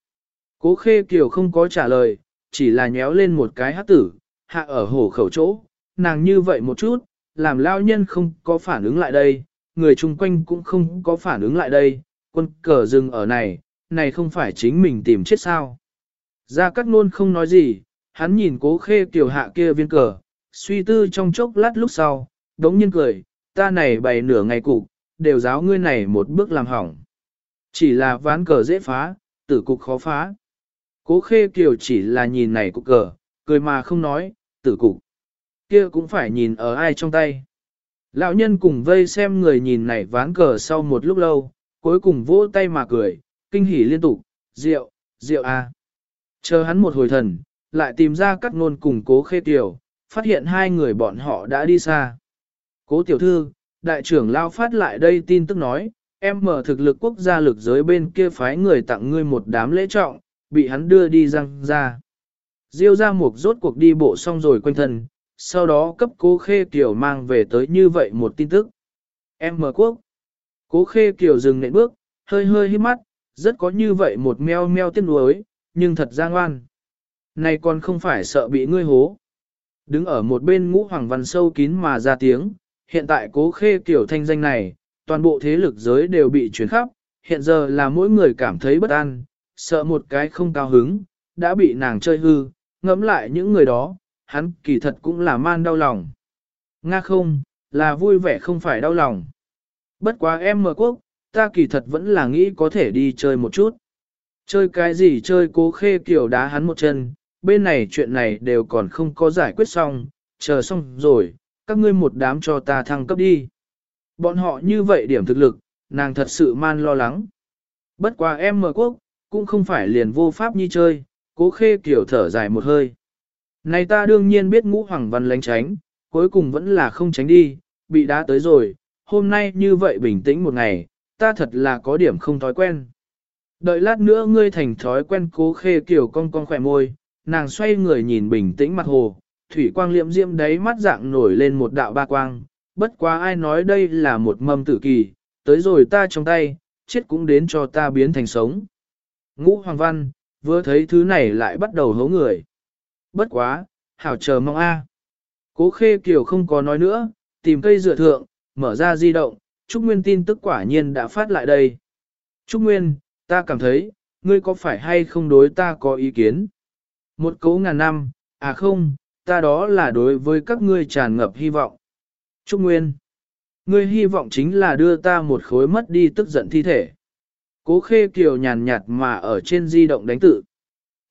Cố khê kiều không có trả lời, chỉ là nhéo lên một cái hát tử, hạ ở hổ khẩu chỗ, nàng như vậy một chút, làm lao nhân không có phản ứng lại đây, người chung quanh cũng không có phản ứng lại đây, quân cờ dừng ở này, này không phải chính mình tìm chết sao. Gia Cát Nôn không nói gì, hắn nhìn cố khê kiều hạ kia viên cờ, suy tư trong chốc lát lúc sau, đống nhiên cười, ta này bày nửa ngày cục, đều giáo ngươi này một bước làm hỏng. Chỉ là ván cờ dễ phá, tử cục khó phá. Cố khê kiều chỉ là nhìn này cục cờ, cười mà không nói, tử cục. Kia cũng phải nhìn ở ai trong tay. Lão nhân cùng vây xem người nhìn này ván cờ sau một lúc lâu, cuối cùng vỗ tay mà cười, kinh hỉ liên tục, rượu, rượu à. Chờ hắn một hồi thần, lại tìm ra các ngôn cùng cố khê tiểu, phát hiện hai người bọn họ đã đi xa. Cố tiểu thư, đại trưởng lao phát lại đây tin tức nói, em mở thực lực quốc gia lực giới bên kia phái người tặng ngươi một đám lễ trọng, bị hắn đưa đi răng ra. Diêu ra mục rốt cuộc đi bộ xong rồi quanh thân, sau đó cấp cố khê kiều mang về tới như vậy một tin tức. Em mở quốc. Cố khê kiều dừng nệm bước, hơi hơi hít mắt, rất có như vậy một meo meo tiếc nuối, nhưng thật ra ngoan. Này còn không phải sợ bị ngươi hố. Đứng ở một bên ngũ hoàng văn sâu kín mà ra tiếng, hiện tại cố khê kiểu thanh danh này, toàn bộ thế lực giới đều bị chuyển khắp, hiện giờ là mỗi người cảm thấy bất an, sợ một cái không cao hứng, đã bị nàng chơi hư, ngẫm lại những người đó, hắn kỳ thật cũng là man đau lòng. Nga không, là vui vẻ không phải đau lòng. Bất quá em mở quốc, ta kỳ thật vẫn là nghĩ có thể đi chơi một chút. Chơi cái gì chơi cố khê kiểu đá hắn một chân, bên này chuyện này đều còn không có giải quyết xong, chờ xong rồi, các ngươi một đám cho ta thăng cấp đi. Bọn họ như vậy điểm thực lực, nàng thật sự man lo lắng. Bất quá em mở quốc, cũng không phải liền vô pháp nhi chơi, cố khê kiểu thở dài một hơi. Này ta đương nhiên biết ngũ hoàng văn lánh tránh, cuối cùng vẫn là không tránh đi, bị đá tới rồi, hôm nay như vậy bình tĩnh một ngày, ta thật là có điểm không thói quen. Đợi lát nữa ngươi thành thói quen cố khê kiểu cong cong khỏe môi, nàng xoay người nhìn bình tĩnh mặt hồ, thủy quang liệm diễm đấy mắt dạng nổi lên một đạo ba quang, bất quá ai nói đây là một mâm tử kỳ, tới rồi ta trong tay, chết cũng đến cho ta biến thành sống. Ngũ Hoàng Văn, vừa thấy thứ này lại bắt đầu hấu người. Bất quá, hảo chờ mong a. Cố khê kiều không có nói nữa, tìm cây dựa thượng, mở ra di động, Trúc Nguyên tin tức quả nhiên đã phát lại đây. Trúc Nguyên, ta cảm thấy, ngươi có phải hay không đối ta có ý kiến? Một cấu ngàn năm, à không, ta đó là đối với các ngươi tràn ngập hy vọng. Trúc Nguyên, ngươi hy vọng chính là đưa ta một khối mất đi tức giận thi thể. Cố khê kiều nhàn nhạt mà ở trên di động đánh tự.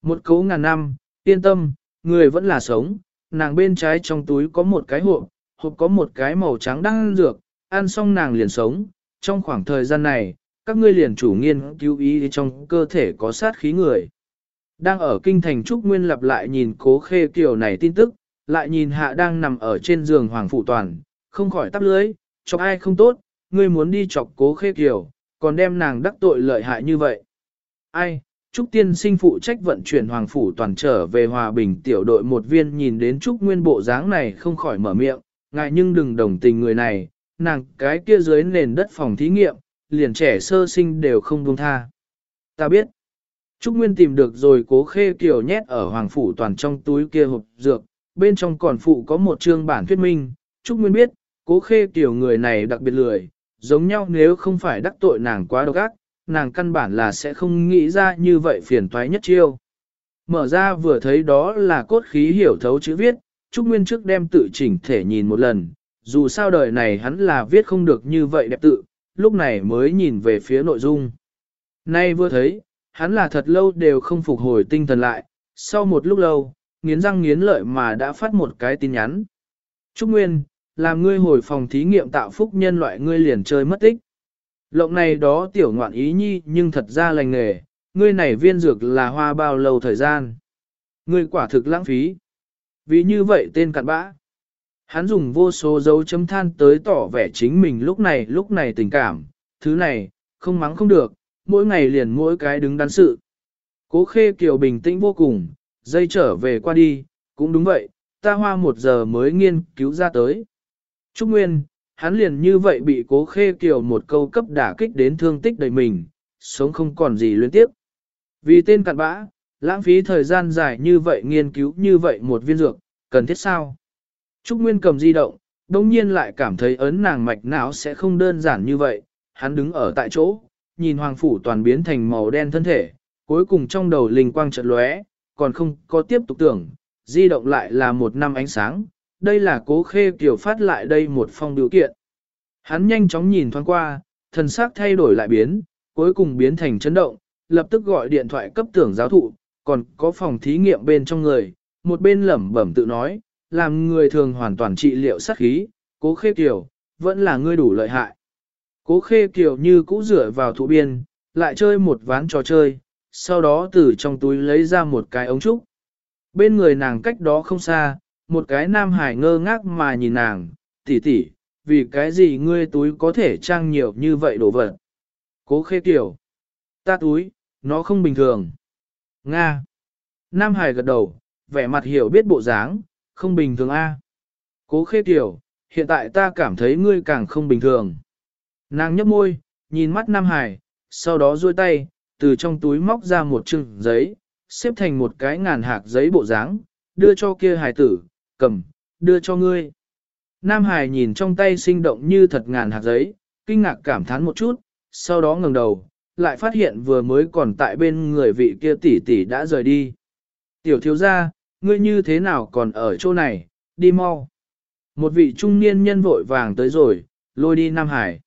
Một cấu ngàn năm, yên tâm, người vẫn là sống, nàng bên trái trong túi có một cái hộp, hộp có một cái màu trắng đang dược, ăn xong nàng liền sống, trong khoảng thời gian này, các ngươi liền chủ nghiên cứu ý trong cơ thể có sát khí người. Đang ở kinh thành Trúc Nguyên lặp lại nhìn cố khê kiều này tin tức, lại nhìn hạ đang nằm ở trên giường Hoàng Phụ Toàn, không khỏi tắp lưới, chọc ai không tốt, ngươi muốn đi chọc cố khê kiều, còn đem nàng đắc tội lợi hại như vậy. Ai, Trúc Tiên sinh phụ trách vận chuyển Hoàng Phủ Toàn trở về Hòa Bình tiểu đội một viên nhìn đến Trúc Nguyên bộ dáng này không khỏi mở miệng, ngại nhưng đừng đồng tình người này, nàng cái kia dưới nền đất phòng thí nghiệm, liền trẻ sơ sinh đều không buông tha. Ta biết. Trúc Nguyên tìm được rồi cố khê kiều nhét ở Hoàng Phủ toàn trong túi kia hộp dược, bên trong còn phụ có một chương bản thuyết minh. Trúc Nguyên biết, cố khê tiểu người này đặc biệt lười, giống nhau nếu không phải đắc tội nàng quá độc ác, nàng căn bản là sẽ không nghĩ ra như vậy phiền toái nhất chiêu. Mở ra vừa thấy đó là cốt khí hiểu thấu chữ viết, Trúc Nguyên trước đem tự chỉnh thể nhìn một lần, dù sao đời này hắn là viết không được như vậy đẹp tự, lúc này mới nhìn về phía nội dung. Nay vừa thấy, hắn là thật lâu đều không phục hồi tinh thần lại, sau một lúc lâu, nghiến răng nghiến lợi mà đã phát một cái tin nhắn. Trúc Nguyên, làm ngươi hồi phòng thí nghiệm tạo phúc nhân loại ngươi liền chơi mất tích. Lộng này đó tiểu ngoạn ý nhi nhưng thật ra lành nghề, ngươi này viên dược là hoa bao lâu thời gian. Ngươi quả thực lãng phí. Vì như vậy tên cặn bã. Hắn dùng vô số dấu chấm than tới tỏ vẻ chính mình lúc này lúc này tình cảm, thứ này, không mắng không được, mỗi ngày liền mỗi cái đứng đắn sự. Cố khê kiều bình tĩnh vô cùng, dây trở về qua đi, cũng đúng vậy, ta hoa một giờ mới nghiên cứu ra tới. Trúc Nguyên, hắn liền như vậy bị cố khê kiều một câu cấp đả kích đến thương tích đầy mình, sống không còn gì luyến tiếp. Vì tên cặn bã, lãng phí thời gian dài như vậy nghiên cứu như vậy một viên dược, cần thiết sao? Trúc Nguyên cầm di động, đồng nhiên lại cảm thấy ấn nàng mạch não sẽ không đơn giản như vậy, hắn đứng ở tại chỗ, nhìn hoàng phủ toàn biến thành màu đen thân thể, cuối cùng trong đầu linh quang chợt lóe, còn không có tiếp tục tưởng, di động lại là một năm ánh sáng, đây là cố khê kiểu phát lại đây một phong biểu kiện. Hắn nhanh chóng nhìn thoáng qua, thần sắc thay đổi lại biến, cuối cùng biến thành chấn động, lập tức gọi điện thoại cấp tưởng giáo thụ, còn có phòng thí nghiệm bên trong người, một bên lẩm bẩm tự nói, làm người thường hoàn toàn trị liệu sát khí, cố khê tiểu vẫn là ngươi đủ lợi hại. Cố khê tiểu như cũ rửa vào thụ biên, lại chơi một ván trò chơi, sau đó từ trong túi lấy ra một cái ống trúc. Bên người nàng cách đó không xa, một cái nam hải ngơ ngác mà nhìn nàng, tỷ tỷ, vì cái gì ngươi túi có thể trang nhiều như vậy đồ vật. Cố khê kiểu, ta túi, nó không bình thường. Nga. Nam hải gật đầu, vẻ mặt hiểu biết bộ dáng, không bình thường a. Cố khê tiểu, hiện tại ta cảm thấy ngươi càng không bình thường. Nàng nhấp môi, nhìn mắt Nam Hải, sau đó duỗi tay, từ trong túi móc ra một chừng giấy, xếp thành một cái ngàn hạt giấy bộ dáng, đưa cho kia hải tử, cầm, đưa cho ngươi. Nam Hải nhìn trong tay sinh động như thật ngàn hạt giấy, kinh ngạc cảm thán một chút, sau đó ngẩng đầu, lại phát hiện vừa mới còn tại bên người vị kia tỷ tỷ đã rời đi. Tiểu thiếu gia, ngươi như thế nào còn ở chỗ này, đi mau. Một vị trung niên nhân vội vàng tới rồi, lôi đi Nam Hải.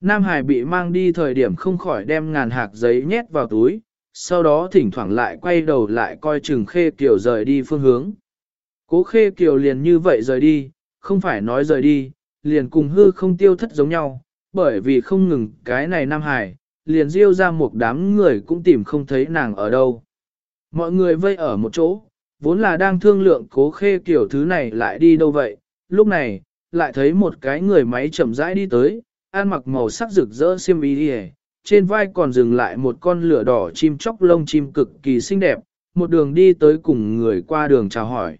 Nam Hải bị mang đi thời điểm không khỏi đem ngàn hạt giấy nhét vào túi, sau đó thỉnh thoảng lại quay đầu lại coi chừng khê kiểu rời đi phương hướng. Cố khê kiều liền như vậy rời đi, không phải nói rời đi, liền cùng hư không tiêu thất giống nhau, bởi vì không ngừng cái này Nam Hải, liền diêu ra một đám người cũng tìm không thấy nàng ở đâu. Mọi người vây ở một chỗ, vốn là đang thương lượng cố khê kiểu thứ này lại đi đâu vậy, lúc này, lại thấy một cái người máy chậm rãi đi tới, ăn mặc màu sắc rực rỡ xiêm y đi trên vai còn dừng lại một con lửa đỏ chim chóc lông chim cực kỳ xinh đẹp, một đường đi tới cùng người qua đường chào hỏi.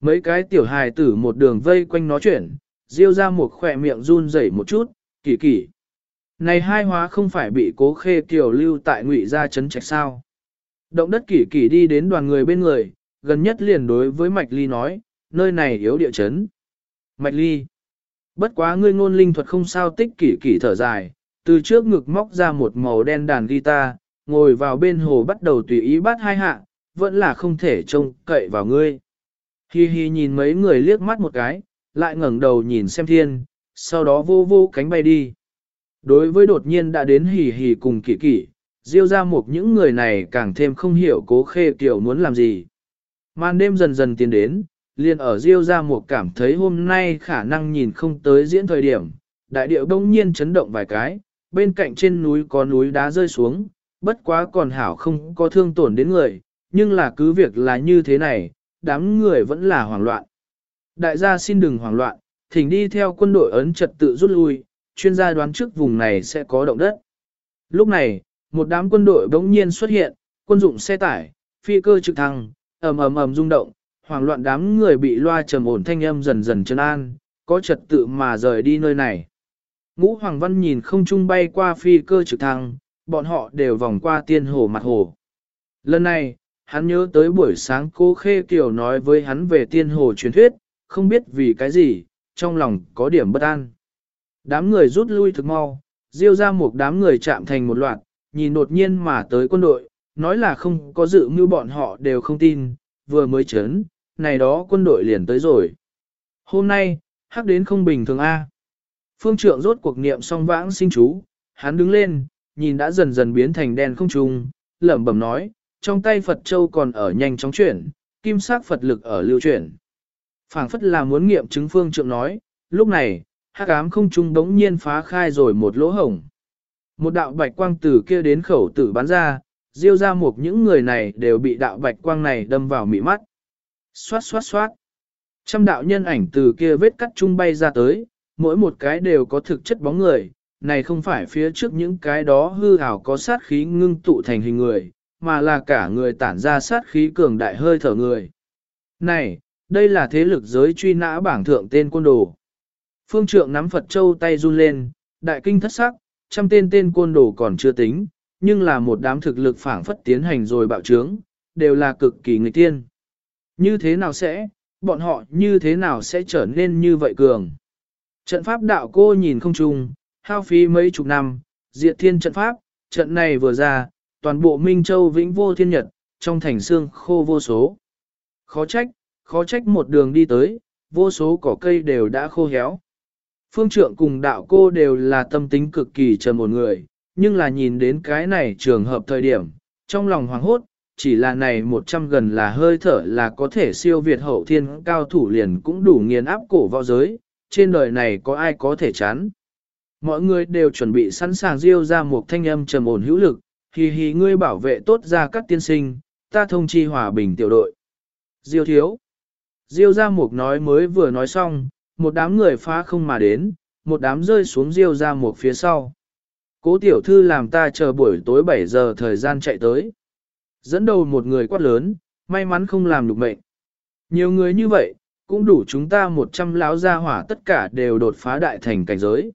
Mấy cái tiểu hài tử một đường vây quanh nó chuyển, diêu ra một khỏe miệng run rẩy một chút, kỳ kỳ. Này hai hóa không phải bị cố khê kiều lưu tại ngụy gia chấn trạch sao. Động đất kỳ kỳ đi đến đoàn người bên người, gần nhất liền đối với Mạch Ly nói, nơi này yếu địa chấn. Mạch Ly. Bất quá ngươi ngôn linh thuật không sao tích kỳ kỳ thở dài, từ trước ngực móc ra một màu đen đàn guitar, ngồi vào bên hồ bắt đầu tùy ý bắt hai hạ, vẫn là không thể trông cậy vào ngươi. Hi hi nhìn mấy người liếc mắt một cái, lại ngẩng đầu nhìn xem thiên, sau đó vô vô cánh bay đi. Đối với đột nhiên đã đến hì hì cùng kỳ kỳ, diêu ra một những người này càng thêm không hiểu cố khê kiểu muốn làm gì. Màn đêm dần dần tiến đến, liền ở diêu ra một cảm thấy hôm nay khả năng nhìn không tới diễn thời điểm, đại điệu đông nhiên chấn động vài cái, bên cạnh trên núi có núi đá rơi xuống, bất quá còn hảo không có thương tổn đến người, nhưng là cứ việc là như thế này, đám người vẫn là hoảng loạn. Đại gia xin đừng hoảng loạn, thỉnh đi theo quân đội ấn trật tự rút lui, chuyên gia đoán trước vùng này sẽ có động đất. Lúc này, một đám quân đội bỗng nhiên xuất hiện, quân dụng xe tải, phi cơ trực thăng, ầm ầm ầm rung động, hoảng loạn đám người bị loa trầm ổn thanh âm dần dần chân an, có trật tự mà rời đi nơi này. Ngũ Hoàng Văn nhìn không trung bay qua phi cơ trực thăng, bọn họ đều vòng qua tiên hồ mặt hồ. Lần này, hắn nhớ tới buổi sáng cô Khê Kiều nói với hắn về tiên hồ truyền thuyết, không biết vì cái gì, trong lòng có điểm bất an. Đám người rút lui thực mau, diêu ra một đám người chạm thành một loạt, nhìn đột nhiên mà tới quân đội, nói là không có dự mưu bọn họ đều không tin, vừa mới chấn, này đó quân đội liền tới rồi. Hôm nay, hắc đến không bình thường A. Phương trượng rốt cuộc niệm xong vãng sinh chú, hắn đứng lên, nhìn đã dần dần biến thành đen không trùng, lẩm bẩm nói, trong tay Phật Châu còn ở nhanh chóng chuyển, kim sắc Phật lực ở lưu chuyển. phảng phất là muốn nghiệm chứng phương trượng nói, lúc này, hắc ám không trung đống nhiên phá khai rồi một lỗ hổng. Một đạo bạch quang từ kia đến khẩu tử bắn ra, diêu ra một những người này đều bị đạo bạch quang này đâm vào mị mắt. Xoát xoát xoát. Trăm đạo nhân ảnh từ kia vết cắt trung bay ra tới, mỗi một cái đều có thực chất bóng người, này không phải phía trước những cái đó hư ảo có sát khí ngưng tụ thành hình người, mà là cả người tản ra sát khí cường đại hơi thở người. Này, đây là thế lực giới truy nã bảng thượng tên côn đồ. Phương trượng nắm Phật Châu tay run lên, đại kinh thất sắc, trăm tên tên côn đồ còn chưa tính, nhưng là một đám thực lực phảng phất tiến hành rồi bạo trướng, đều là cực kỳ người tiên. Như thế nào sẽ, bọn họ như thế nào sẽ trở nên như vậy cường? Trận pháp đạo cô nhìn không trùng, hao phí mấy chục năm, diệt thiên trận pháp, trận này vừa ra, toàn bộ Minh Châu vĩnh vô thiên nhật, trong thành xương khô vô số. Khó trách, khó trách một đường đi tới, vô số cỏ cây đều đã khô héo. Phương trượng cùng đạo cô đều là tâm tính cực kỳ trầm một người, nhưng là nhìn đến cái này trường hợp thời điểm, trong lòng hoàng hốt, chỉ là này một trăm gần là hơi thở là có thể siêu việt hậu thiên cao thủ liền cũng đủ nghiền áp cổ vào giới, trên đời này có ai có thể chán. Mọi người đều chuẩn bị sẵn sàng diêu ra một thanh âm trầm ổn hữu lực, hì hì ngươi bảo vệ tốt ra các tiên sinh, ta thông chi hòa bình tiểu đội. Diêu thiếu. Diêu ra mục nói mới vừa nói xong, một đám người phá không mà đến, một đám rơi xuống diêu ra mục phía sau. Cố tiểu thư làm ta chờ buổi tối 7 giờ thời gian chạy tới. Dẫn đầu một người quát lớn, may mắn không làm được mệnh. Nhiều người như vậy, cũng đủ chúng ta 100 lão gia hỏa tất cả đều đột phá đại thành cảnh giới.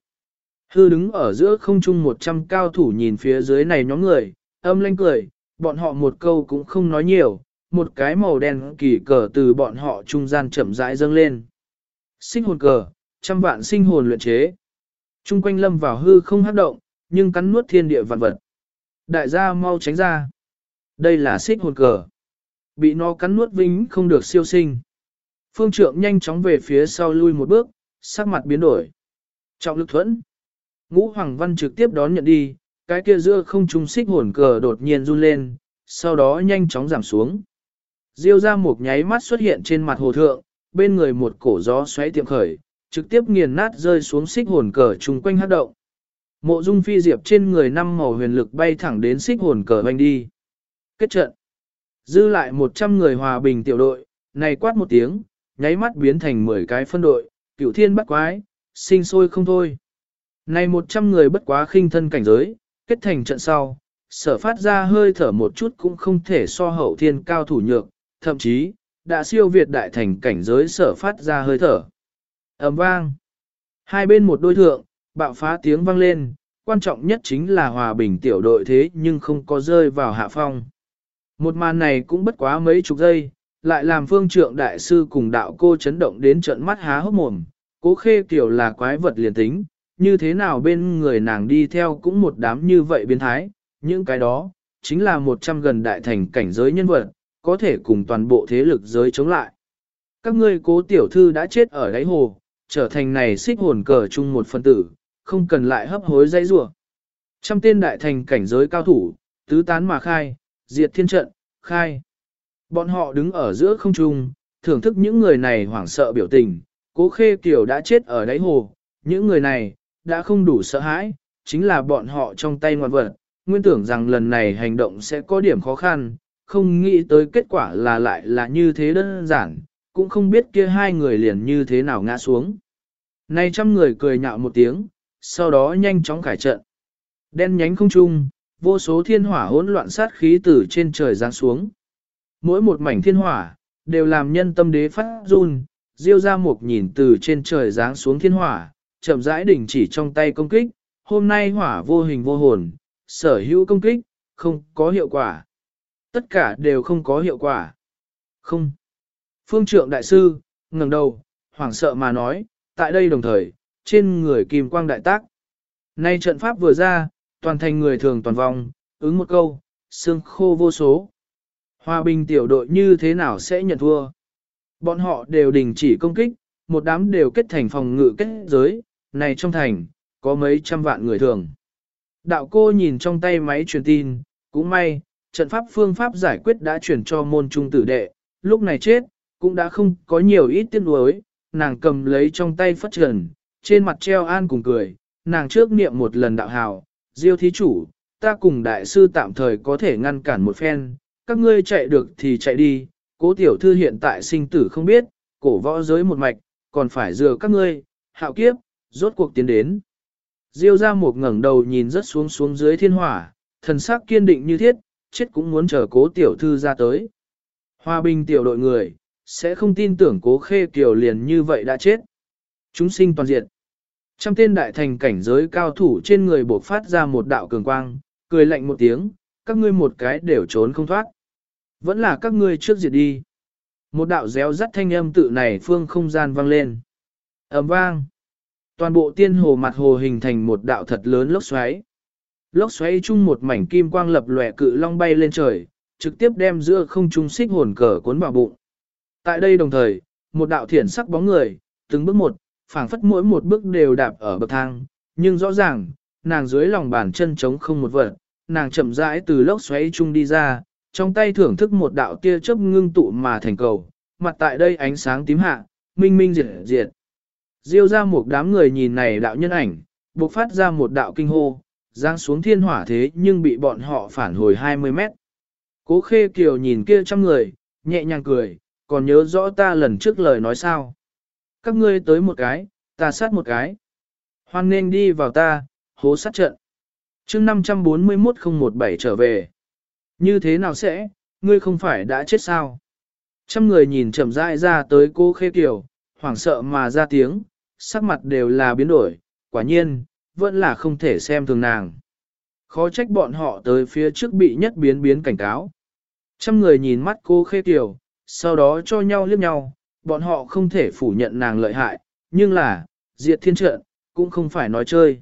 Hư đứng ở giữa không trung 100 cao thủ nhìn phía dưới này nhóm người, âm lanh cười, bọn họ một câu cũng không nói nhiều, một cái màu đen kỳ cờ từ bọn họ trung gian chậm rãi dâng lên. Sinh hồn cờ, trăm vạn sinh hồn luyện chế. Trung quanh lâm vào hư không hát động, nhưng cắn nuốt thiên địa vạn vật. Đại gia mau tránh ra. Đây là xích hồn cờ. Bị nó cắn nuốt vĩnh không được siêu sinh. Phương trượng nhanh chóng về phía sau lui một bước, sắc mặt biến đổi. Trọng lực thuẫn. Ngũ Hoàng Văn trực tiếp đón nhận đi, cái kia giữa không trung xích hồn cờ đột nhiên run lên, sau đó nhanh chóng giảm xuống. Diêu ra một nháy mắt xuất hiện trên mặt hồ thượng, bên người một cổ gió xoáy tiệm khởi, trực tiếp nghiền nát rơi xuống xích hồn cờ chung quanh hát động. Mộ dung phi diệp trên người năm màu huyền lực bay thẳng đến xích hồn cờ banh đi. Kết trận. Dư lại 100 người hòa bình tiểu đội, này quát một tiếng, nháy mắt biến thành 10 cái phân đội, cửu thiên bắt quái, sinh sôi không thôi. Này 100 người bất quá khinh thân cảnh giới, kết thành trận sau, sở phát ra hơi thở một chút cũng không thể so hậu thiên cao thủ nhược, thậm chí, đã siêu việt đại thành cảnh giới sở phát ra hơi thở. ầm vang. Hai bên một đôi thượng, bạo phá tiếng vang lên, quan trọng nhất chính là hòa bình tiểu đội thế nhưng không có rơi vào hạ phong. Một màn này cũng bất quá mấy chục giây, lại làm phương trượng đại sư cùng đạo cô chấn động đến trận mắt há hốc mồm, cố khê kiểu là quái vật liền tính, như thế nào bên người nàng đi theo cũng một đám như vậy biến thái, những cái đó, chính là một trăm gần đại thành cảnh giới nhân vật, có thể cùng toàn bộ thế lực giới chống lại. Các ngươi cố tiểu thư đã chết ở đáy hồ, trở thành này xích hồn cờ chung một phân tử, không cần lại hấp hối dây rủa. Trăm tên đại thành cảnh giới cao thủ, tứ tán mà khai, diệt thiên trận, khai. Bọn họ đứng ở giữa không trung, thưởng thức những người này hoảng sợ biểu tình, cố khê kiểu đã chết ở đáy hồ, những người này, đã không đủ sợ hãi, chính là bọn họ trong tay ngoan vật, nguyên tưởng rằng lần này hành động sẽ có điểm khó khăn, không nghĩ tới kết quả là lại là như thế đơn giản, cũng không biết kia hai người liền như thế nào ngã xuống. Nay trăm người cười nhạo một tiếng, sau đó nhanh chóng khải trận. Đen nhánh không trung, vô số thiên hỏa hỗn loạn sát khí từ trên trời giáng xuống. Mỗi một mảnh thiên hỏa, đều làm nhân tâm đế phát run, diêu ra một nhìn từ trên trời giáng xuống thiên hỏa, chậm rãi đình chỉ trong tay công kích, hôm nay hỏa vô hình vô hồn, sở hữu công kích, không có hiệu quả. Tất cả đều không có hiệu quả. Không. Phương trượng đại sư, ngẩng đầu, hoảng sợ mà nói, tại đây đồng thời, trên người kim quang đại tác. Nay trận pháp vừa ra, toàn thành người thường toàn vòng ứng một câu, xương khô vô số. Hòa bình tiểu đội như thế nào sẽ nhận thua? Bọn họ đều đình chỉ công kích, một đám đều kết thành phòng ngự kết giới, này trong thành, có mấy trăm vạn người thường. Đạo cô nhìn trong tay máy truyền tin, cũng may, trận pháp phương pháp giải quyết đã chuyển cho môn trung tử đệ, lúc này chết, cũng đã không có nhiều ít tiếc nuối, nàng cầm lấy trong tay phất trần, trên mặt treo an cùng cười, nàng trước niệm một lần đạo hào, diêu thí chủ, ta cùng đại sư tạm thời có thể ngăn cản một phen, các ngươi chạy được thì chạy đi, cố tiểu thư hiện tại sinh tử không biết, cổ võ giới một mạch, còn phải dừa các ngươi, hạo kiếp, rốt cuộc tiến đến. Diêu ra một ngẩng đầu nhìn rất xuống xuống dưới thiên hỏa, thần sắc kiên định như thiết, chết cũng muốn chờ cố tiểu thư ra tới. Hòa bình tiểu đội người, sẽ không tin tưởng cố khê kiều liền như vậy đã chết. Chúng sinh toàn diện. Trăm tên đại thành cảnh giới cao thủ trên người bộc phát ra một đạo cường quang, cười lạnh một tiếng, các ngươi một cái đều trốn không thoát. Vẫn là các ngươi trước diệt đi. Một đạo réo rắt thanh âm tự này phương không gian vang lên. ầm vang. Toàn bộ tiên hồ mặt hồ hình thành một đạo thật lớn lốc xoáy. Lốc xoáy chung một mảnh kim quang lập lòe cự long bay lên trời, trực tiếp đem giữa không trung xích hồn cờ cuốn vào bụng. Tại đây đồng thời, một đạo thiển sắc bóng người, từng bước một, phảng phất mỗi một bước đều đạp ở bậc thang, nhưng rõ ràng, nàng dưới lòng bàn chân trống không một vật, nàng chậm rãi từ lốc xoáy chung đi ra, trong tay thưởng thức một đạo tia chớp ngưng tụ mà thành cầu, mặt tại đây ánh sáng tím hạ, minh minh diệt diệt. Diêu ra một đám người nhìn này đạo nhân ảnh, bộc phát ra một đạo kinh hô, giáng xuống thiên hỏa thế nhưng bị bọn họ phản hồi 20 mét. Cố khê kiều nhìn kia trăm người, nhẹ nhàng cười, còn nhớ rõ ta lần trước lời nói sao. Các ngươi tới một cái, ta sát một cái. Hoan nên đi vào ta, hố sát trận. chương 541-017 trở về. Như thế nào sẽ, ngươi không phải đã chết sao? Trăm người nhìn chậm rãi ra tới cô khê kiều, hoảng sợ mà ra tiếng, sắc mặt đều là biến đổi, quả nhiên, vẫn là không thể xem thường nàng. Khó trách bọn họ tới phía trước bị nhất biến biến cảnh cáo. Trăm người nhìn mắt cô khê kiều, sau đó cho nhau liếc nhau, bọn họ không thể phủ nhận nàng lợi hại, nhưng là, diệt thiên trận, cũng không phải nói chơi.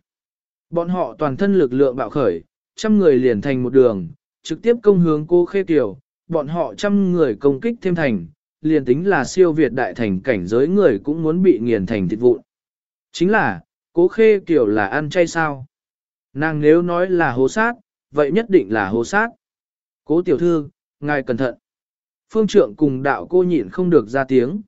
Bọn họ toàn thân lực lượng bạo khởi, trăm người liền thành một đường, trực tiếp công hướng cô khê kiều, bọn họ trăm người công kích thêm thành, liền tính là siêu việt đại thành cảnh giới người cũng muốn bị nghiền thành thịt vụn. Chính là, cố khê kiểu là ăn chay sao? Nàng nếu nói là hố sát, vậy nhất định là hố sát. Cố tiểu thư, ngài cẩn thận. Phương trượng cùng đạo cô nhịn không được ra tiếng.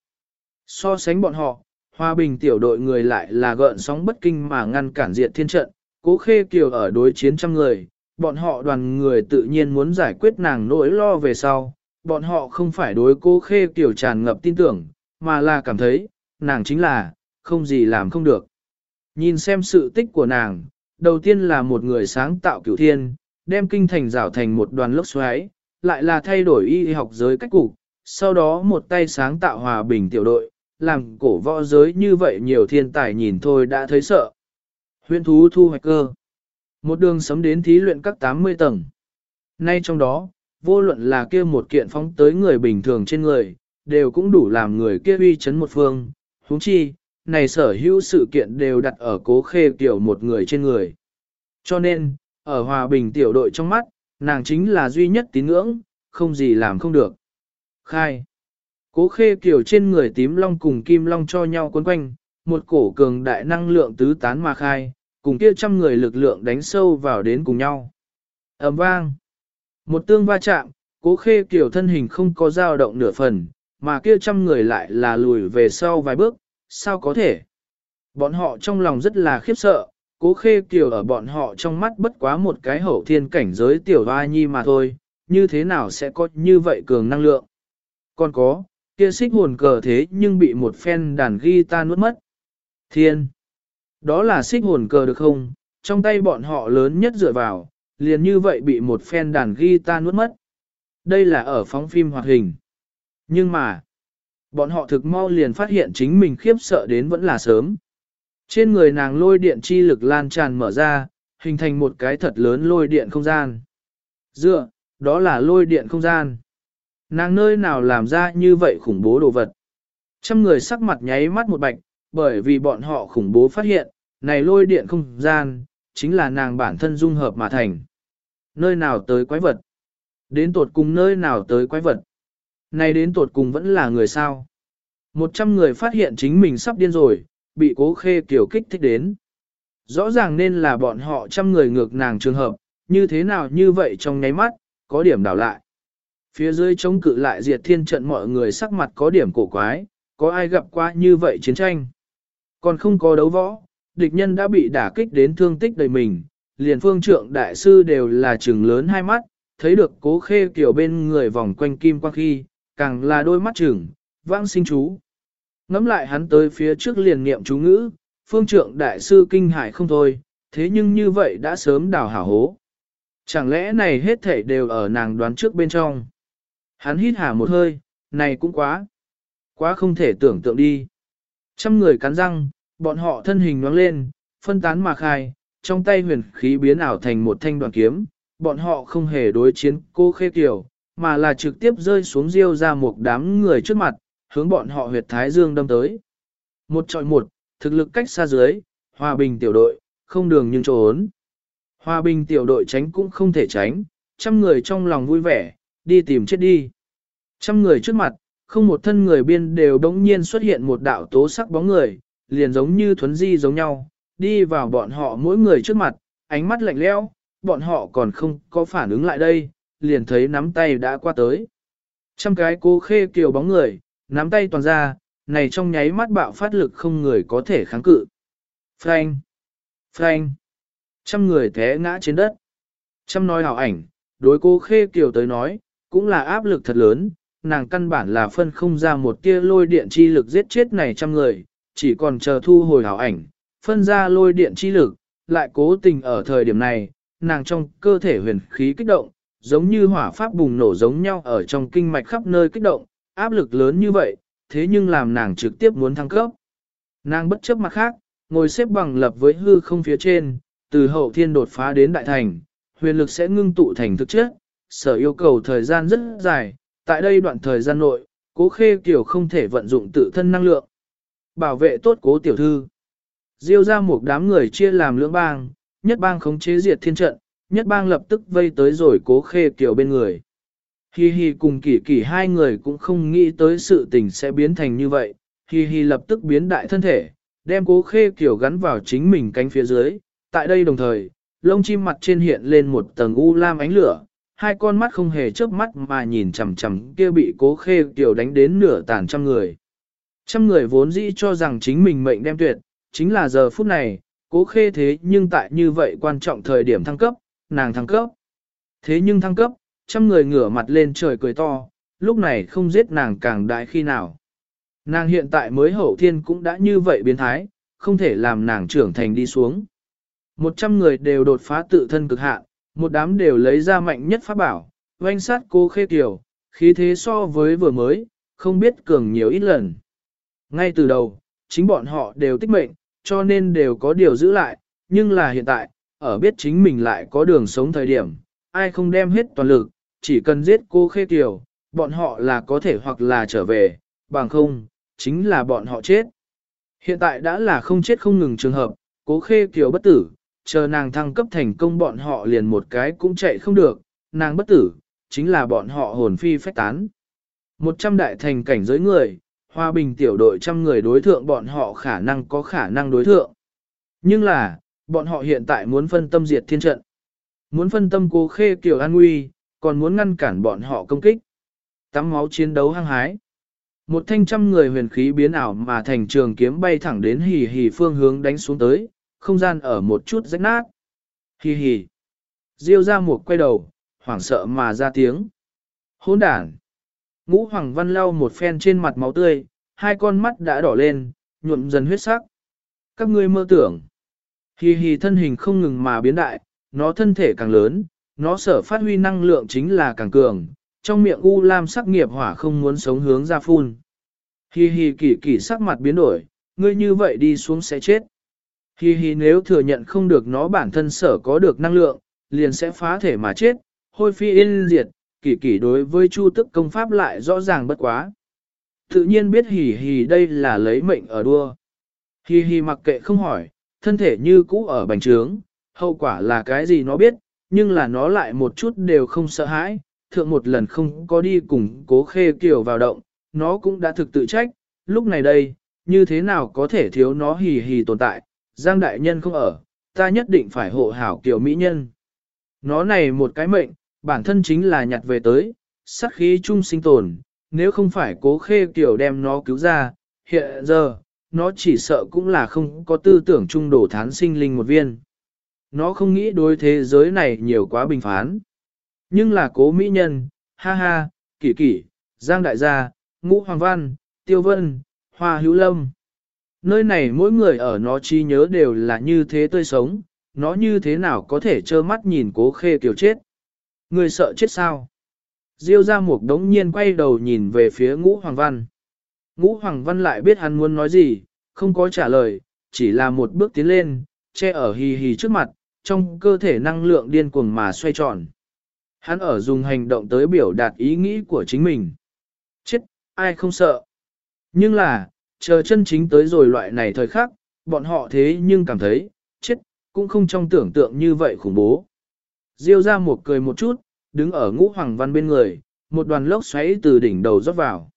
So sánh bọn họ, hòa bình tiểu đội người lại là gợn sóng bất kinh mà ngăn cản diệt thiên trận, cố khê kiều ở đối chiến trăm người, bọn họ đoàn người tự nhiên muốn giải quyết nàng nỗi lo về sau, bọn họ không phải đối cố khê kiều tràn ngập tin tưởng, mà là cảm thấy, nàng chính là, không gì làm không được. Nhìn xem sự tích của nàng, đầu tiên là một người sáng tạo cửu thiên, đem kinh thành rảo thành một đoàn lốc xoáy, lại là thay đổi y học giới cách cục, sau đó một tay sáng tạo hòa bình tiểu đội, làm cổ võ giới như vậy nhiều thiên tài nhìn thôi đã thấy sợ. Huyễn thú thu hoạch cơ. Một đường sấm đến thí luyện các 80 tầng. Nay trong đó, vô luận là kia một kiện phóng tới người bình thường trên người, đều cũng đủ làm người kia uy chấn một phương. huống chi, này sở hữu sự kiện đều đặt ở cố khê tiểu một người trên người. Cho nên, ở hòa bình tiểu đội trong mắt, nàng chính là duy nhất tín ngưỡng, không gì làm không được. Khai. Cố khê kiểu trên người tím long cùng kim long cho nhau quấn quanh, một cổ cường đại năng lượng tứ tán mà khai, cùng kia trăm người lực lượng đánh sâu vào đến cùng nhau. ầm vang. Một tương va chạm, cố khê kiểu thân hình không có dao động nửa phần, mà kia trăm người lại là lùi về sau vài bước, sao có thể? Bọn họ trong lòng rất là khiếp sợ, cố khê kiều ở bọn họ trong mắt bất quá một cái hậu thiên cảnh giới tiểu hoa nhi mà thôi, như thế nào sẽ có như vậy cường năng lượng? Còn có, kia xích hồn cờ thế nhưng bị một phen đàn guitar nuốt mất. Thiên! Đó là xích hồn cờ được không? Trong tay bọn họ lớn nhất dựa vào, liền như vậy bị một phen đàn guitar nuốt mất. Đây là ở phóng phim hoạt hình. Nhưng mà, bọn họ thực mau liền phát hiện chính mình khiếp sợ đến vẫn là sớm. Trên người nàng lôi điện chi lực lan tràn mở ra, hình thành một cái thật lớn lôi điện không gian. Dựa, đó là lôi điện không gian. Nàng nơi nào làm ra như vậy khủng bố đồ vật. Trăm người sắc mặt nháy mắt một bạch, bởi vì bọn họ khủng bố phát hiện, này lôi điện không gian, chính là nàng bản thân dung hợp mà thành. Nơi nào tới quái vật. Đến tột cùng nơi nào tới quái vật. Này đến tột cùng vẫn là người sao. Một trăm người phát hiện chính mình sắp điên rồi, bị cố khê kiểu kích thích đến. Rõ ràng nên là bọn họ trăm người ngược nàng trường hợp, như thế nào như vậy trong nháy mắt, có điểm đảo lại. Phía dưới chống cự lại diệt thiên trận mọi người sắc mặt có điểm cổ quái, có ai gặp qua như vậy chiến tranh. Còn không có đấu võ, địch nhân đã bị đả kích đến thương tích đầy mình, liền phương trượng đại sư đều là trừng lớn hai mắt, thấy được cố khê kiểu bên người vòng quanh kim quang khi, càng là đôi mắt trừng, vãng sinh chú. Ngắm lại hắn tới phía trước liền niệm chú ngữ, phương trượng đại sư kinh hại không thôi, thế nhưng như vậy đã sớm đào hảo hố. Chẳng lẽ này hết thảy đều ở nàng đoán trước bên trong. Hắn hít hà một hơi, này cũng quá. Quá không thể tưởng tượng đi. Trăm người cắn răng, bọn họ thân hình nhoáng lên, phân tán mà khai, trong tay huyền khí biến ảo thành một thanh đoàn kiếm, bọn họ không hề đối chiến cô khê kiểu, mà là trực tiếp rơi xuống riêu ra một đám người trước mặt, hướng bọn họ huyệt thái dương đâm tới. Một trọi một, thực lực cách xa dưới, hòa bình tiểu đội, không đường nhưng trốn. Hòa bình tiểu đội tránh cũng không thể tránh, trăm người trong lòng vui vẻ, đi tìm chết đi. Trăm người trước mặt, không một thân người biên đều đống nhiên xuất hiện một đạo tố sắc bóng người, liền giống như thuấn di giống nhau, đi vào bọn họ mỗi người trước mặt, ánh mắt lạnh lẽo, bọn họ còn không có phản ứng lại đây, liền thấy nắm tay đã qua tới. Trăm cái cô khê kiều bóng người, nắm tay toàn ra, này trong nháy mắt bạo phát lực không người có thể kháng cự. Frank! Frank! Trăm người té ngã trên đất. Trăm nói hảo ảnh, đối cô khê kiều tới nói, cũng là áp lực thật lớn, nàng căn bản là phân không ra một tia lôi điện chi lực giết chết này trăm người, chỉ còn chờ thu hồi hảo ảnh, phân ra lôi điện chi lực, lại cố tình ở thời điểm này, nàng trong cơ thể huyền khí kích động, giống như hỏa pháp bùng nổ giống nhau ở trong kinh mạch khắp nơi kích động, áp lực lớn như vậy, thế nhưng làm nàng trực tiếp muốn thăng cấp. Nàng bất chấp mặt khác, ngồi xếp bằng lập với hư không phía trên, từ hậu thiên đột phá đến đại thành, huyền lực sẽ ngưng tụ thành thực chất, sở yêu cầu thời gian rất dài, tại đây đoạn thời gian nội, cố khê kiểu không thể vận dụng tự thân năng lượng. Bảo vệ tốt cố tiểu thư. Diêu ra một đám người chia làm lưỡng bang, nhất bang khống chế diệt thiên trận, nhất bang lập tức vây tới rồi cố khê kiều bên người. Hi Hi cùng kỳ kỳ hai người cũng không nghĩ tới sự tình sẽ biến thành như vậy, Hi Hi lập tức biến đại thân thể, đem cố khê kiều gắn vào chính mình cánh phía dưới, tại đây đồng thời, lông chim mặt trên hiện lên một tầng u lam ánh lửa, hai con mắt không hề chớp mắt mà nhìn chằm chằm kia bị cố khê kiều đánh đến nửa tàn trăm người. Trăm người vốn dĩ cho rằng chính mình mệnh đem tuyệt, chính là giờ phút này, cố khê thế nhưng tại như vậy quan trọng thời điểm thăng cấp, nàng thăng cấp. Thế nhưng thăng cấp, trăm người ngửa mặt lên trời cười to, lúc này không giết nàng càng đại khi nào. Nàng hiện tại mới hậu thiên cũng đã như vậy biến thái, không thể làm nàng trưởng thành đi xuống. Một trăm người đều đột phá tự thân cực hạn, một đám đều lấy ra mạnh nhất pháp bảo, oanh sát cô khê tiểu, khí thế so với vừa mới, không biết cường nhiều ít lần. Ngay từ đầu, chính bọn họ đều tích mệnh, cho nên đều có điều giữ lại, nhưng là hiện tại, ở biết chính mình lại có đường sống thời điểm, ai không đem hết toàn lực, chỉ cần giết cô khê tiểu, bọn họ là có thể hoặc là trở về, bằng không, chính là bọn họ chết. Hiện tại đã là không chết không ngừng trường hợp, cố khê kiều bất tử, chờ nàng thăng cấp thành công bọn họ liền một cái cũng chạy không được, nàng bất tử, chính là bọn họ hồn phi phách tán. Một trăm đại thành cảnh giới người, hòa bình tiểu đội trăm người đối thượng bọn họ khả năng có khả năng đối thượng. Nhưng là, bọn họ hiện tại muốn phân tâm diệt thiên trận. Muốn phân tâm cố khê kiểu an nguy, còn muốn ngăn cản bọn họ công kích. Tắm máu chiến đấu hăng hái. Một thanh trăm người huyền khí biến ảo mà thành trường kiếm bay thẳng đến hì hì phương hướng đánh xuống tới, không gian ở một chút rách nát. Hì hì. Diêu ra một quay đầu, hoảng sợ mà ra tiếng. Hỗn đản. Ngũ Hoàng Văn lau một phen trên mặt máu tươi, hai con mắt đã đỏ lên, nhuộm dần huyết sắc. Các ngươi mơ tưởng. Hì hì thân hình không ngừng mà biến đại, nó thân thể càng lớn, nó sở phát huy năng lượng chính là càng cường, trong miệng u lam sắc nghiệp hỏa không muốn sống hướng ra phun. Hi hi kỳ kỳ sắc mặt biến đổi, ngươi như vậy đi xuống sẽ chết. Hi hi nếu thừa nhận không được nó bản thân sở có được năng lượng, liền sẽ phá thể mà chết, hôi phi yên diệt, kỳ kỳ đối với chu tức công pháp lại rõ ràng bất quá. Tự nhiên biết hì hì đây là lấy mệnh ở đua. Hì hì mặc kệ không hỏi, thân thể như cũ ở bành trướng, hậu quả là cái gì nó biết, nhưng là nó lại một chút đều không sợ hãi, thượng một lần không có đi cùng cố khê kiểu vào động, nó cũng đã thực tự trách, lúc này đây, như thế nào có thể thiếu nó hì hì tồn tại, Giang Đại Nhân không ở, ta nhất định phải hộ hảo kiểu mỹ nhân. Nó này một cái mệnh, bản thân chính là nhặt về tới, sát khí chung sinh tồn, nếu không phải cố khê kiểu đem nó cứu ra, hiện giờ, nó chỉ sợ cũng là không có tư tưởng trung đổ thán sinh linh một viên. Nó không nghĩ đối thế giới này nhiều quá bình phán. Nhưng là cố mỹ nhân, ha ha, kỷ kỷ, giang đại gia, ngũ hoàng văn, tiêu vân, hoa hữu lâm. Nơi này mỗi người ở nó chi nhớ đều là như thế tươi sống, nó như thế nào có thể trơ mắt nhìn cố khê kiều chết. Người sợ chết sao? Diêu ra một đống nhiên quay đầu nhìn về phía ngũ hoàng văn. Ngũ hoàng văn lại biết hắn muốn nói gì, không có trả lời, chỉ là một bước tiến lên, che ở hì hì trước mặt, trong cơ thể năng lượng điên cuồng mà xoay tròn. Hắn ở dùng hành động tới biểu đạt ý nghĩ của chính mình. Chết, ai không sợ. Nhưng là, chờ chân chính tới rồi loại này thời khắc, bọn họ thế nhưng cảm thấy, chết, cũng không trong tưởng tượng như vậy khủng bố. Diêu ra một cười một chút, đứng ở ngũ hoàng văn bên người, một đoàn lốc xoáy từ đỉnh đầu rót vào.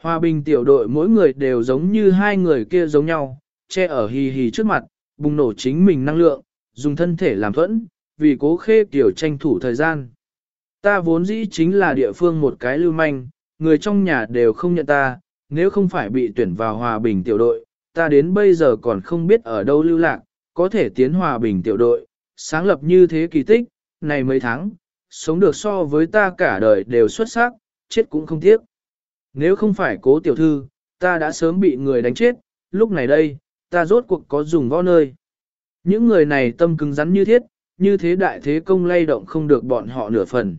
Hòa bình tiểu đội mỗi người đều giống như hai người kia giống nhau, che ở hì hì trước mặt, bùng nổ chính mình năng lượng, dùng thân thể làm thuẫn, vì cố khê tiểu tranh thủ thời gian. Ta vốn dĩ chính là địa phương một cái lưu manh, người trong nhà đều không nhận ta, nếu không phải bị tuyển vào hòa bình tiểu đội, ta đến bây giờ còn không biết ở đâu lưu lạc, có thể tiến hòa bình tiểu đội, sáng lập như thế kỳ tích, này mấy tháng, sống được so với ta cả đời đều xuất sắc, chết cũng không tiếc. Nếu không phải cố tiểu thư, ta đã sớm bị người đánh chết, lúc này đây, ta rốt cuộc có dùng võ nơi. Những người này tâm cứng rắn như thiết, như thế đại thế công lay động không được bọn họ nửa phần.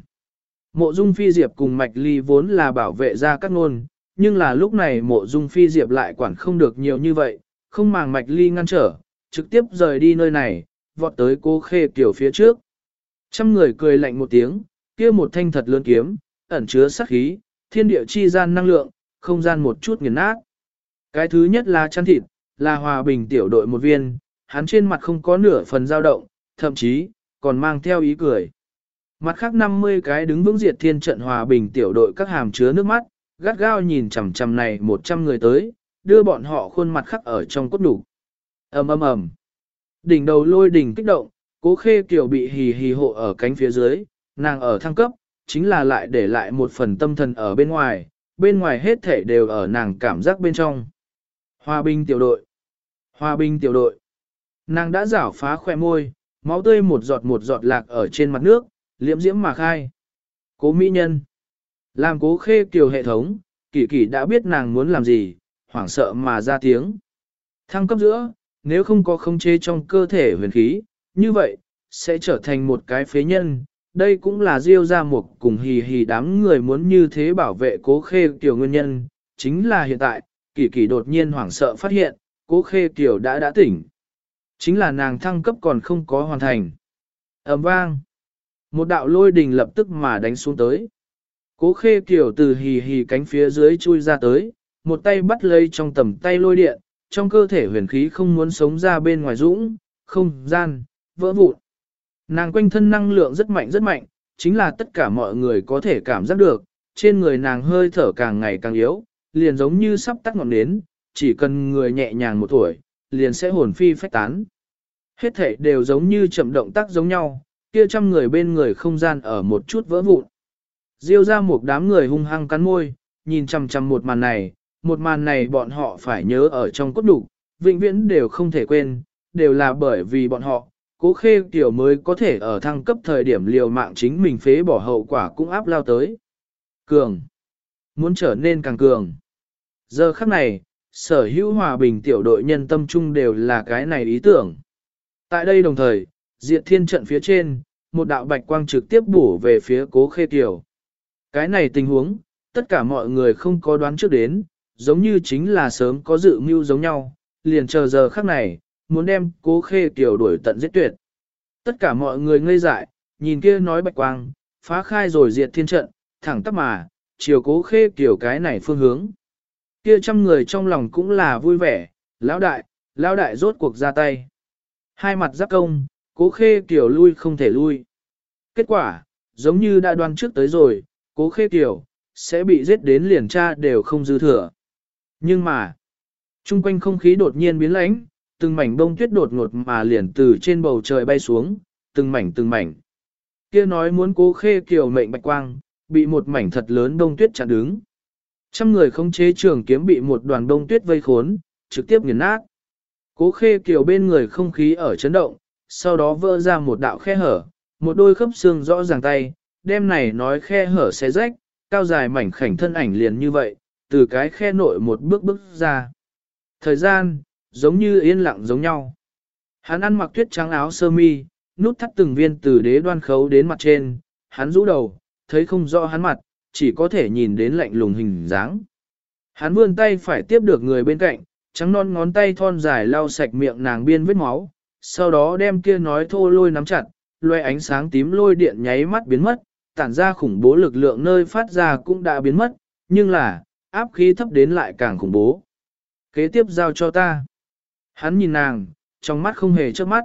Mộ dung phi diệp cùng mạch ly vốn là bảo vệ ra các ngôn, nhưng là lúc này mộ dung phi diệp lại quản không được nhiều như vậy, không màng mạch ly ngăn trở, trực tiếp rời đi nơi này, vọt tới cô khê tiểu phía trước. Trăm người cười lạnh một tiếng, kia một thanh thật lớn kiếm, ẩn chứa sát khí, thiên địa chi gian năng lượng, không gian một chút nghiền nát. Cái thứ nhất là chăn thịt, là hòa bình tiểu đội một viên, hắn trên mặt không có nửa phần dao động, thậm chí, còn mang theo ý cười. Mặt khác 50 cái đứng vững diệt thiên trận hòa bình tiểu đội các hàm chứa nước mắt, gắt gao nhìn chằm chằm này 100 người tới, đưa bọn họ khuôn mặt khắc ở trong cốt đủ. ầm ầm ầm, Đỉnh đầu lôi đỉnh kích động, cố khê kiểu bị hì hì hộ ở cánh phía dưới, nàng ở thăng cấp, chính là lại để lại một phần tâm thần ở bên ngoài, bên ngoài hết thể đều ở nàng cảm giác bên trong. Hòa bình tiểu đội. Hòa bình tiểu đội. Nàng đã rảo phá khoe môi, máu tươi một giọt một giọt lạc ở trên mặt nước, liễm diễm mà khai. Cố mỹ nhân. Làm cố khê kiều hệ thống, kỳ kỳ đã biết nàng muốn làm gì, hoảng sợ mà ra tiếng. Thăng cấp giữa, nếu không có khống chế trong cơ thể huyền khí, như vậy, sẽ trở thành một cái phế nhân. Đây cũng là diêu ra một cùng hì hì đám người muốn như thế bảo vệ cố khê kiều nguyên nhân, chính là hiện tại, kỳ kỳ đột nhiên hoảng sợ phát hiện, cố khê kiều đã đã tỉnh. Chính là nàng thăng cấp còn không có hoàn thành. ầm vang. Một đạo lôi đình lập tức mà đánh xuống tới. Cố khê tiểu từ hì hì cánh phía dưới chui ra tới, một tay bắt lấy trong tầm tay lôi điện, trong cơ thể huyền khí không muốn sống ra bên ngoài dũng, không gian, vỡ vụn. Nàng quanh thân năng lượng rất mạnh rất mạnh, chính là tất cả mọi người có thể cảm giác được, trên người nàng hơi thở càng ngày càng yếu, liền giống như sắp tắt ngọn nến, chỉ cần người nhẹ nhàng một tuổi, liền sẽ hồn phi phách tán. Hết thể đều giống như chậm động tác giống nhau, kia trăm người bên người không gian ở một chút vỡ vụn. Diêu ra một đám người hung hăng cắn môi, nhìn chằm chằm một màn này, một màn này bọn họ phải nhớ ở trong cốt đủ, vĩnh viễn đều không thể quên, đều là bởi vì bọn họ, cố khê tiểu mới có thể ở thăng cấp thời điểm liều mạng chính mình phế bỏ hậu quả cũng áp lao tới. Cường. Muốn trở nên càng cường. Giờ khắc này, sở hữu hòa bình tiểu đội nhân tâm trung đều là cái này ý tưởng. Tại đây đồng thời, diệt thiên trận phía trên, một đạo bạch quang trực tiếp bổ về phía cố khê tiểu. Cái này tình huống, tất cả mọi người không có đoán trước đến, giống như chính là sớm có dự mưu giống nhau, liền chờ giờ khắc này, muốn đem cố khê tiểu đuổi tận giết tuyệt. Tất cả mọi người ngây dại, nhìn kia nói bạch quang, phá khai rồi diệt thiên trận, thẳng tắp mà, chiều cố khê tiểu cái này phương hướng. Kia trăm người trong lòng cũng là vui vẻ, lão đại, lão đại rốt cuộc ra tay. Hai mặt giáp công, cố khê tiểu lui không thể lui. Kết quả, giống như đã đoán trước tới rồi, cố khê tiểu sẽ bị giết đến liền cha đều không dư thừa. Nhưng mà, trung quanh không khí đột nhiên biến lãnh, từng mảnh bông tuyết đột ngột mà liền từ trên bầu trời bay xuống, từng mảnh từng mảnh. Kia nói muốn cố khê kiều mệnh bạch quang, bị một mảnh thật lớn đông tuyết chặn đứng. Trăm người không chế trường kiếm bị một đoàn đông tuyết vây khốn, trực tiếp nghiền nát. Cố khê kiều bên người không khí ở chấn động, sau đó vỡ ra một đạo khe hở, một đôi khớp xương rõ ràng tay, đêm này nói khe hở xé rách, cao dài mảnh khảnh thân ảnh liền như vậy, từ cái khe nội một bước bước ra. Thời gian, giống như yên lặng giống nhau. Hắn ăn mặc tuyết trắng áo sơ mi, nút thắt từng viên từ đế đoan khấu đến mặt trên, hắn rũ đầu, thấy không rõ hắn mặt, chỉ có thể nhìn đến lạnh lùng hình dáng. Hắn vươn tay phải tiếp được người bên cạnh, trắng non ngón tay thon dài lau sạch miệng nàng biên vết máu, sau đó đem kia nói thô lôi nắm chặt, loe ánh sáng tím lôi điện nháy mắt biến mất, tản ra khủng bố lực lượng nơi phát ra cũng đã biến mất, nhưng là, áp khí thấp đến lại càng khủng bố. Kế tiếp giao cho ta. Hắn nhìn nàng, trong mắt không hề chớp mắt.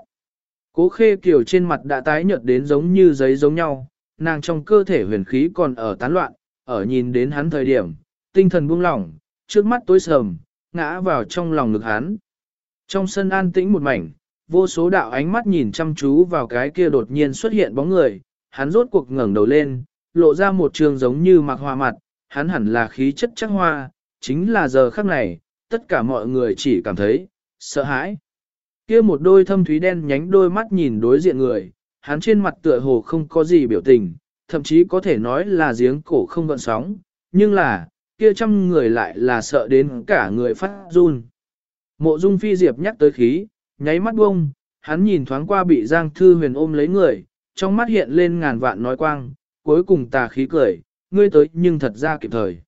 Cố khê kiểu trên mặt đã tái nhợt đến giống như giấy giống nhau, nàng trong cơ thể huyền khí còn ở tán loạn, ở nhìn đến hắn thời điểm, tinh thần buông lỏng, trước mắt tối sầm, ngã vào trong lòng ngực hắn. Trong sân an tĩnh một mảnh, vô số đạo ánh mắt nhìn chăm chú vào cái kia đột nhiên xuất hiện bóng người, hắn rốt cuộc ngẩng đầu lên, lộ ra một trường giống như mặc hoa mặt, hắn hẳn là khí chất chắc hoa, chính là giờ khắc này, tất cả mọi người chỉ cảm thấy, sợ hãi. Kia một đôi thâm thúy đen nhánh đôi mắt nhìn đối diện người, hắn trên mặt tựa hồ không có gì biểu tình, thậm chí có thể nói là giếng cổ không gợn sóng, nhưng là, kia trăm người lại là sợ đến cả người phát run. Mộ dung phi diệp nhắc tới khí, nháy mắt bông, hắn nhìn thoáng qua bị Giang Thư Huyền ôm lấy người, trong mắt hiện lên ngàn vạn nói quang, cuối cùng tà khí cười, ngươi tới nhưng thật ra kịp thời.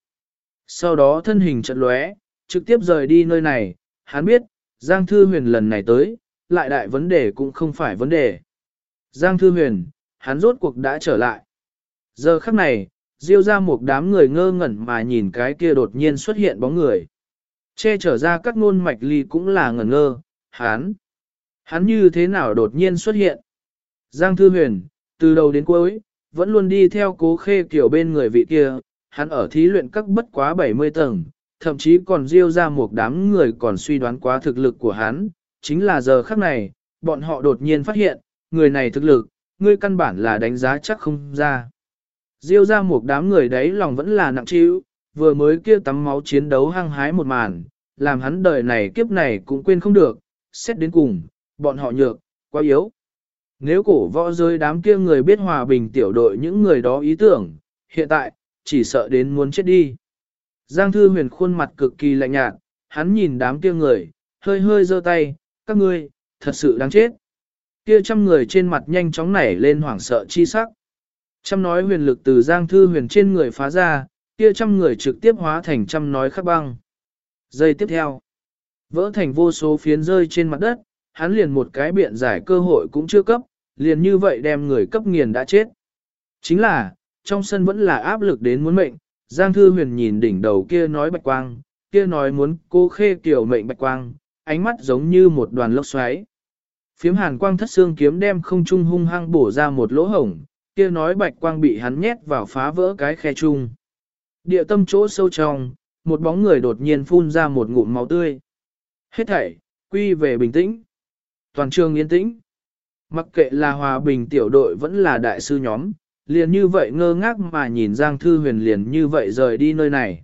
Sau đó thân hình chợt lóe, trực tiếp rời đi nơi này, hắn biết, Giang Thư Huyền lần này tới, lại đại vấn đề cũng không phải vấn đề. Giang Thư Huyền, hắn rốt cuộc đã trở lại. Giờ khắc này, Diêu ra một đám người ngơ ngẩn mà nhìn cái kia đột nhiên xuất hiện bóng người. Che trở ra các ngôn mạch ly cũng là ngẩn ngơ, hắn. Hắn như thế nào đột nhiên xuất hiện? Giang Thư Huyền, từ đầu đến cuối, vẫn luôn đi theo cố khê kiểu bên người vị kia, hắn ở thí luyện các bất quá 70 tầng, thậm chí còn diêu ra một đám người còn suy đoán quá thực lực của hắn, chính là giờ khắc này, bọn họ đột nhiên phát hiện, người này thực lực, ngươi căn bản là đánh giá chắc không ra. Diêu ra một đám người đấy lòng vẫn là nặng chịu, vừa mới kia tắm máu chiến đấu hăng hái một màn, làm hắn đời này kiếp này cũng quên không được, xét đến cùng, bọn họ nhược, quá yếu. Nếu cổ võ rơi đám kia người biết hòa bình tiểu đội những người đó ý tưởng, hiện tại, chỉ sợ đến muốn chết đi. Giang Thư Huyền khuôn mặt cực kỳ lạnh nhạt, hắn nhìn đám kia người, hơi hơi giơ tay, các ngươi, thật sự đáng chết. Kia trăm người trên mặt nhanh chóng nảy lên hoảng sợ chi sắc. Trăm nói huyền lực từ Giang Thư Huyền trên người phá ra, kia trăm người trực tiếp hóa thành trăm nói khắc băng. Giây tiếp theo, vỡ thành vô số phiến rơi trên mặt đất, hắn liền một cái biện giải cơ hội cũng chưa cấp, liền như vậy đem người cấp nghiền đã chết. Chính là, trong sân vẫn là áp lực đến muốn mệnh, Giang Thư Huyền nhìn đỉnh đầu kia nói bạch quang, kia nói muốn cô khê kiểu mệnh bạch quang, ánh mắt giống như một đoàn lốc xoáy. Phiếm hàn quang thất xương kiếm đem không trung hung hăng bổ ra một lỗ hổng, kia nói bạch quang bị hắn nhét vào phá vỡ cái khe chung. Địa tâm chỗ sâu trong, một bóng người đột nhiên phun ra một ngụm máu tươi. Hết thảy, quy về bình tĩnh. Toàn trường yên tĩnh. Mặc kệ là hòa bình tiểu đội vẫn là đại sư nhóm, liền như vậy ngơ ngác mà nhìn Giang Thư Huyền liền như vậy rời đi nơi này.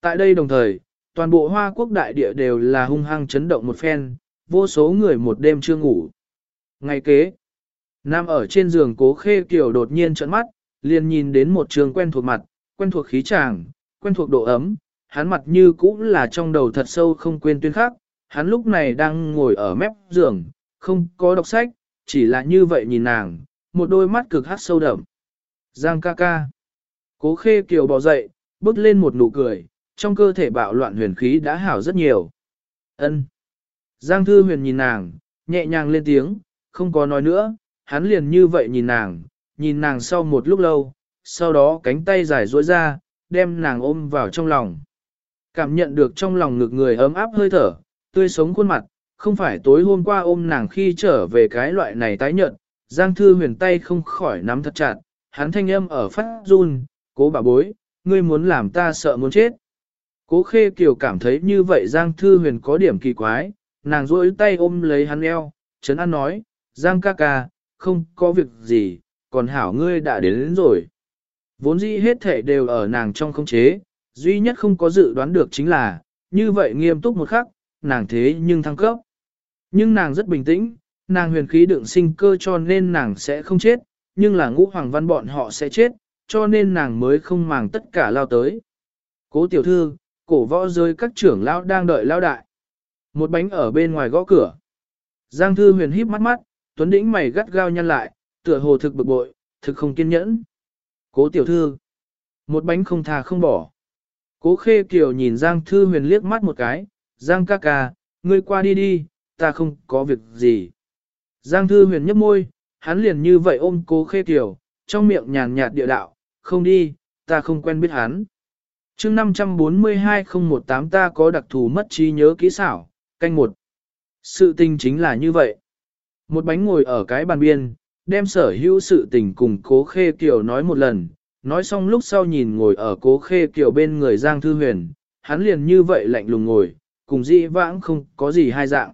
Tại đây đồng thời, toàn bộ Hoa Quốc đại địa đều là hung hăng chấn động một phen, vô số người một đêm chưa ngủ. Ngày kế, Nam ở trên giường cố khê kiểu đột nhiên trợn mắt, liền nhìn đến một trường quen thuộc mặt, quen thuộc khí tràng, quen thuộc độ ấm, hắn mặt như cũng là trong đầu thật sâu không quên tuyên khắc, hắn lúc này đang ngồi ở mép giường, không có đọc sách, chỉ là như vậy nhìn nàng, một đôi mắt cực hát sâu đậm. Giang ca ca. Cố khê kiều bò dậy, bước lên một nụ cười, trong cơ thể bạo loạn huyền khí đã hảo rất nhiều. Ân. Giang thư huyền nhìn nàng, nhẹ nhàng lên tiếng, không có nói nữa, hắn liền như vậy nhìn nàng, nhìn nàng sau một lúc lâu, sau đó cánh tay dài duỗi ra, đem nàng ôm vào trong lòng. Cảm nhận được trong lòng ngực người ấm áp hơi thở, tươi sống khuôn mặt, không phải tối hôm qua ôm nàng khi trở về cái loại này tái nhợt, Giang Thư huyền tay không khỏi nắm thật chặt, hắn thanh âm ở phát run, cố bà bối, ngươi muốn làm ta sợ muốn chết. Cố khê kiều cảm thấy như vậy Giang Thư Huyền có điểm kỳ quái, nàng duỗi tay ôm lấy hắn eo, chấn an nói, Giang ca ca, không có việc gì, còn hảo ngươi đã đến, đến rồi. Vốn dĩ hết thể đều ở nàng trong không chế, duy nhất không có dự đoán được chính là, như vậy nghiêm túc một khắc, nàng thế nhưng thăng cấp. Nhưng nàng rất bình tĩnh, nàng huyền khí đựng sinh cơ cho nên nàng sẽ không chết, nhưng là ngũ hoàng văn bọn họ sẽ chết, cho nên nàng mới không màng tất cả lao tới. Cố tiểu thư, cổ võ rơi các trưởng lão đang đợi lao đại. Một bánh ở bên ngoài gõ cửa. Giang thư huyền híp mắt mắt, tuấn đĩnh mày gắt gao nhăn lại, tựa hồ thực bực bội, thực không kiên nhẫn. Cố tiểu thư. Một bánh không thà không bỏ. Cố khê kiều nhìn Giang thư huyền liếc mắt một cái. Giang ca ca, ngươi qua đi đi, ta không có việc gì. Giang thư huyền nhấp môi, hắn liền như vậy ôm cố khê kiểu, trong miệng nhàn nhạt địa đạo, không đi, ta không quen biết hắn. Trước 542-018 ta có đặc thù mất trí nhớ kỹ xảo, canh một. Sự tình chính là như vậy. Một bánh ngồi ở cái bàn biên, đem sở hữu sự tình cùng cố khê kiểu nói một lần, nói xong lúc sau nhìn ngồi ở cố khê kiểu bên người Giang Thư Huyền, hắn liền như vậy lạnh lùng ngồi, cùng dĩ vãng không có gì hai dạng.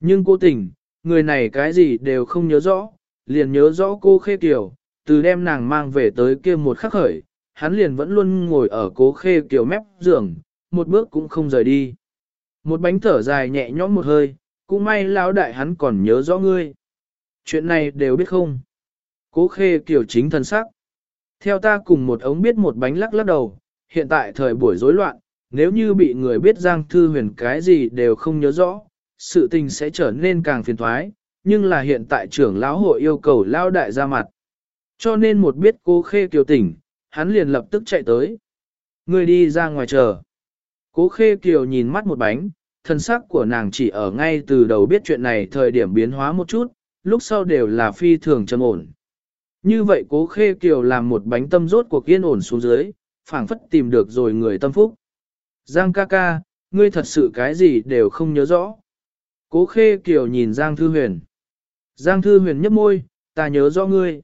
Nhưng cố tình, người này cái gì đều không nhớ rõ, liền nhớ rõ cô khê kiều, từ đem nàng mang về tới kia một khắc khởi, hắn liền vẫn luôn ngồi ở cố khê kiều mép giường, một bước cũng không rời đi. Một bánh thở dài nhẹ nhõm một hơi, cũng may lão đại hắn còn nhớ rõ ngươi. Chuyện này đều biết không? Cố khê kiều chính thân sắc. Theo ta cùng một ống biết một bánh lắc lắc đầu, hiện tại thời buổi rối loạn, nếu như bị người biết Giang Thư Huyền cái gì đều không nhớ rõ, sự tình sẽ trở nên càng phiền toái nhưng là hiện tại trưởng lão hội yêu cầu lao đại ra mặt. Cho nên một biết cố khê kiều tỉnh, hắn liền lập tức chạy tới. Người đi ra ngoài chờ. Cố khê kiều nhìn mắt một bánh, thân sắc của nàng chỉ ở ngay từ đầu biết chuyện này thời điểm biến hóa một chút, lúc sau đều là phi thường trầm ổn. Như vậy cố khê kiều làm một bánh tâm rốt cuộc yên ổn xuống dưới, phảng phất tìm được rồi người tâm phúc. Giang ca ca, ngươi thật sự cái gì đều không nhớ rõ. Cố khê kiều nhìn Giang Thư Huyền. Giang Thư Huyền nhấp môi, ta nhớ rõ ngươi.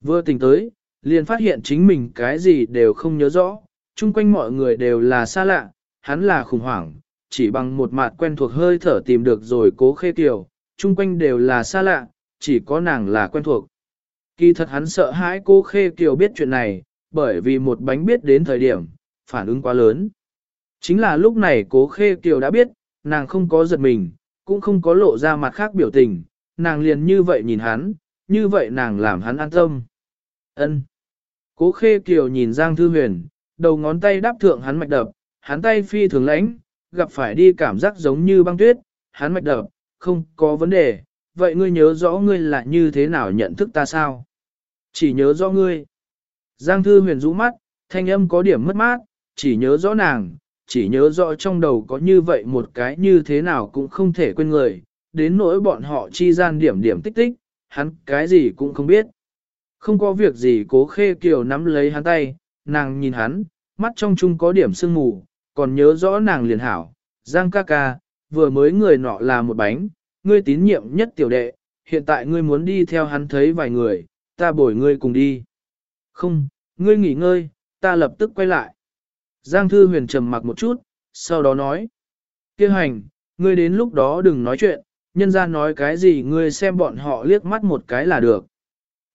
Vừa tỉnh tới, liền phát hiện chính mình cái gì đều không nhớ rõ, chung quanh mọi người đều là xa lạ, hắn là khủng hoảng, chỉ bằng một mặt quen thuộc hơi thở tìm được rồi cố khê kiều, chung quanh đều là xa lạ, chỉ có nàng là quen thuộc. Kỳ thật hắn sợ hãi cố khê kiều biết chuyện này, bởi vì một bánh biết đến thời điểm, phản ứng quá lớn. Chính là lúc này cố khê kiều đã biết, nàng không có giật mình, cũng không có lộ ra mặt khác biểu tình, nàng liền như vậy nhìn hắn, như vậy nàng làm hắn an tâm. Ân. Cố khê kiều nhìn Giang Thư Huyền, đầu ngón tay đáp thượng hắn mạch đập, hắn tay phi thường lãnh, gặp phải đi cảm giác giống như băng tuyết, hắn mạch đập, không có vấn đề, vậy ngươi nhớ rõ ngươi là như thế nào nhận thức ta sao? Chỉ nhớ rõ ngươi. Giang Thư Huyền rũ mắt, thanh âm có điểm mất mát, chỉ nhớ rõ nàng, chỉ nhớ rõ trong đầu có như vậy một cái như thế nào cũng không thể quên người, đến nỗi bọn họ chi gian điểm điểm tích tích, hắn cái gì cũng không biết. Không có việc gì cố khê kiều nắm lấy hắn tay, nàng nhìn hắn, mắt trong chung có điểm sương mù, còn nhớ rõ nàng liền hảo. Giang ca ca, vừa mới người nọ là một bánh, ngươi tín nhiệm nhất tiểu đệ, hiện tại ngươi muốn đi theo hắn thấy vài người, ta bồi ngươi cùng đi. Không, ngươi nghỉ ngơi, ta lập tức quay lại. Giang Thư Huyền trầm mặc một chút, sau đó nói. Kêu hành, ngươi đến lúc đó đừng nói chuyện, nhân ra nói cái gì ngươi xem bọn họ liếc mắt một cái là được.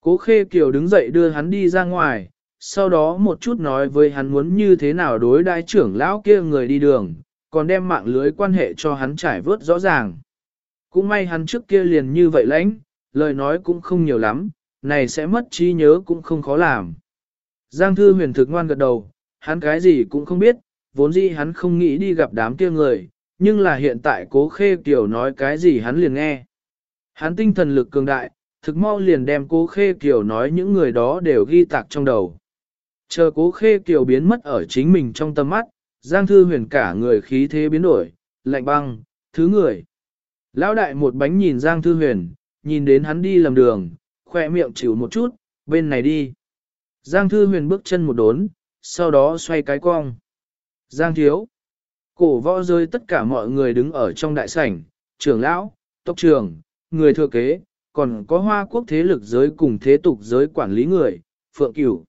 Cố Khê Kiều đứng dậy đưa hắn đi ra ngoài, sau đó một chút nói với hắn muốn như thế nào đối đại trưởng lão kia người đi đường, còn đem mạng lưới quan hệ cho hắn trải vớt rõ ràng. Cũng may hắn trước kia liền như vậy lãnh, lời nói cũng không nhiều lắm, này sẽ mất trí nhớ cũng không khó làm. Giang Thư huyền thực ngoan gật đầu, hắn cái gì cũng không biết, vốn dĩ hắn không nghĩ đi gặp đám kia người, nhưng là hiện tại cố khê kiều nói cái gì hắn liền nghe. Hắn tinh thần lực cường đại, thực mau liền đem cố khê kiều nói những người đó đều ghi tạc trong đầu. Chờ cố khê kiều biến mất ở chính mình trong tâm mắt, Giang Thư huyền cả người khí thế biến đổi, lạnh băng, thứ người. Lão đại một bánh nhìn Giang Thư huyền, nhìn đến hắn đi lầm đường, khoe miệng chịu một chút, bên này đi. Giang Thư huyền bước chân một đốn, sau đó xoay cái cong. Giang thiếu. Cổ võ rơi tất cả mọi người đứng ở trong đại sảnh, trưởng lão, tộc trưởng, người thừa kế, còn có hoa quốc thế lực giới cùng thế tục giới quản lý người, Phượng Cửu.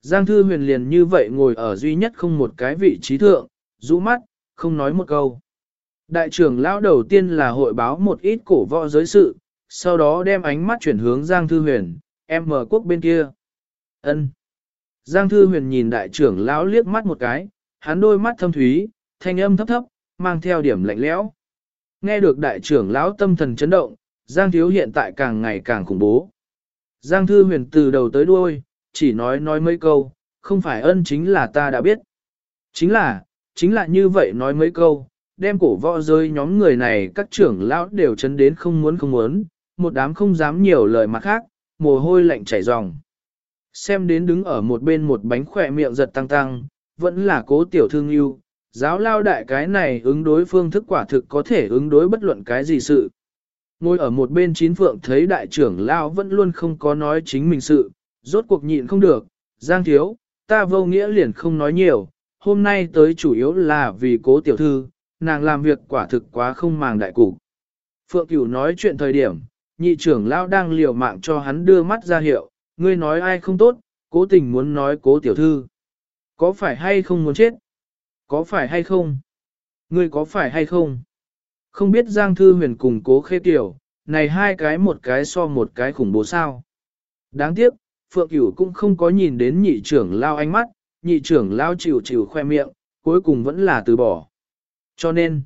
Giang Thư Huyền liền như vậy ngồi ở duy nhất không một cái vị trí thượng, rũ mắt, không nói một câu. Đại trưởng lão đầu tiên là hội báo một ít cổ võ giới sự, sau đó đem ánh mắt chuyển hướng Giang Thư Huyền, em mở quốc bên kia. ân Giang Thư Huyền nhìn đại trưởng lão liếc mắt một cái, hắn đôi mắt thâm thúy, thanh âm thấp thấp, mang theo điểm lạnh lẽo. Nghe được đại trưởng lão tâm thần chấn động, Giang Thiếu hiện tại càng ngày càng khủng bố. Giang Thư Huyền từ đầu tới đuôi, chỉ nói nói mấy câu, không phải ân chính là ta đã biết. Chính là, chính là như vậy nói mấy câu, đem cổ võ rơi nhóm người này các trưởng lão đều chấn đến không muốn không muốn, một đám không dám nhiều lời mặt khác, mồ hôi lạnh chảy ròng. Xem đến đứng ở một bên một bánh khỏe miệng giật tăng tăng, vẫn là cố tiểu thương yêu, giáo lao đại cái này ứng đối phương thức quả thực có thể ứng đối bất luận cái gì sự. Ngồi ở một bên chín phượng thấy đại trưởng lao vẫn luôn không có nói chính mình sự, rốt cuộc nhịn không được, giang thiếu, ta vô nghĩa liền không nói nhiều, hôm nay tới chủ yếu là vì cố tiểu thư, nàng làm việc quả thực quá không màng đại cục. Phượng Cửu nói chuyện thời điểm, nhị trưởng lão đang liều mạng cho hắn đưa mắt ra hiệu, ngươi nói ai không tốt, cố tình muốn nói cố tiểu thư. Có phải hay không muốn chết? Có phải hay không? Ngươi có phải hay không? Không biết Giang Thư Huyền cùng cố khê tiểu, này hai cái một cái so một cái khủng bố sao. Đáng tiếc, Phượng Cửu cũng không có nhìn đến nhị trưởng lao ánh mắt, nhị trưởng lao chịu chịu khoe miệng, cuối cùng vẫn là từ bỏ. Cho nên,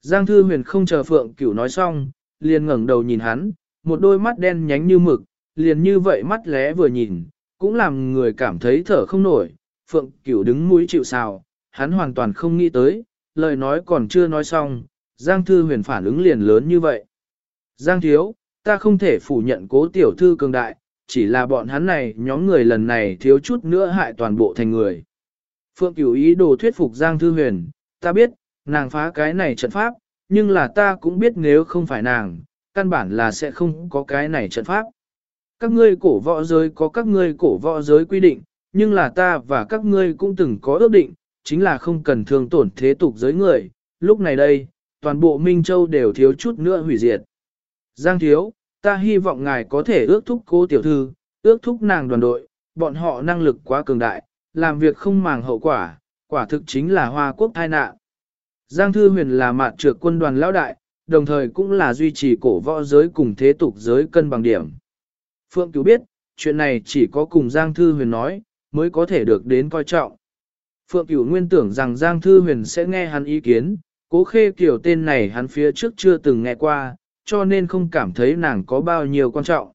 Giang Thư Huyền không chờ Phượng Cửu nói xong, liền ngẩng đầu nhìn hắn, một đôi mắt đen nhánh như mực, liền như vậy mắt lé vừa nhìn, cũng làm người cảm thấy thở không nổi. Phượng Cửu đứng mũi chịu sào, hắn hoàn toàn không nghĩ tới, lời nói còn chưa nói xong, Giang Thư Huyền phản ứng liền lớn như vậy. Giang Thiếu, ta không thể phủ nhận cố tiểu thư cường đại, chỉ là bọn hắn này nhóm người lần này thiếu chút nữa hại toàn bộ thành người. Phượng Cửu ý đồ thuyết phục Giang Thư Huyền, ta biết, nàng phá cái này trận pháp, nhưng là ta cũng biết nếu không phải nàng, căn bản là sẽ không có cái này trận pháp. Các ngươi cổ võ giới có các ngươi cổ võ giới quy định, nhưng là ta và các ngươi cũng từng có ước định, chính là không cần thương tổn thế tục giới người. Lúc này đây, toàn bộ Minh Châu đều thiếu chút nữa hủy diệt. Giang thiếu, ta hy vọng ngài có thể ước thúc cô tiểu thư, ước thúc nàng đoàn đội, bọn họ năng lực quá cường đại, làm việc không màng hậu quả, quả thực chính là hoa quốc tai nạn. Giang Thư Huyền là mạn trược quân đoàn lão đại, đồng thời cũng là duy trì cổ võ giới cùng thế tục giới cân bằng điểm. Phượng Cứu biết, chuyện này chỉ có cùng Giang Thư Huyền nói, mới có thể được đến coi trọng. Phượng Cửu nguyên tưởng rằng Giang Thư Huyền sẽ nghe hắn ý kiến, cố khê kiểu tên này hắn phía trước chưa từng nghe qua, cho nên không cảm thấy nàng có bao nhiêu quan trọng.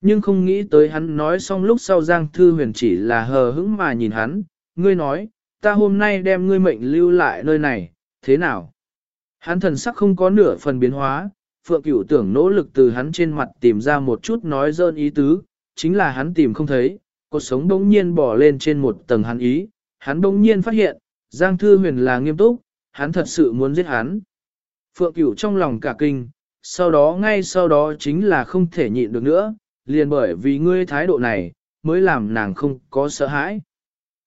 Nhưng không nghĩ tới hắn nói xong lúc sau Giang Thư Huyền chỉ là hờ hững mà nhìn hắn, ngươi nói, ta hôm nay đem ngươi mệnh lưu lại nơi này, thế nào? Hắn thần sắc không có nửa phần biến hóa, Phượng Cửu tưởng nỗ lực từ hắn trên mặt tìm ra một chút nói dơn ý tứ, chính là hắn tìm không thấy, cuộc sống bỗng nhiên bỏ lên trên một tầng hắn ý, hắn bỗng nhiên phát hiện, Giang Thư Huyền là nghiêm túc, hắn thật sự muốn giết hắn. Phượng Cửu trong lòng cả kinh, sau đó ngay sau đó chính là không thể nhịn được nữa, liền bởi vì ngươi thái độ này, mới làm nàng không có sợ hãi.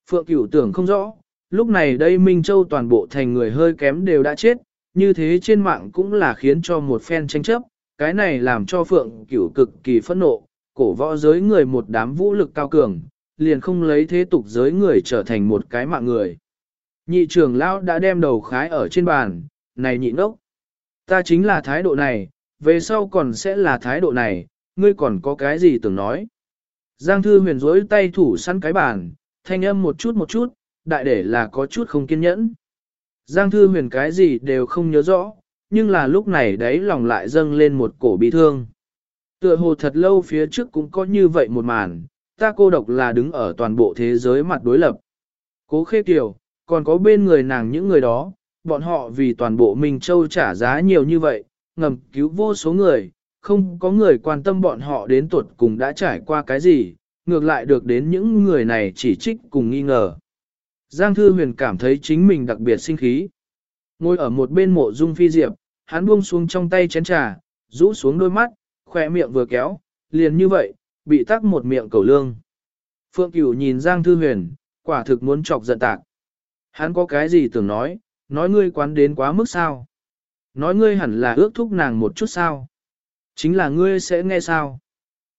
Phượng Cửu tưởng không rõ, lúc này đây Minh Châu toàn bộ thành người hơi kém đều đã chết, như thế trên mạng cũng là khiến cho một phen tranh chấp, cái này làm cho Phượng Cửu cực kỳ phẫn nộ, cổ võ giới người một đám vũ lực cao cường, liền không lấy thế tục giới người trở thành một cái mạng người. Nhị trưởng lão đã đem đầu khái ở trên bàn, này nhị ngốc. Ta chính là thái độ này, về sau còn sẽ là thái độ này, ngươi còn có cái gì tưởng nói. Giang thư huyền rối tay thủ săn cái bàn, thanh âm một chút một chút, đại để là có chút không kiên nhẫn. Giang thư huyền cái gì đều không nhớ rõ, nhưng là lúc này đấy lòng lại dâng lên một cổ bị thương. Tựa hồ thật lâu phía trước cũng có như vậy một màn, ta cô độc là đứng ở toàn bộ thế giới mặt đối lập. Cố khê kiều, còn có bên người nàng những người đó, bọn họ vì toàn bộ Minh Châu trả giá nhiều như vậy, ngầm cứu vô số người, không có người quan tâm bọn họ đến tuột cùng đã trải qua cái gì, ngược lại được đến những người này chỉ trích cùng nghi ngờ. Giang Thư Huyền cảm thấy chính mình đặc biệt sinh khí. Ngồi ở một bên mộ dung phi diệp, hắn buông xuống trong tay chén trà, rũ xuống đôi mắt, khỏe miệng vừa kéo, liền như vậy, bị tắc một miệng cầu lương. Phượng Cửu nhìn Giang Thư Huyền, quả thực muốn chọc giận tạc. Hắn có cái gì tưởng nói, nói ngươi quán đến quá mức sao? Nói ngươi hẳn là ước thúc nàng một chút sao? Chính là ngươi sẽ nghe sao?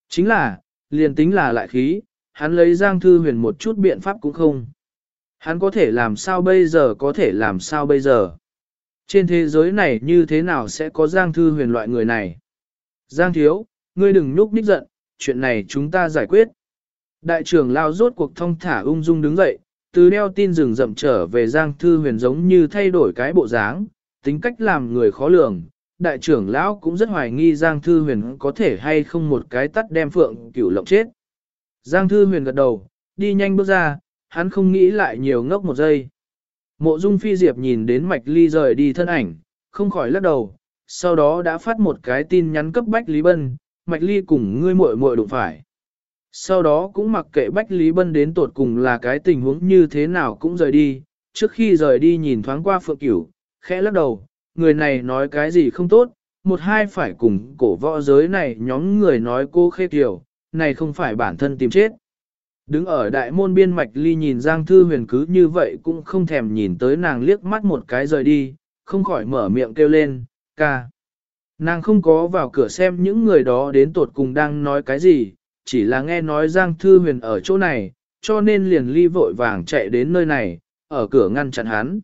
Chính là, liền tính là lại khí, hắn lấy Giang Thư Huyền một chút biện pháp cũng không. Hắn có thể làm sao bây giờ có thể làm sao bây giờ. Trên thế giới này như thế nào sẽ có Giang Thư Huyền loại người này? Giang Thiếu, ngươi đừng nhúc nhích giận, chuyện này chúng ta giải quyết. Đại trưởng lao rốt cuộc thông thả ung dung đứng dậy, từ đeo tin rừng rậm trở về Giang Thư Huyền giống như thay đổi cái bộ dáng, tính cách làm người khó lường. Đại trưởng lão cũng rất hoài nghi Giang Thư Huyền có thể hay không một cái tắt đem phượng cửu lộng chết. Giang Thư Huyền gật đầu, đi nhanh bước ra, hắn không nghĩ lại nhiều ngốc một giây. Mộ Dung Phi Diệp nhìn đến Mạch Ly rời đi thân ảnh, không khỏi lắc đầu, sau đó đã phát một cái tin nhắn cấp Bách Lý Bân, Mạch Ly cùng ngươi muội muội đụng phải. Sau đó cũng mặc kệ Bách Lý Bân đến tột cùng là cái tình huống như thế nào cũng rời đi, trước khi rời đi nhìn thoáng qua Phượng Cửu, khẽ lắc đầu, người này nói cái gì không tốt, một hai phải cùng cổ võ giới này nhóm người nói cô khê kiểu, này không phải bản thân tìm chết. Đứng ở đại môn biên mạch ly nhìn Giang Thư Huyền cứ như vậy cũng không thèm nhìn tới nàng liếc mắt một cái rời đi, không khỏi mở miệng kêu lên, ca. Nàng không có vào cửa xem những người đó đến tột cùng đang nói cái gì, chỉ là nghe nói Giang Thư Huyền ở chỗ này, cho nên liền ly vội vàng chạy đến nơi này, ở cửa ngăn chặn hắn.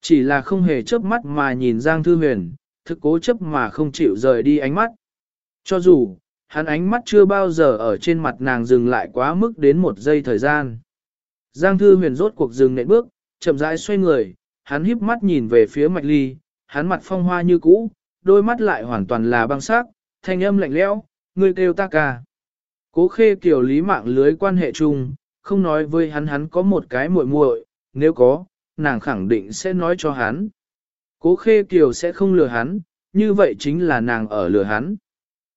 Chỉ là không hề chớp mắt mà nhìn Giang Thư Huyền, thực cố chấp mà không chịu rời đi ánh mắt. Cho dù, hắn ánh mắt chưa bao giờ ở trên mặt nàng dừng lại quá mức đến một giây thời gian. Giang Thư Huyền rốt cuộc dừng nệm bước, chậm rãi xoay người, hắn híp mắt nhìn về phía Mạch Ly, hắn mặt phong hoa như cũ, đôi mắt lại hoàn toàn là băng sắc, thanh âm lạnh lẽo, người kêu ta ca. Cố khê kiểu lý mạng lưới quan hệ chung, không nói với hắn hắn có một cái muội muội, nếu có, nàng khẳng định sẽ nói cho hắn. Cố khê kiều sẽ không lừa hắn, như vậy chính là nàng ở lừa hắn.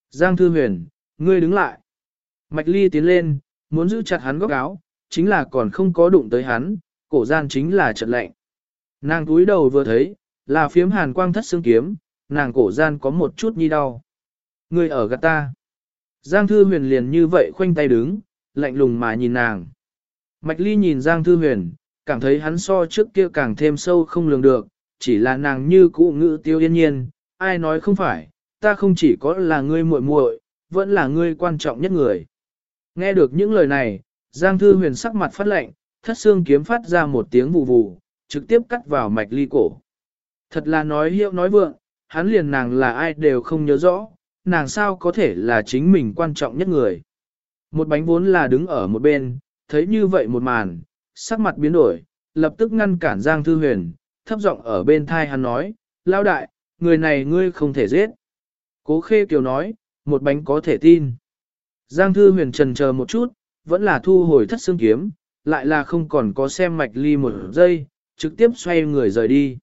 Giang Thư Huyền, ngươi đứng lại. Mạch Ly tiến lên, muốn giữ chặt hắn góc áo, chính là còn không có đụng tới hắn, cổ gian chính là trận lạnh. Nàng túi đầu vừa thấy, là phiếm hàn quang thất xương kiếm, nàng cổ gian có một chút nhi đau. Ngươi ở gạt ta. Giang Thư Huyền liền như vậy khoanh tay đứng, lạnh lùng mà nhìn nàng. Mạch Ly nhìn Giang Thư Huyền, cảm thấy hắn so trước kia càng thêm sâu không lường được, chỉ là nàng như cũ ngữ tiêu yên nhiên, ai nói không phải, ta không chỉ có là ngươi muội muội, vẫn là ngươi quan trọng nhất người. Nghe được những lời này, Giang Thư Huyền sắc mặt phát lạnh, thất xương kiếm phát ra một tiếng vù vù, trực tiếp cắt vào mạch ly cổ. Thật là nói hiệu nói vượng, hắn liền nàng là ai đều không nhớ rõ, nàng sao có thể là chính mình quan trọng nhất người. Một bánh vốn là đứng ở một bên, thấy như vậy một màn, sắc mặt biến đổi, lập tức ngăn cản Giang Thư Huyền, thấp giọng ở bên thai hắn nói, lao đại, người này ngươi không thể giết. Cố Khê Kiều nói, một bánh có thể tin. Giang Thư Huyền trần chờ một chút, vẫn là thu hồi thất xương kiếm, lại là không còn có xem mạch ly một giây, trực tiếp xoay người rời đi.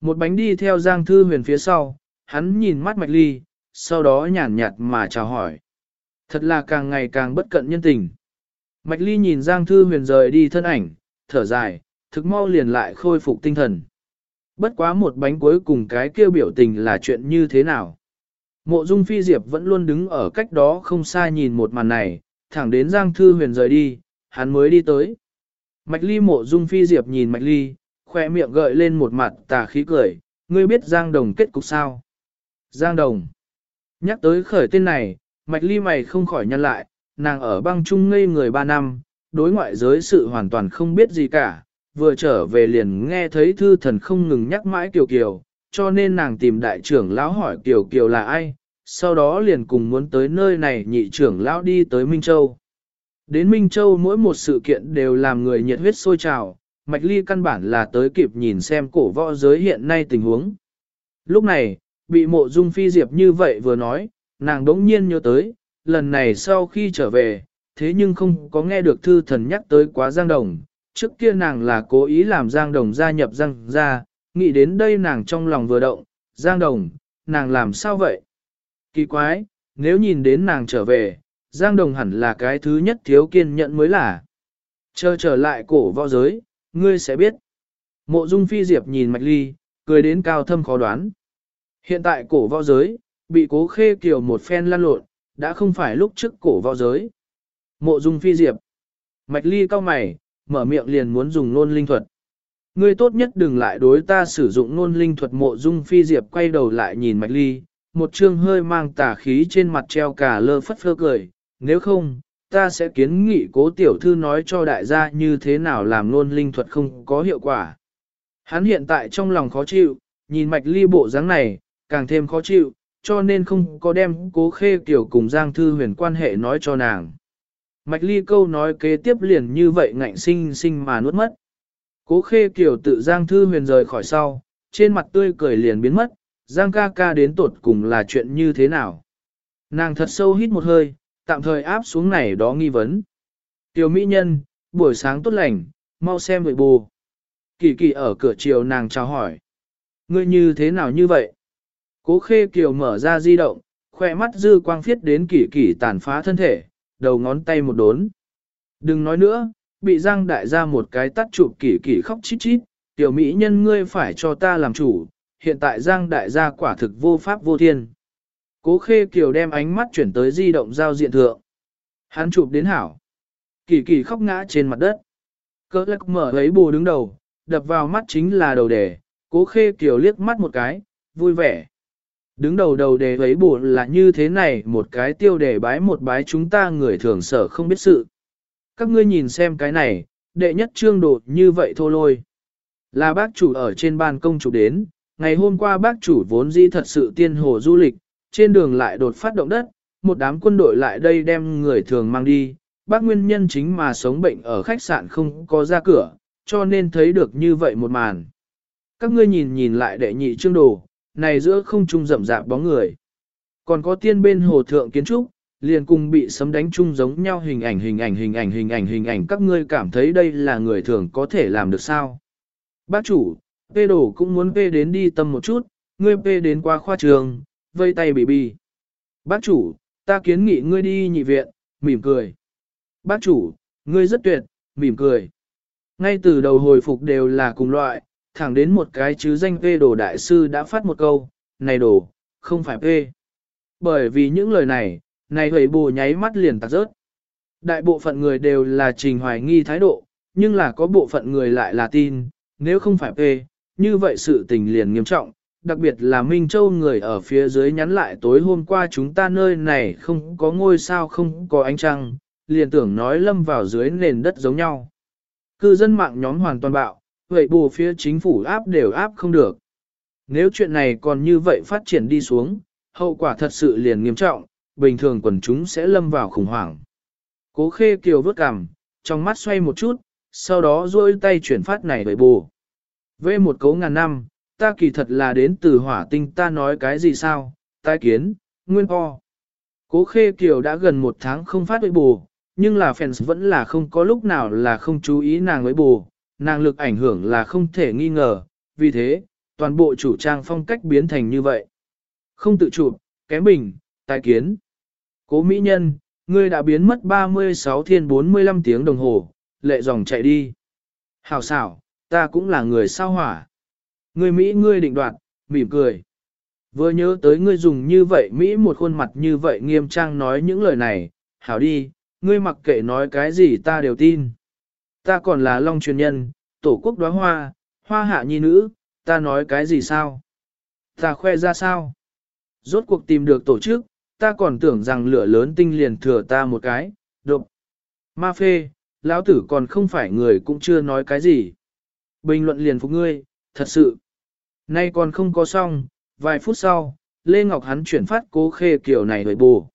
Một bánh đi theo Giang Thư Huyền phía sau, hắn nhìn mắt mạch ly, sau đó nhàn nhạt mà chào hỏi. Thật là càng ngày càng bất cận nhân tình. Mạch ly nhìn Giang Thư Huyền rời đi thân ảnh, thở dài, thực mau liền lại khôi phục tinh thần. Bất quá một bánh cuối cùng cái kêu biểu tình là chuyện như thế nào. Mộ Dung Phi Diệp vẫn luôn đứng ở cách đó không xa nhìn một màn này, thẳng đến Giang Thư Huyền rời đi, hắn mới đi tới. Mạch Ly Mộ Dung Phi Diệp nhìn Mạch Ly, khoe miệng gợi lên một mặt tà khí cười, ngươi biết Giang Đồng kết cục sao? Giang Đồng. Nhắc tới khởi tên này, Mạch Ly mày không khỏi nhăn lại, nàng ở băng trung ngây người ba năm, đối ngoại giới sự hoàn toàn không biết gì cả, vừa trở về liền nghe thấy thư thần không ngừng nhắc mãi Kiều Kiều, cho nên nàng tìm đại trưởng lão hỏi Kiều Kiều là ai, sau đó liền cùng muốn tới nơi này nhị trưởng lão đi tới Minh Châu. Đến Minh Châu mỗi một sự kiện đều làm người nhiệt huyết sôi trào, Mạch Ly căn bản là tới kịp nhìn xem cổ võ giới hiện nay tình huống. Lúc này, bị mộ dung phi diệp như vậy vừa nói, nàng đống nhiên nhớ tới, lần này sau khi trở về, thế nhưng không có nghe được thư thần nhắc tới quá Giang Đồng, trước kia nàng là cố ý làm Giang Đồng gia nhập Giang ra, nghĩ đến đây nàng trong lòng vừa động, Giang Đồng, nàng làm sao vậy? Kỳ quái, nếu nhìn đến nàng trở về, Giang Đồng hẳn là cái thứ nhất thiếu kiên nhẫn mới là. Chờ trở lại cổ võ giới, ngươi sẽ biết. Mộ Dung Phi Diệp nhìn Mạch Ly, cười đến cao thâm khó đoán. Hiện tại cổ võ giới, bị cố khê kiều một phen lan lộn, đã không phải lúc trước cổ võ giới. Mộ Dung Phi Diệp. Mạch Ly cao mày, mở miệng liền muốn dùng nôn linh thuật. Ngươi tốt nhất đừng lại đối ta sử dụng nôn linh thuật mộ dung phi diệp quay đầu lại nhìn mạch ly, một trương hơi mang tà khí trên mặt treo cả lơ phất phơ cười, nếu không, ta sẽ kiến nghị cố tiểu thư nói cho đại gia như thế nào làm luôn linh thuật không có hiệu quả. Hắn hiện tại trong lòng khó chịu, nhìn mạch ly bộ dáng này, càng thêm khó chịu, cho nên không có đem cố khê tiểu cùng Giang Thư huyền quan hệ nói cho nàng. Mạch ly câu nói kế tiếp liền như vậy ngạnh sinh sinh mà nuốt mất. Cố khê kiểu tự Giang Thư huyền rời khỏi sau, trên mặt tươi cười liền biến mất, Giang ca ca đến tột cùng là chuyện như thế nào. Nàng thật sâu hít một hơi, tạm thời áp xuống này đó nghi vấn. Tiểu mỹ nhân, buổi sáng tốt lành, mau xem người bù. Kỳ kỳ ở cửa chiều nàng chào hỏi. Ngươi như thế nào như vậy? Cố khê kiều mở ra di động, khỏe mắt dư quang phiết đến kỳ kỳ tàn phá thân thể, đầu ngón tay một đốn. Đừng nói nữa, bị giang đại ra một cái tắt chụp kỳ kỳ khóc chít chít, tiểu mỹ nhân ngươi phải cho ta làm chủ, hiện tại giang đại gia quả thực vô pháp vô thiên. Cố khê kiều đem ánh mắt chuyển tới di động giao diện thượng. Hắn chụp đến hảo. Kỳ kỳ khóc ngã trên mặt đất. Cơ lắc mở lấy bù đứng đầu, đập vào mắt chính là đầu đề, cố khê kiều liếc mắt một cái, vui vẻ. Đứng đầu đầu đề ấy bù là như thế này một cái tiêu đề bái một bái chúng ta người thường sở không biết sự. Các ngươi nhìn xem cái này, đệ nhất trương đột như vậy thô lôi. Là bác chủ ở trên ban công chụp đến, ngày hôm qua bác chủ vốn di thật sự tiên hồ du lịch, trên đường lại đột phát động đất, một đám quân đội lại đây đem người thường mang đi, bác nguyên nhân chính mà sống bệnh ở khách sạn không có ra cửa, cho nên thấy được như vậy một màn. Các ngươi nhìn nhìn lại đệ nhị chương đồ, này giữa không trung rậm rạp bóng người. Còn có tiên bên hồ thượng kiến trúc, liền cùng bị sấm đánh chung giống nhau hình ảnh hình ảnh hình ảnh hình ảnh hình ảnh các ngươi cảm thấy đây là người thường có thể làm được sao. Bác chủ, Pê đồ cũng muốn Pê đến đi tâm một chút, ngươi Pê đến qua khoa trường, vây tay bị bì. Bác chủ, ta kiến nghị ngươi đi nhị viện, mỉm cười. Bác chủ, ngươi rất tuyệt, mỉm cười. Ngay từ đầu hồi phục đều là cùng loại, thẳng đến một cái chứ danh vê đồ đại sư đã phát một câu, này đồ, không phải vê. Bởi vì những lời này, này hầy bù nháy mắt liền tạc rớt. Đại bộ phận người đều là trình hoài nghi thái độ, nhưng là có bộ phận người lại là tin, nếu không phải vê, như vậy sự tình liền nghiêm trọng, đặc biệt là Minh Châu người ở phía dưới nhắn lại tối hôm qua chúng ta nơi này không có ngôi sao không có ánh trăng, liền tưởng nói lâm vào dưới nền đất giống nhau. Cư dân mạng nhóm hoàn toàn bạo, vậy bù phía chính phủ áp đều áp không được. Nếu chuyện này còn như vậy phát triển đi xuống, hậu quả thật sự liền nghiêm trọng, bình thường quần chúng sẽ lâm vào khủng hoảng. Cố khê kiều vớt cằm, trong mắt xoay một chút, sau đó duỗi tay chuyển phát này vậy bù. Về một cấu ngàn năm, ta kỳ thật là đến từ hỏa tinh ta nói cái gì sao, tai kiến, nguyên po. Cố khê kiều đã gần một tháng không phát với bù, nhưng là fans vẫn là không có lúc nào là không chú ý nàng với bù, nàng lực ảnh hưởng là không thể nghi ngờ, vì thế, toàn bộ chủ trang phong cách biến thành như vậy. Không tự chụp, kém bình, tai kiến. Cố mỹ nhân, ngươi đã biến mất 36 thiên 45 tiếng đồng hồ, lệ dòng chạy đi. Hảo xảo, ta cũng là người sao hỏa. Ngươi Mỹ ngươi định đoạt, mỉm cười. Vừa nhớ tới ngươi dùng như vậy Mỹ một khuôn mặt như vậy nghiêm trang nói những lời này, hảo đi, ngươi mặc kệ nói cái gì ta đều tin. Ta còn là long truyền nhân, tổ quốc đóa hoa, hoa hạ nhi nữ, ta nói cái gì sao? Ta khoe ra sao? Rốt cuộc tìm được tổ chức, ta còn tưởng rằng lửa lớn tinh liền thừa ta một cái, độc. Ma phê, lão tử còn không phải người cũng chưa nói cái gì. Bình luận liền phục ngươi, thật sự. Nay còn không có xong, vài phút sau, Lê Ngọc hắn chuyển phát cố khê kiểu này với bù.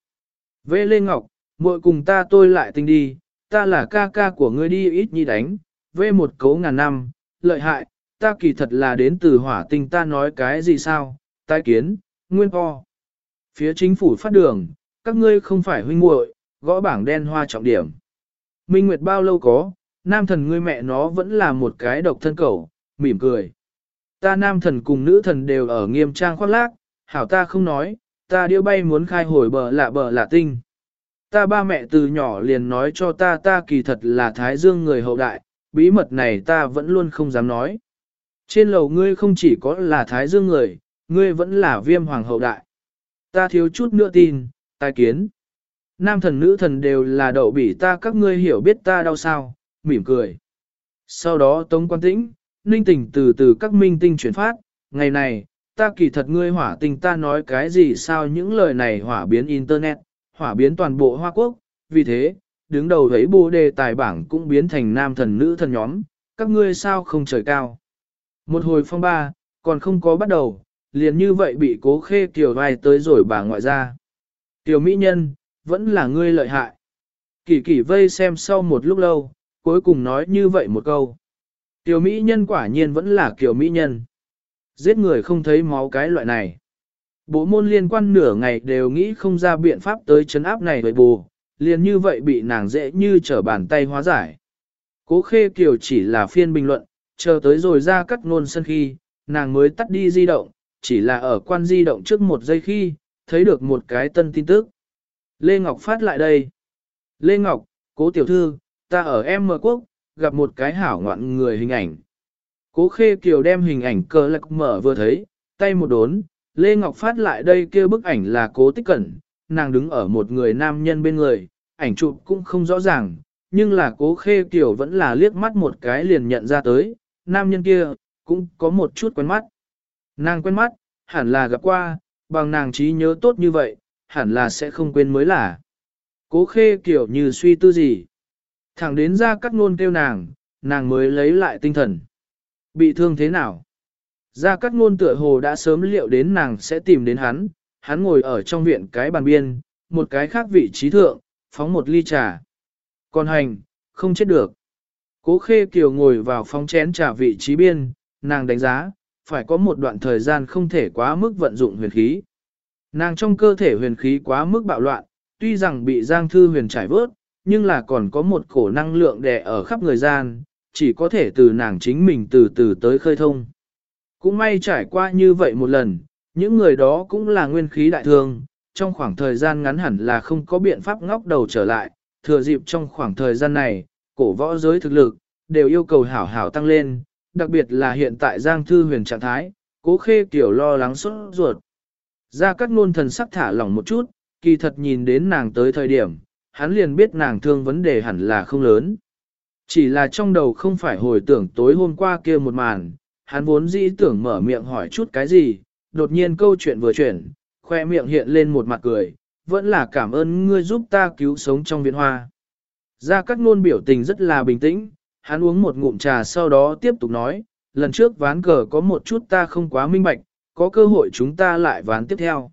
Vê Lê Ngọc, muội cùng ta tôi lại tinh đi, ta là ca ca của ngươi đi ít nhi đánh, vê một cấu ngàn năm, lợi hại, ta kỳ thật là đến từ hỏa tinh ta nói cái gì sao, tai kiến, nguyên ho. Phía chính phủ phát đường, các ngươi không phải huynh muội, gõ bảng đen hoa trọng điểm. Minh Nguyệt bao lâu có, nam thần ngươi mẹ nó vẫn là một cái độc thân cầu, mỉm cười. Ta nam thần cùng nữ thần đều ở nghiêm trang khoác lác, hảo ta không nói, ta điêu bay muốn khai hồi bờ lạ bờ lạ tinh. Ta ba mẹ từ nhỏ liền nói cho ta ta kỳ thật là Thái Dương người hậu đại, bí mật này ta vẫn luôn không dám nói. Trên lầu ngươi không chỉ có là Thái Dương người, ngươi vẫn là viêm hoàng hậu đại. Ta thiếu chút nữa tin, tai kiến. Nam thần nữ thần đều là đậu bỉ ta các ngươi hiểu biết ta đau sao, mỉm cười. Sau đó Tống Quan Tĩnh, ninh tình từ từ các minh tinh chuyển phát, ngày này, ta kỳ thật ngươi hỏa tình ta nói cái gì sao những lời này hỏa biến internet, hỏa biến toàn bộ Hoa Quốc, vì thế, đứng đầu thấy bồ đề tài bảng cũng biến thành nam thần nữ thần nhóm, các ngươi sao không trời cao. Một hồi phong ba, còn không có bắt đầu, liền như vậy bị cố khê tiểu vai tới rồi bà ngoại ra. Tiểu mỹ nhân, vẫn là ngươi lợi hại. Kỳ kỳ vây xem sau một lúc lâu, cuối cùng nói như vậy một câu. Tiểu mỹ nhân quả nhiên vẫn là kiểu mỹ nhân. Giết người không thấy máu cái loại này. Bộ môn liên quan nửa ngày đều nghĩ không ra biện pháp tới chấn áp này với bù, liền như vậy bị nàng dễ như trở bàn tay hóa giải. Cố khê kiều chỉ là phiên bình luận, chờ tới rồi ra cắt ngôn sân khi, nàng mới tắt đi di động, chỉ là ở quan di động trước một giây khi, thấy được một cái tân tin tức. Lê Ngọc phát lại đây. Lê Ngọc, cố tiểu thư, ta ở M quốc, gặp một cái hảo ngoạn người hình ảnh. Cố khê kiều đem hình ảnh cờ lạc mở vừa thấy, tay một đốn, Lê Ngọc phát lại đây kia bức ảnh là cố tích cẩn, nàng đứng ở một người nam nhân bên người, ảnh chụp cũng không rõ ràng, nhưng là cố khê kiều vẫn là liếc mắt một cái liền nhận ra tới, nam nhân kia, cũng có một chút quen mắt. Nàng quen mắt, hẳn là gặp qua, bằng nàng trí nhớ tốt như vậy, hẳn là sẽ không quên mới là. Cố khê kiều như suy tư gì. Thẳng đến ra cắt ngôn kêu nàng, nàng mới lấy lại tinh thần. Bị thương thế nào? Gia Cát Ngôn tựa hồ đã sớm liệu đến nàng sẽ tìm đến hắn, hắn ngồi ở trong viện cái bàn biên, một cái khác vị trí thượng, phóng một ly trà. Còn hành, không chết được. Cố Khê Kiều ngồi vào phóng chén trà vị trí biên, nàng đánh giá, phải có một đoạn thời gian không thể quá mức vận dụng huyền khí. Nàng trong cơ thể huyền khí quá mức bạo loạn, tuy rằng bị Giang Thư huyền trải vớt, nhưng là còn có một cổ năng lượng đè ở khắp người gian, chỉ có thể từ nàng chính mình từ từ tới khơi thông. Cũng may trải qua như vậy một lần, những người đó cũng là nguyên khí đại thương, trong khoảng thời gian ngắn hẳn là không có biện pháp ngóc đầu trở lại, thừa dịp trong khoảng thời gian này, cổ võ giới thực lực, đều yêu cầu hảo hảo tăng lên, đặc biệt là hiện tại Giang Thư huyền trạng thái, cố khê kiểu lo lắng xuất ruột. Ra các nôn thần sắc thả lỏng một chút, kỳ thật nhìn đến nàng tới thời điểm, hắn liền biết nàng thương vấn đề hẳn là không lớn. Chỉ là trong đầu không phải hồi tưởng tối hôm qua kia một màn, hắn vốn dĩ tưởng mở miệng hỏi chút cái gì, đột nhiên câu chuyện vừa chuyển, khoe miệng hiện lên một mặt cười, vẫn là cảm ơn ngươi giúp ta cứu sống trong viện hoa. Gia Cát Nôn biểu tình rất là bình tĩnh, hắn uống một ngụm trà sau đó tiếp tục nói, lần trước ván cờ có một chút ta không quá minh bạch, có cơ hội chúng ta lại ván tiếp theo.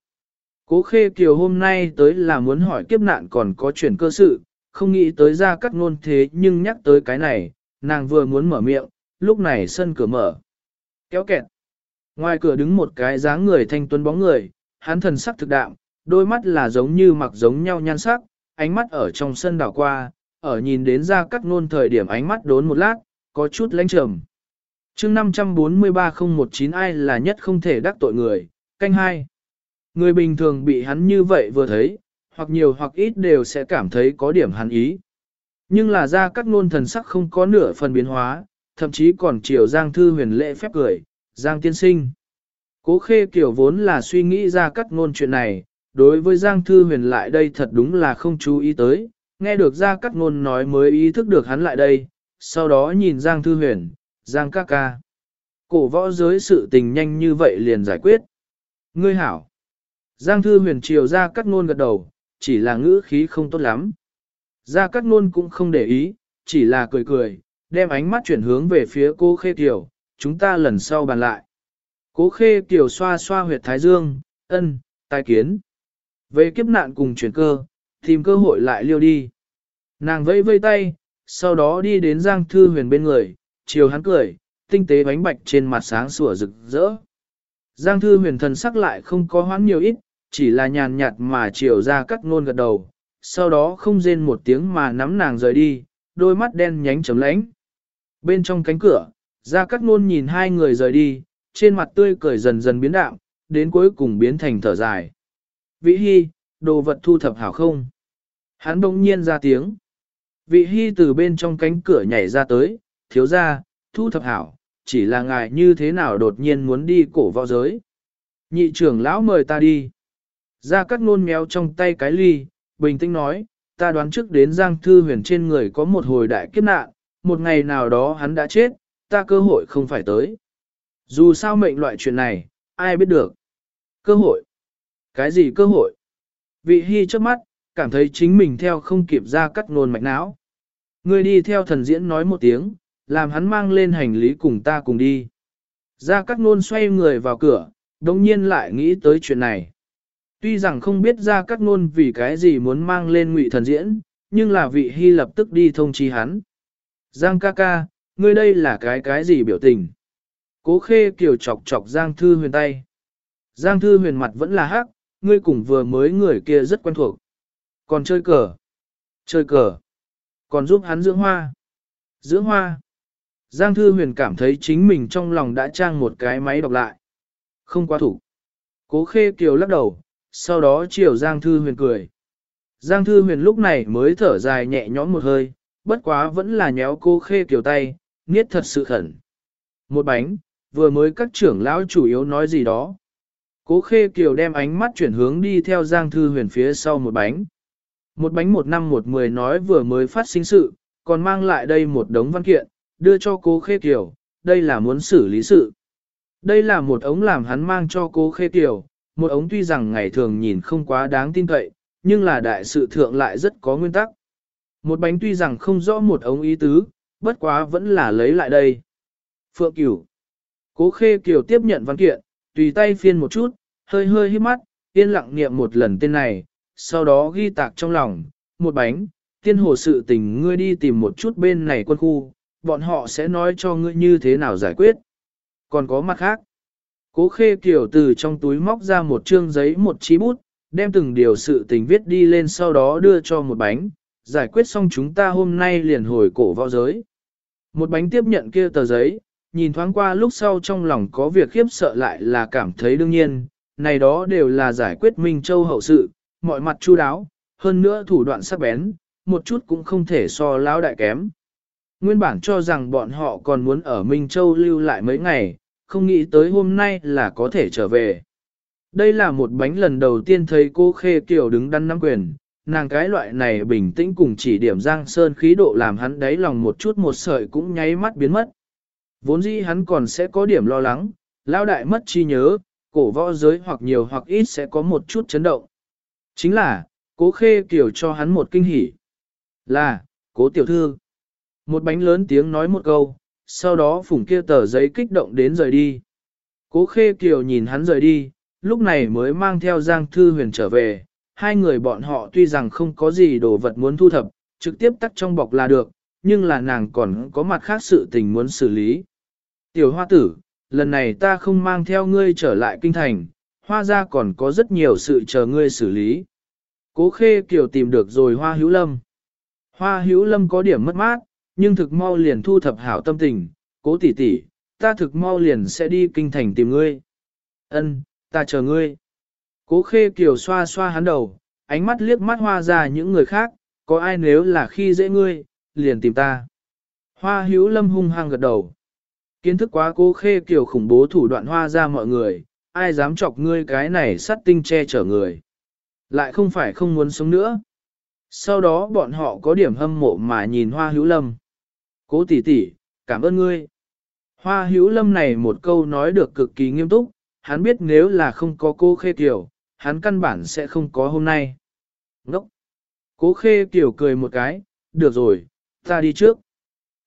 Cố Khê Kiều hôm nay tới là muốn hỏi kiếp nạn còn có chuyển cơ sự, không nghĩ tới ra cắt Nôn thế nhưng nhắc tới cái này, nàng vừa muốn mở miệng, lúc này sân cửa mở. Kéo kẹt. Ngoài cửa đứng một cái dáng người thanh tuấn bóng người, hắn thần sắc thực đạm, đôi mắt là giống như mặc giống nhau nhan sắc, ánh mắt ở trong sân đảo qua, ở nhìn đến ra cắt ngôn thời điểm ánh mắt đốn một lát, có chút lãnh trầm. chương 543019 ai là nhất không thể đắc tội người, canh hai. Người bình thường bị hắn như vậy vừa thấy, hoặc nhiều hoặc ít đều sẽ cảm thấy có điểm hắn ý. Nhưng là ra các nôn thần sắc không có nửa phần biến hóa, thậm chí còn chiều Giang Thư huyền lễ phép cười, Giang tiên sinh. Cố khê kiểu vốn là suy nghĩ ra các ngôn chuyện này, đối với Giang Thư huyền lại đây thật đúng là không chú ý tới, nghe được ra các ngôn nói mới ý thức được hắn lại đây, sau đó nhìn Giang Thư huyền, Giang ca ca. Cổ võ giới sự tình nhanh như vậy liền giải quyết. Ngươi hảo. Giang Thư huyền Triều ra cắt ngôn gật đầu, chỉ là ngữ khí không tốt lắm. Ra cắt ngôn cũng không để ý, chỉ là cười cười, đem ánh mắt chuyển hướng về phía cô Khê tiểu, chúng ta lần sau bàn lại. Cố Khê tiểu xoa xoa huyệt thái dương, ân, tai kiến. Về kiếp nạn cùng chuyển cơ, tìm cơ hội lại liêu đi. Nàng vẫy vây tay, sau đó đi đến Giang Thư Huyền bên người, chiều hắn cười, tinh tế bánh bạch trên mặt sáng sủa rực rỡ. Giang Thư Huyền thần sắc lại không có hoãn nhiều ít, chỉ là nhàn nhạt mà chiều ra cắt ngôn gật đầu, sau đó không rên một tiếng mà nắm nàng rời đi, đôi mắt đen nhánh chấm lãnh. Bên trong cánh cửa, ra cắt ngôn nhìn hai người rời đi, trên mặt tươi cười dần dần biến đạm, đến cuối cùng biến thành thở dài. Vĩ hy, đồ vật thu thập hảo không? Hắn bỗng nhiên ra tiếng. Vị hy từ bên trong cánh cửa nhảy ra tới, thiếu ra, thu thập hảo, chỉ là ngài như thế nào đột nhiên muốn đi cổ võ giới. Nhị trưởng lão mời ta đi. Ra Cát nôn méo trong tay cái ly, bình tĩnh nói, ta đoán trước đến Giang Thư Huyền trên người có một hồi đại kiếp nạn, một ngày nào đó hắn đã chết, ta cơ hội không phải tới. Dù sao mệnh loại chuyện này, ai biết được. Cơ hội? Cái gì cơ hội? Vị hy trước mắt, cảm thấy chính mình theo không kịp ra cắt nôn mạch não. Người đi theo thần diễn nói một tiếng, làm hắn mang lên hành lý cùng ta cùng đi. Ra cắt nôn xoay người vào cửa, đồng nhiên lại nghĩ tới chuyện này. Tuy rằng không biết ra cắt nôn vì cái gì muốn mang lên ngụy thần diễn, nhưng là vị hy lập tức đi thông chi hắn. Giang ca ca, ngươi đây là cái cái gì biểu tình? Cố khê kiều chọc chọc Giang Thư Huyền tay. Giang Thư Huyền mặt vẫn là hắc, ngươi cùng vừa mới người kia rất quen thuộc. Còn chơi cờ. Chơi cờ. Còn giúp hắn dưỡng hoa. Dưỡng hoa. Giang Thư Huyền cảm thấy chính mình trong lòng đã trang một cái máy đọc lại. Không quá thủ. Cố khê kiều lắc đầu, sau đó chiều Giang Thư Huyền cười. Giang Thư Huyền lúc này mới thở dài nhẹ nhõm một hơi, bất quá vẫn là nhéo cô khê kiều tay, niết thật sự khẩn. Một bánh, vừa mới các trưởng lão chủ yếu nói gì đó. Cố khê kiều đem ánh mắt chuyển hướng đi theo Giang Thư Huyền phía sau một bánh. Một bánh một năm một mười nói vừa mới phát sinh sự, còn mang lại đây một đống văn kiện, đưa cho cố khê kiều, đây là muốn xử lý sự. Đây là một ống làm hắn mang cho cố khê kiều, một ống tuy rằng ngày thường nhìn không quá đáng tin cậy, nhưng là đại sự thượng lại rất có nguyên tắc. Một bánh tuy rằng không rõ một ống ý tứ, bất quá vẫn là lấy lại đây. Phượng Cửu. Cố Khê Kiều tiếp nhận văn kiện, tùy tay phiên một chút, hơi hơi hít mắt, yên lặng niệm một lần tên này, sau đó ghi tạc trong lòng, một bánh, tiên hồ sự tình ngươi đi tìm một chút bên này quân khu, bọn họ sẽ nói cho ngươi như thế nào giải quyết. Còn có mặt khác. Cố Khê kiểu từ trong túi móc ra một chương giấy một chí bút, đem từng điều sự tình viết đi lên sau đó đưa cho một bánh, giải quyết xong chúng ta hôm nay liền hồi cổ võ giới. Một bánh tiếp nhận kia tờ giấy, nhìn thoáng qua lúc sau trong lòng có việc khiếp sợ lại là cảm thấy đương nhiên, này đó đều là giải quyết Minh Châu hậu sự, mọi mặt chu đáo, hơn nữa thủ đoạn sắc bén, một chút cũng không thể so lão đại kém. Nguyên bản cho rằng bọn họ còn muốn ở Minh Châu lưu lại mấy ngày, không nghĩ tới hôm nay là có thể trở về. Đây là một bánh lần đầu tiên thấy cô Khê Kiều đứng đắn nắm quyền, nàng cái loại này bình tĩnh cùng chỉ điểm Giang Sơn khí độ làm hắn đáy lòng một chút một sợi cũng nháy mắt biến mất. Vốn dĩ hắn còn sẽ có điểm lo lắng, lao đại mất chi nhớ, cổ võ giới hoặc nhiều hoặc ít sẽ có một chút chấn động. Chính là, cố khê Kiều cho hắn một kinh hỉ. Là, cố tiểu thư. Một bánh lớn tiếng nói một câu, sau đó phủng kia tờ giấy kích động đến rời đi. Cố khê kiều nhìn hắn rời đi, lúc này mới mang theo Giang Thư Huyền trở về, hai người bọn họ tuy rằng không có gì đồ vật muốn thu thập, trực tiếp tắt trong bọc là được, nhưng là nàng còn có mặt khác sự tình muốn xử lý. Tiểu hoa tử, lần này ta không mang theo ngươi trở lại kinh thành, hoa ra còn có rất nhiều sự chờ ngươi xử lý. Cố khê kiều tìm được rồi hoa hữu lâm. Hoa hữu lâm có điểm mất mát, nhưng thực mau liền thu thập hảo tâm tình, cố tỷ tỷ, ta thực mau liền sẽ đi kinh thành tìm ngươi. Ân, ta chờ ngươi. Cố khê kiều xoa xoa hắn đầu, ánh mắt liếc mắt hoa ra những người khác, có ai nếu là khi dễ ngươi, liền tìm ta. Hoa hữu lâm hung hăng gật đầu. Kiến thức quá cố khê kiều khủng bố thủ đoạn hoa ra mọi người, ai dám chọc ngươi cái này sắt tinh che chở người. Lại không phải không muốn sống nữa. Sau đó bọn họ có điểm hâm mộ mà nhìn hoa hữu lâm. Cố tỷ tỷ, cảm ơn ngươi. Hoa hữu lâm này một câu nói được cực kỳ nghiêm túc, hắn biết nếu là không có cô khê kiều, hắn căn bản sẽ không có hôm nay. Ngốc! Cố khê kiều cười một cái, được rồi, ta đi trước.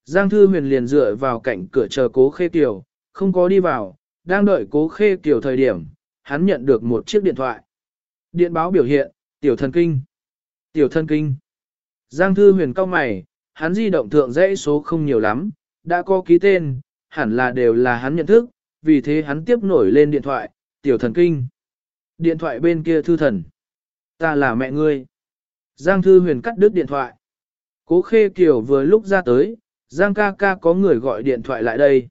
Giang Thư Huyền liền dựa vào cạnh cửa chờ cố khê kiều, không có đi vào, đang đợi cố khê kiều thời điểm, hắn nhận được một chiếc điện thoại. Điện báo biểu hiện, tiểu thần kinh. Tiểu thần kinh. Giang Thư Huyền cao mày, hắn di động thượng dãy số không nhiều lắm, đã có ký tên, hẳn là đều là hắn nhận thức, vì thế hắn tiếp nổi lên điện thoại, tiểu thần kinh. Điện thoại bên kia thư thần. Ta là mẹ ngươi. Giang Thư Huyền cắt đứt điện thoại. Cố Khê Kiều vừa lúc ra tới, Giang ca ca có người gọi điện thoại lại đây.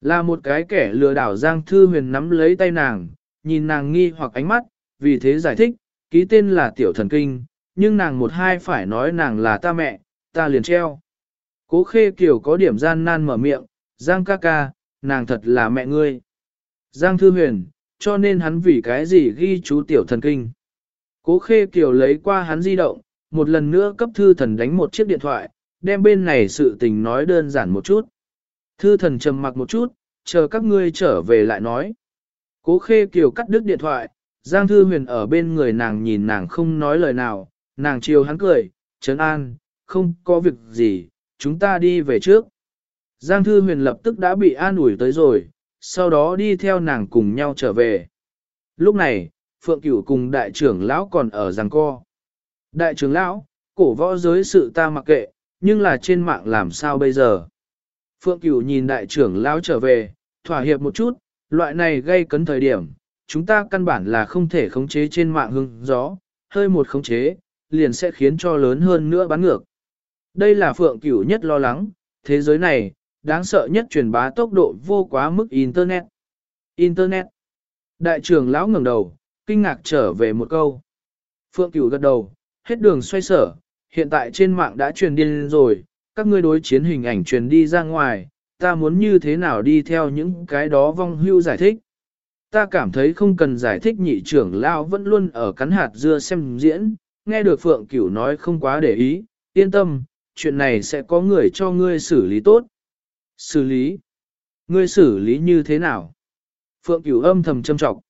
Là một cái kẻ lừa đảo Giang Thư Huyền nắm lấy tay nàng, nhìn nàng nghi hoặc ánh mắt, vì thế giải thích, ký tên là tiểu thần kinh, nhưng nàng một hai phải nói nàng là ta mẹ, ta liền treo. Cố Khê Kiều có điểm gian nan mở miệng, Giang ca ca, nàng thật là mẹ ngươi. Giang Thư Huyền, cho nên hắn vì cái gì ghi chú tiểu thần kinh. Cố Khê Kiều lấy qua hắn di động, một lần nữa cấp thư thần đánh một chiếc điện thoại, đem bên này sự tình nói đơn giản một chút. Thư thần trầm mặc một chút, chờ các ngươi trở về lại nói. Cố Khê Kiều cắt đứt điện thoại, Giang Thư Huyền ở bên người nàng nhìn nàng không nói lời nào, nàng chiều hắn cười, trấn an, không có việc gì, chúng ta đi về trước. Giang Thư Huyền lập tức đã bị an ủi tới rồi, sau đó đi theo nàng cùng nhau trở về. Lúc này, Phượng Cửu cùng đại trưởng lão còn ở giằng co. Đại trưởng lão, cổ võ giới sự ta mặc kệ, nhưng là trên mạng làm sao bây giờ? Phượng Cửu nhìn đại trưởng lão trở về, thỏa hiệp một chút, loại này gây cấn thời điểm, chúng ta căn bản là không thể khống chế trên mạng hưng gió, hơi một khống chế, liền sẽ khiến cho lớn hơn nữa bắn ngược. Đây là Phượng Cửu nhất lo lắng, thế giới này, đáng sợ nhất truyền bá tốc độ vô quá mức Internet. Internet. Đại trưởng lão ngẩng đầu, kinh ngạc trở về một câu. Phượng Cửu gật đầu, hết đường xoay sở, hiện tại trên mạng đã truyền điên rồi, các ngươi đối chiến hình ảnh truyền đi ra ngoài, ta muốn như thế nào đi theo những cái đó vong hưu giải thích. Ta cảm thấy không cần giải thích nhị trưởng lão vẫn luôn ở cắn hạt dưa xem diễn, nghe được Phượng Cửu nói không quá để ý, yên tâm, chuyện này sẽ có người cho ngươi xử lý tốt. Xử lý? Ngươi xử lý như thế nào? Phượng Cửu âm thầm châm trọng.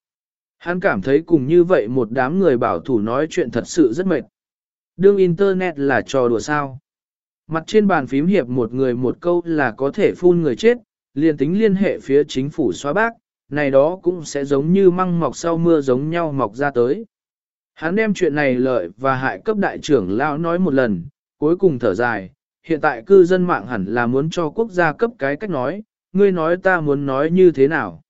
Hắn cảm thấy cùng như vậy một đám người bảo thủ nói chuyện thật sự rất mệt. Đương Internet là trò đùa sao. Mặt trên bàn phím hiệp một người một câu là có thể phun người chết, liền tính liên hệ phía chính phủ xóa bác, này đó cũng sẽ giống như măng mọc sau mưa giống nhau mọc ra tới. Hắn đem chuyện này lợi và hại cấp đại trưởng lão nói một lần, cuối cùng thở dài, hiện tại cư dân mạng hẳn là muốn cho quốc gia cấp cái cách nói, ngươi nói ta muốn nói như thế nào.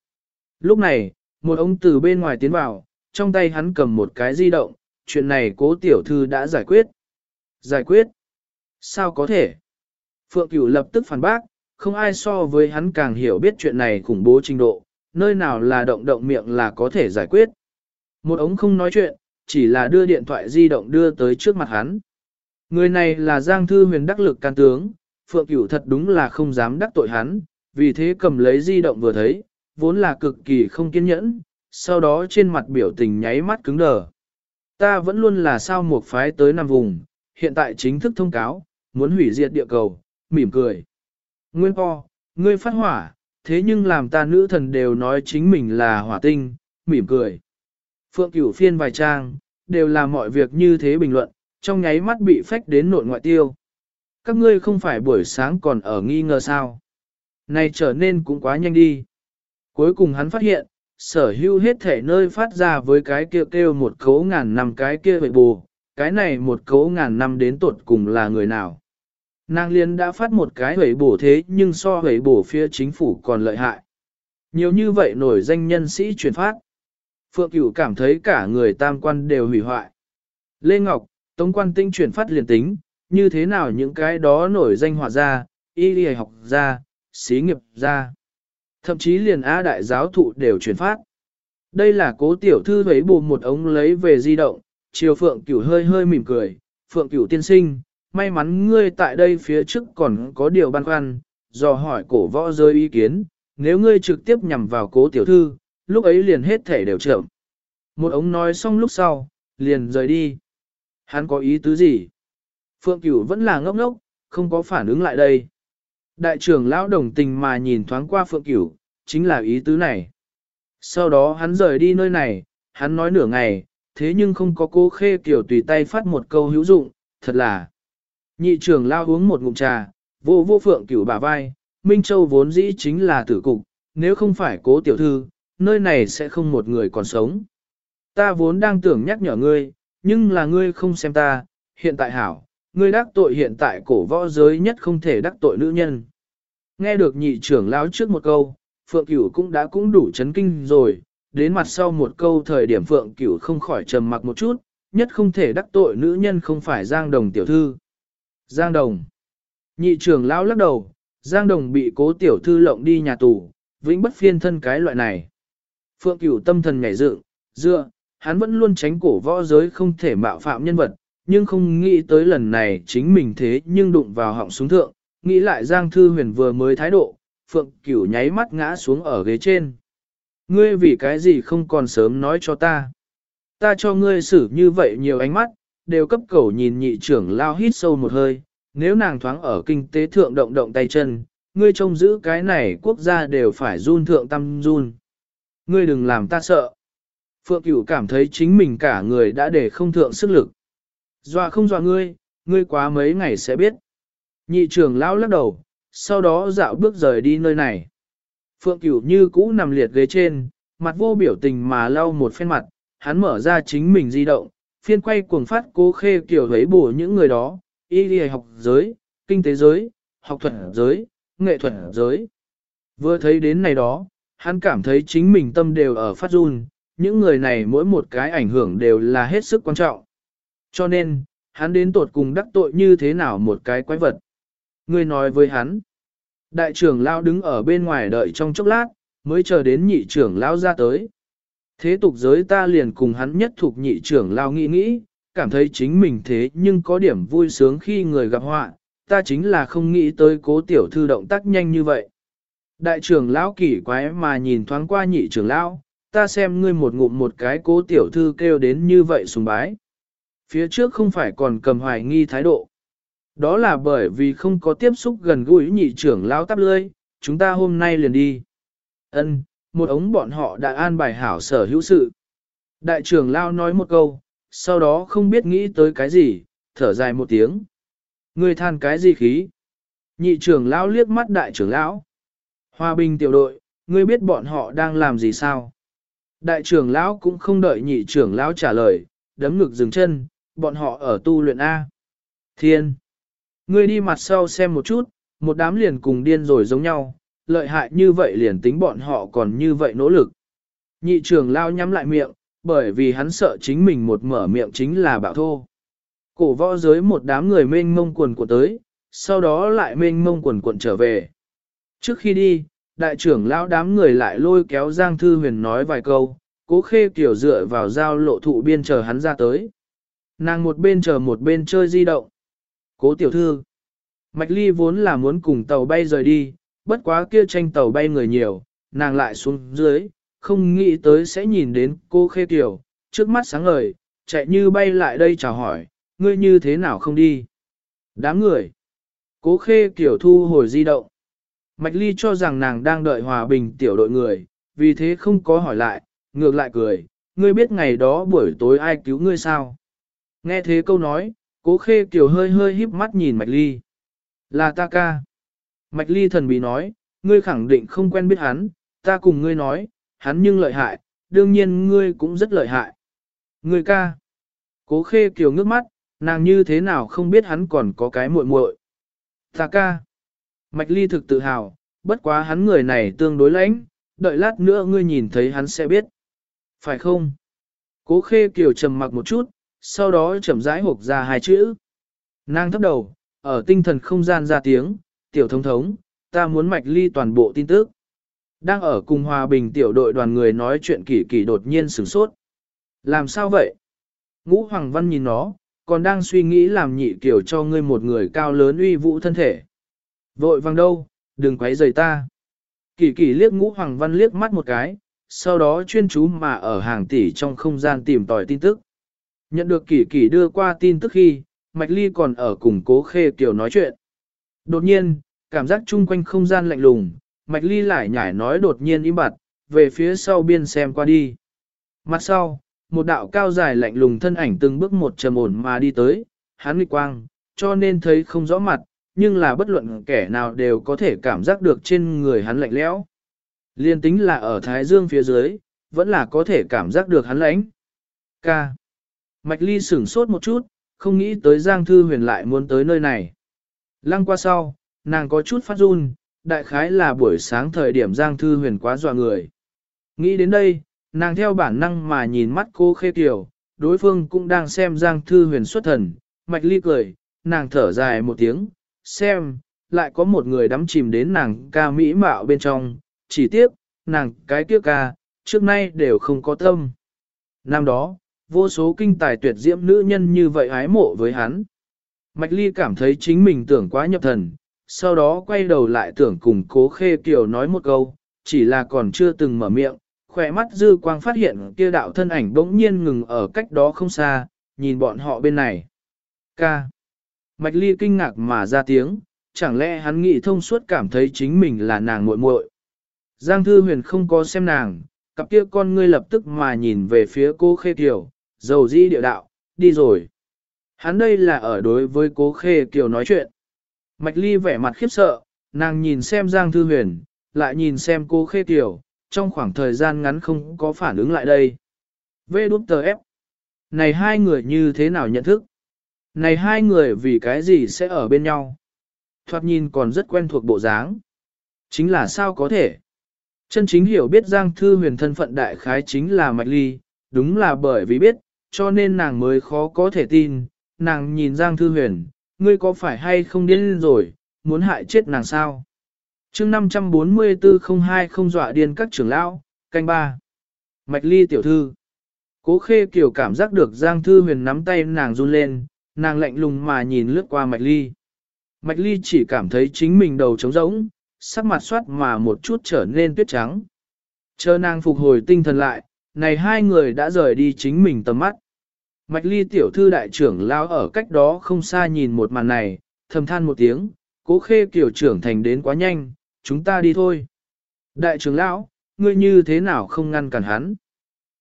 Lúc này, một ông từ bên ngoài tiến vào, trong tay hắn cầm một cái di động, chuyện này cố tiểu thư đã giải quyết. Giải quyết? Sao có thể? Phượng Cửu lập tức phản bác, không ai so với hắn càng hiểu biết chuyện này khủng bố trình độ, nơi nào là động động miệng là có thể giải quyết. Một ống không nói chuyện, chỉ là đưa điện thoại di động đưa tới trước mặt hắn. Người này là Giang Thư huyền đắc lực can tướng, Phượng Cửu thật đúng là không dám đắc tội hắn, vì thế cầm lấy di động vừa thấy, vốn là cực kỳ không kiên nhẫn, sau đó trên mặt biểu tình nháy mắt cứng đờ. Ta vẫn luôn là sao một phái tới nam vùng, hiện tại chính thức thông cáo, muốn hủy diệt địa cầu, mỉm cười. Nguyên po, ngươi phát hỏa, thế nhưng làm ta nữ thần đều nói chính mình là hỏa tinh, mỉm cười. Phượng cửu phiên vài trang, đều là mọi việc như thế bình luận, trong nháy mắt bị phách đến nội ngoại tiêu. Các ngươi không phải buổi sáng còn ở nghi ngờ sao. Này trở nên cũng quá nhanh đi. Cuối cùng hắn phát hiện, sở hữu hết thể nơi phát ra với cái kia kêu, kêu một cấu ngàn năm cái kia vậy bù, cái này một cấu ngàn năm đến tột cùng là người nào. Nàng liên đã phát một cái hủy bổ thế nhưng so hủy bổ phía chính phủ còn lợi hại. Nhiều như vậy nổi danh nhân sĩ truyền phát. Phượng Cửu cảm thấy cả người tam quan đều hủy hoại. Lê Ngọc, Tống Quan Tinh truyền phát liền tính, như thế nào những cái đó nổi danh họa gia, y y học gia, xí nghiệp gia. Thậm chí liền Á đại giáo thụ đều truyền phát. Đây là cố tiểu thư thấy bù một ống lấy về di động, chiều Phượng Cửu hơi hơi mỉm cười, Phượng Cửu tiên sinh, may mắn ngươi tại đây phía trước còn có điều băn khoăn, dò hỏi cổ võ rơi ý kiến, nếu ngươi trực tiếp nhằm vào cố tiểu thư, lúc ấy liền hết thể đều trưởng. Một ống nói xong lúc sau, liền rời đi. Hắn có ý tứ gì? Phượng Cửu vẫn là ngốc ngốc, không có phản ứng lại đây. Đại trưởng lão đồng tình mà nhìn thoáng qua Phượng Cửu, chính là ý tứ này. Sau đó hắn rời đi nơi này, hắn nói nửa ngày, thế nhưng không có cô khê kiểu tùy tay phát một câu hữu dụng, thật là. Nhị trưởng lao uống một ngụm trà, vô vô Phượng Cửu bả vai, Minh Châu vốn dĩ chính là tử cục, nếu không phải cố tiểu thư, nơi này sẽ không một người còn sống. Ta vốn đang tưởng nhắc nhở ngươi, nhưng là ngươi không xem ta, hiện tại hảo, ngươi đắc tội hiện tại cổ võ giới nhất không thể đắc tội nữ nhân. Nghe được nhị trưởng lão trước một câu, Phượng Cửu cũng đã cũng đủ chấn kinh rồi, đến mặt sau một câu thời điểm Phượng Cửu không khỏi trầm mặc một chút, nhất không thể đắc tội nữ nhân không phải Giang Đồng tiểu thư. Giang Đồng. Nhị trưởng lão lắc đầu, Giang Đồng bị cố tiểu thư lộng đi nhà tù, vĩnh bất phiên thân cái loại này. Phượng Cửu tâm thần nhảy dựng, dựa, hắn vẫn luôn tránh cổ võ giới không thể mạo phạm nhân vật, nhưng không nghĩ tới lần này chính mình thế nhưng đụng vào họng súng thượng, nghĩ lại Giang Thư Huyền vừa mới thái độ, Phượng Cửu nháy mắt ngã xuống ở ghế trên. Ngươi vì cái gì không còn sớm nói cho ta. Ta cho ngươi xử như vậy nhiều ánh mắt, đều cấp cầu nhìn nhị trưởng lao hít sâu một hơi, nếu nàng thoáng ở kinh tế thượng động động tay chân, ngươi trông giữ cái này quốc gia đều phải run thượng tâm run. Ngươi đừng làm ta sợ. Phượng Cửu cảm thấy chính mình cả người đã để không thượng sức lực. Dọa không dọa ngươi, ngươi quá mấy ngày sẽ biết. Nhị trưởng lão lắc đầu, sau đó dạo bước rời đi nơi này. Phượng Cửu như cũ nằm liệt ghế trên, mặt vô biểu tình mà lau một phen mặt, hắn mở ra chính mình di động, phiên quay cuồng phát cố khê kiểu thấy bổ những người đó, y đi học giới, kinh tế giới, học thuật giới, nghệ thuật giới. Vừa thấy đến này đó, hắn cảm thấy chính mình tâm đều ở phát run, những người này mỗi một cái ảnh hưởng đều là hết sức quan trọng. Cho nên, hắn đến tột cùng đắc tội như thế nào một cái quái vật. Người nói với hắn. Đại trưởng lao đứng ở bên ngoài đợi trong chốc lát, mới chờ đến nhị trưởng lao ra tới. Thế tục giới ta liền cùng hắn nhất thuộc nhị trưởng lao nghĩ nghĩ, cảm thấy chính mình thế nhưng có điểm vui sướng khi người gặp họa, ta chính là không nghĩ tới cố tiểu thư động tác nhanh như vậy. Đại trưởng lão kỳ quái mà nhìn thoáng qua nhị trưởng lão, ta xem ngươi một ngụm một cái cố tiểu thư kêu đến như vậy sùng bái. Phía trước không phải còn cầm hoài nghi thái độ. Đó là bởi vì không có tiếp xúc gần gũi nhị trưởng lão tắp lươi, chúng ta hôm nay liền đi. Ân, một ống bọn họ đã an bài hảo sở hữu sự. Đại trưởng lão nói một câu, sau đó không biết nghĩ tới cái gì, thở dài một tiếng. Ngươi than cái gì khí? Nhị trưởng lão liếc mắt đại trưởng lão. Hòa bình tiểu đội, ngươi biết bọn họ đang làm gì sao? Đại trưởng lão cũng không đợi nhị trưởng lão trả lời, đấm ngực dừng chân, bọn họ ở tu luyện A. Thiên! Ngươi đi mặt sau xem một chút, một đám liền cùng điên rồi giống nhau, lợi hại như vậy liền tính bọn họ còn như vậy nỗ lực. Nhị trưởng lão nhắm lại miệng, bởi vì hắn sợ chính mình một mở miệng chính là bạo thô. Cổ võ giới một đám người mênh mông quần của tới, sau đó lại mênh mông quần quần trở về. Trước khi đi, đại trưởng lão đám người lại lôi kéo Giang Thư Huyền nói vài câu, cố khê kiểu dựa vào giao lộ thụ biên chờ hắn ra tới. Nàng một bên chờ một bên chơi di động. Cố tiểu thư. Mạch Ly vốn là muốn cùng tàu bay rời đi, bất quá kia tranh tàu bay người nhiều, nàng lại xuống dưới, không nghĩ tới sẽ nhìn đến cô khê tiểu, trước mắt sáng ngời, chạy như bay lại đây chào hỏi, ngươi như thế nào không đi? Đám người. Cố khê kiểu thu hồi di động. Mạch Ly cho rằng nàng đang đợi hòa bình tiểu đội người, vì thế không có hỏi lại, ngược lại cười, ngươi biết ngày đó buổi tối ai cứu ngươi sao? Nghe thế câu nói, cố khê kiểu hơi hơi híp mắt nhìn Mạch Ly. Là ta ca. Mạch Ly thần bí nói, ngươi khẳng định không quen biết hắn, ta cùng ngươi nói, hắn nhưng lợi hại, đương nhiên ngươi cũng rất lợi hại. Ngươi ca. Cố khê kiều ngước mắt, nàng như thế nào không biết hắn còn có cái muội muội. Ta ca. Mạch ly thực tự hào, bất quá hắn người này tương đối lãnh, đợi lát nữa ngươi nhìn thấy hắn sẽ biết. Phải không? Cố khê kiều trầm mặc một chút, sau đó chậm rãi hộp ra hai chữ. Nàng thấp đầu, ở tinh thần không gian ra tiếng, tiểu thống thống, ta muốn mạch ly toàn bộ tin tức. Đang ở cùng hòa bình tiểu đội đoàn người nói chuyện kỳ kỳ đột nhiên sửng sốt. Làm sao vậy? Ngũ Hoàng Văn nhìn nó, còn đang suy nghĩ làm nhị kiểu cho ngươi một người cao lớn uy vũ thân thể. Vội vàng đâu, đừng quấy rầy ta. Kỳ kỳ liếc ngũ Hoàng Văn liếc mắt một cái, sau đó chuyên chú mà ở hàng tỷ trong không gian tìm tòi tin tức. Nhận được kỳ kỳ đưa qua tin tức khi, Mạch Ly còn ở cùng cố khê kiểu nói chuyện. Đột nhiên, cảm giác chung quanh không gian lạnh lùng, Mạch Ly lại nhảy nói đột nhiên im bặt, về phía sau biên xem qua đi. Mặt sau, một đạo cao dài lạnh lùng thân ảnh từng bước một trầm ổn mà đi tới, hắn nghịch quang, cho nên thấy không rõ mặt, nhưng là bất luận kẻ nào đều có thể cảm giác được trên người hắn lạnh lẽo. Liên tính là ở Thái Dương phía dưới, vẫn là có thể cảm giác được hắn lãnh. Ca. Mạch Ly sửng sốt một chút, không nghĩ tới Giang Thư Huyền lại muốn tới nơi này. Lăng qua sau, nàng có chút phát run, đại khái là buổi sáng thời điểm Giang Thư Huyền quá dọa người. Nghĩ đến đây, nàng theo bản năng mà nhìn mắt cô khê tiểu, đối phương cũng đang xem Giang Thư Huyền xuất thần, mạch ly cười, nàng thở dài một tiếng, xem, lại có một người đắm chìm đến nàng ca mỹ mạo bên trong, chỉ tiếc, nàng cái tiếc ca, trước nay đều không có tâm. Năm đó, vô số kinh tài tuyệt diễm nữ nhân như vậy ái mộ với hắn. Mạch ly cảm thấy chính mình tưởng quá nhập thần, sau đó quay đầu lại tưởng cùng cố khê kiều nói một câu, chỉ là còn chưa từng mở miệng, khỏe mắt dư quang phát hiện kia đạo thân ảnh bỗng nhiên ngừng ở cách đó không xa, nhìn bọn họ bên này. Ca. Mạch ly kinh ngạc mà ra tiếng, chẳng lẽ hắn nghĩ thông suốt cảm thấy chính mình là nàng muội muội. Giang Thư Huyền không có xem nàng, cặp kia con ngươi lập tức mà nhìn về phía cô khê kiều, dầu di địa đạo, đi rồi. Hắn đây là ở đối với cố khê kiều nói chuyện. Mạch ly vẻ mặt khiếp sợ, nàng nhìn xem Giang Thư Huyền, lại nhìn xem cô khê kiều, trong khoảng thời gian ngắn không có phản ứng lại đây. Vê đút tờ ép. Này hai người như thế nào nhận thức? Này hai người vì cái gì sẽ ở bên nhau? Thoạt nhìn còn rất quen thuộc bộ dáng. Chính là sao có thể? Chân chính hiểu biết Giang Thư Huyền thân phận đại khái chính là Mạch Ly, đúng là bởi vì biết, cho nên nàng mới khó có thể tin. Nàng nhìn Giang Thư Huyền, ngươi có phải hay không điên rồi, muốn hại chết nàng sao? chương 544 không hai không dọa điên các trưởng lão, canh ba. Mạch Ly tiểu thư. Cố khê kiểu cảm giác được Giang Thư Huyền nắm tay nàng run lên, nàng lạnh lùng mà nhìn lướt qua Mạch Ly. Mạch Ly chỉ cảm thấy chính mình đầu trống rỗng, sắc mặt soát mà một chút trở nên tuyết trắng. Chờ nàng phục hồi tinh thần lại, này hai người đã rời đi chính mình tầm mắt. Mạch Ly tiểu thư đại trưởng lao ở cách đó không xa nhìn một màn này, thầm than một tiếng, cố khê kiểu trưởng thành đến quá nhanh, chúng ta đi thôi. Đại trưởng lão, ngươi như thế nào không ngăn cản hắn?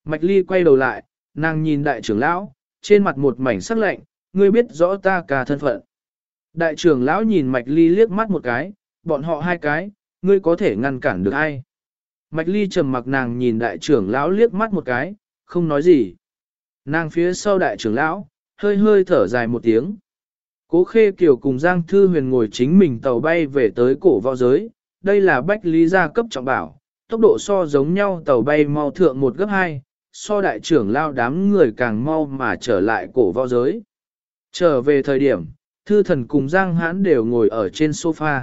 Mạch Ly quay đầu lại, nàng nhìn đại trưởng lão, trên mặt một mảnh sắc lạnh, ngươi biết rõ ta cả thân phận. Đại trưởng lão nhìn Mạch Ly liếc mắt một cái, bọn họ hai cái, ngươi có thể ngăn cản được ai? Mạch Ly trầm mặc nàng nhìn đại trưởng lão liếc mắt một cái, không nói gì. Nàng phía sau đại trưởng lão, hơi hơi thở dài một tiếng. Cố Khê Kiều cùng Giang Thư Huyền ngồi chính mình tàu bay về tới cổ võ giới, đây là bách lý gia cấp trọng bảo, tốc độ so giống nhau tàu bay mau thượng một gấp hai, so đại trưởng lao đám người càng mau mà trở lại cổ võ giới. Trở về thời điểm, thư thần cùng Giang Hãn đều ngồi ở trên sofa.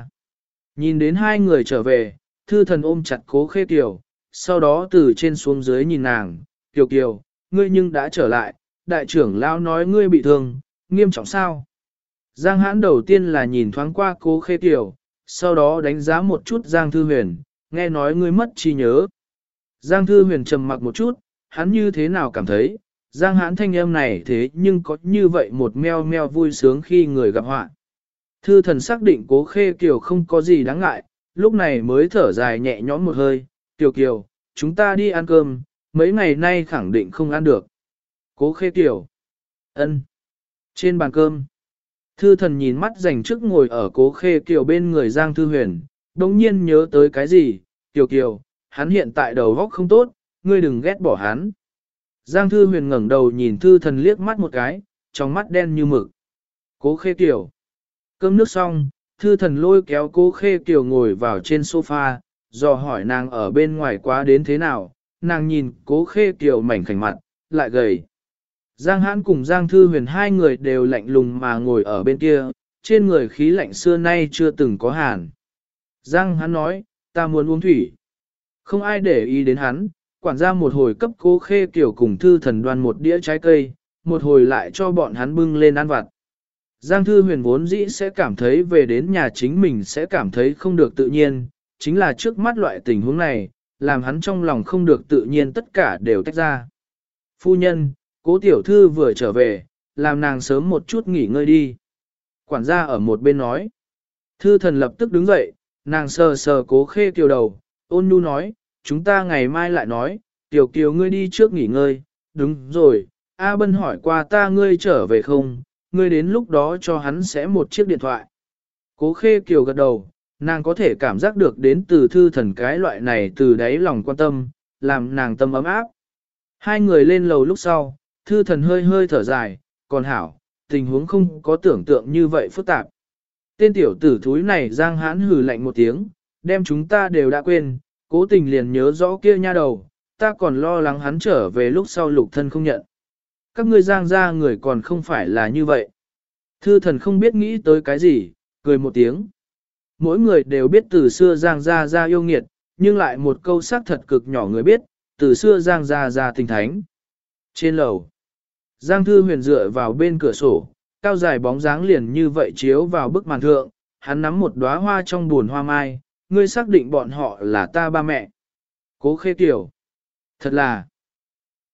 Nhìn đến hai người trở về, thư thần ôm chặt cố khê kiều, sau đó từ trên xuống dưới nhìn nàng, kiều kiều, ngươi nhưng đã trở lại, đại trưởng lao nói ngươi bị thương, nghiêm trọng sao? Giang hãn đầu tiên là nhìn thoáng qua cố khê kiều, sau đó đánh giá một chút Giang Thư Huyền, nghe nói ngươi mất trí nhớ. Giang Thư Huyền trầm mặc một chút, hắn như thế nào cảm thấy, Giang hãn thanh âm này thế nhưng có như vậy một meo meo vui sướng khi người gặp họa. Thư thần xác định cố khê kiều không có gì đáng ngại, lúc này mới thở dài nhẹ nhõm một hơi, kiều kiều, chúng ta đi ăn cơm, mấy ngày nay khẳng định không ăn được. Cố khê kiều. ân Trên bàn cơm. Thư thần nhìn mắt dành trước ngồi ở cố khê kiều bên người Giang Thư Huyền, đồng nhiên nhớ tới cái gì, kiều kiều, hắn hiện tại đầu óc không tốt, ngươi đừng ghét bỏ hắn. Giang Thư Huyền ngẩng đầu nhìn Thư thần liếc mắt một cái, trong mắt đen như mực. Cố khê kiều. Cơm nước xong, Thư thần lôi kéo cố khê kiều ngồi vào trên sofa, dò hỏi nàng ở bên ngoài quá đến thế nào, nàng nhìn cố khê kiều mảnh khảnh mặt, lại gầy. Giang hãn cùng Giang Thư Huyền hai người đều lạnh lùng mà ngồi ở bên kia, trên người khí lạnh xưa nay chưa từng có hàn. Giang Hãn nói, ta muốn uống thủy. Không ai để ý đến hắn, quản gia một hồi cấp cố khê kiểu cùng thư thần đoan một đĩa trái cây, một hồi lại cho bọn hắn bưng lên ăn vặt. Giang thư huyền vốn dĩ sẽ cảm thấy về đến nhà chính mình sẽ cảm thấy không được tự nhiên, chính là trước mắt loại tình huống này, làm hắn trong lòng không được tự nhiên tất cả đều tách ra. Phu nhân, cố tiểu thư vừa trở về, làm nàng sớm một chút nghỉ ngơi đi. Quản gia ở một bên nói. Thư thần lập tức đứng dậy, nàng sờ sờ cố khê kiều đầu, ôn nhu nói, chúng ta ngày mai lại nói, tiểu kiều ngươi đi trước nghỉ ngơi, đúng rồi, A Bân hỏi qua ta ngươi trở về không, ngươi đến lúc đó cho hắn sẽ một chiếc điện thoại. Cố khê kiều gật đầu, nàng có thể cảm giác được đến từ thư thần cái loại này từ đáy lòng quan tâm, làm nàng tâm ấm áp. Hai người lên lầu lúc sau, thư thần hơi hơi thở dài, còn hảo, tình huống không có tưởng tượng như vậy phức tạp. Tên tiểu tử thúi này giang hãn hừ lạnh một tiếng, đem chúng ta đều đã quên, cố tình liền nhớ rõ kia nha đầu, ta còn lo lắng hắn trở về lúc sau lục thân không nhận. Các ngươi giang ra người còn không phải là như vậy. Thư thần không biết nghĩ tới cái gì, cười một tiếng. Mỗi người đều biết từ xưa giang ra ra yêu nghiệt, nhưng lại một câu xác thật cực nhỏ người biết, từ xưa giang ra ra tình thánh. Trên lầu, Giang Thư Huyền dựa vào bên cửa sổ, cao dài bóng dáng liền như vậy chiếu vào bức màn thượng, hắn nắm một đóa hoa trong buồn hoa mai, ngươi xác định bọn họ là ta ba mẹ. Cố khê tiểu. Thật là,